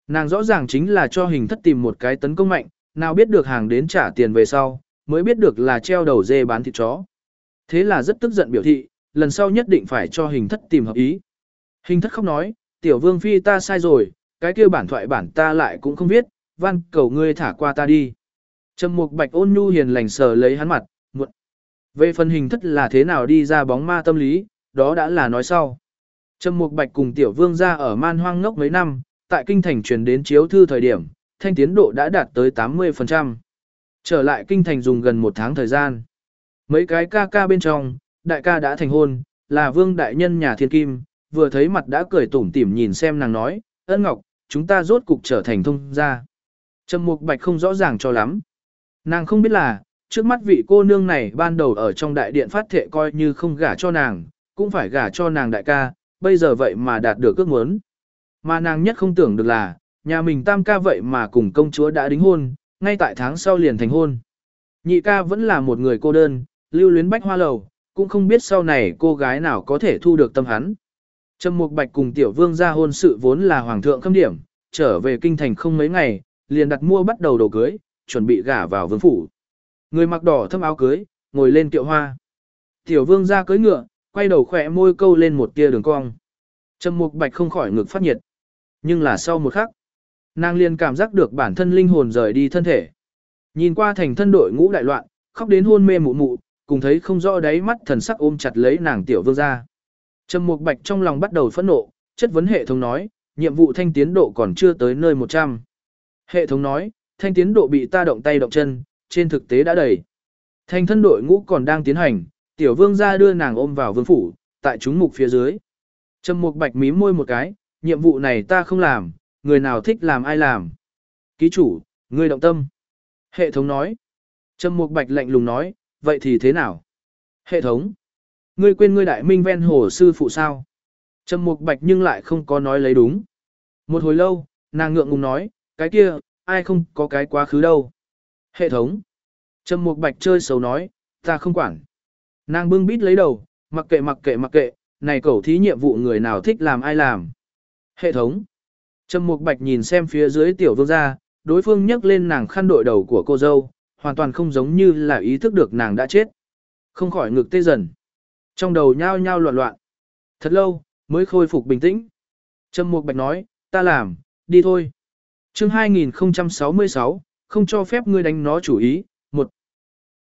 Nàng rõ ràng chính là cho hình thất tìm một cái tấn công mạnh, nào biết được hàng đến trả tiền về sau, mới biết được là treo đầu dê bán thịt chó. Thế là rất tức giận biểu thị, lần sau nhất định phải cho hình thất tìm hợp ý. Hình thất không nói, tiểu vương phi ta sai rồi, cái kia bản thoại bản ta lại cũng không viết, văn cầu ngươi thả qua ta đi. Trầm mục bạch ôn nhu hiền lành sờ lấy hắn mặt, muộn. Về phần hình thức là thế nào đi ra bóng ma tâm lý, đó đã là nói sau. Trầm mục bạch cùng tiểu vương ra ở man hoang ngốc mấy năm, tại kinh thành truyền đến chiếu thư thời điểm, thanh tiến độ đã đạt tới 80%. Trở lại kinh thành dùng gần một tháng thời gian. Mấy cái ca ca bên trong, đại ca đã thành hôn, là vương đại nhân nhà thiên kim, vừa thấy mặt đã cười tủm tỉm nhìn xem nàng nói, ân ngọc, chúng ta rốt cục trở thành thông gia. Trầm mục bạch không rõ ràng cho lắm. Nàng không biết là, trước mắt vị cô nương này ban đầu ở trong đại điện phát thệ coi như không gả cho nàng, cũng phải gả cho nàng đại ca, bây giờ vậy mà đạt được ước muốn. Mà nàng nhất không tưởng được là, nhà mình tam ca vậy mà cùng công chúa đã đính hôn, ngay tại tháng sau liền thành hôn. Nhị ca vẫn là một người cô đơn, lưu luyến bách hoa lầu, cũng không biết sau này cô gái nào có thể thu được tâm hắn. Trầm Mục Bạch cùng Tiểu Vương ra hôn sự vốn là hoàng thượng khâm điểm, trở về kinh thành không mấy ngày, liền đặt mua bắt đầu đồ cưới, chuẩn bị gả vào vương phủ. Người mặc đỏ thâm áo cưới, ngồi lên kiệu hoa. Tiểu Vương ra cưới ngựa, quay đầu khỏe môi câu lên một tia đường cong. Trầm Mục Bạch không khỏi ngực phát nhiệt. Nhưng là sau một khắc, nàng liền cảm giác được bản thân linh hồn rời đi thân thể. Nhìn qua thành thân đội ngũ đại loạn, khóc đến hôn mê mụ mụ, cùng thấy không rõ đáy mắt thần sắc ôm chặt lấy nàng tiểu vương ra. Trầm Mục Bạch trong lòng bắt đầu phẫn nộ, chất vấn hệ thống nói, nhiệm vụ thanh tiến độ còn chưa tới nơi 100. Hệ thống nói, thanh tiến độ bị ta động tay động chân, trên thực tế đã đầy. Thanh thân đội ngũ còn đang tiến hành, tiểu vương gia đưa nàng ôm vào vương phủ, tại chúng mục phía dưới. Trầm Mục Bạch mím môi một cái, nhiệm vụ này ta không làm, người nào thích làm ai làm. Ký chủ, ngươi động tâm. Hệ thống nói. Trầm Mục Bạch lạnh lùng nói, vậy thì thế nào? Hệ thống. Ngươi quên ngươi đại minh ven hồ sư phụ sao? Trầm Mục Bạch nhưng lại không có nói lấy đúng. Một hồi lâu, nàng ngượng ngùng nói, cái kia, ai không có cái quá khứ đâu. Hệ thống. Trầm Mục Bạch chơi xấu nói, ta không quản. Nàng bưng bít lấy đầu, mặc kệ mặc kệ mặc kệ, này cậu thí nhiệm vụ người nào thích làm ai làm. Hệ thống. Trầm Mục Bạch nhìn xem phía dưới tiểu vương gia, đối phương nhấc lên nàng khăn đội đầu của cô dâu, hoàn toàn không giống như là ý thức được nàng đã chết. Không khỏi ngực tê dần. Trong đầu nhao nhao loạn loạn. Thật lâu, mới khôi phục bình tĩnh. Trầm Mục Bạch nói, ta làm, đi thôi chương 2066, không cho phép ngươi đánh nó chủ ý,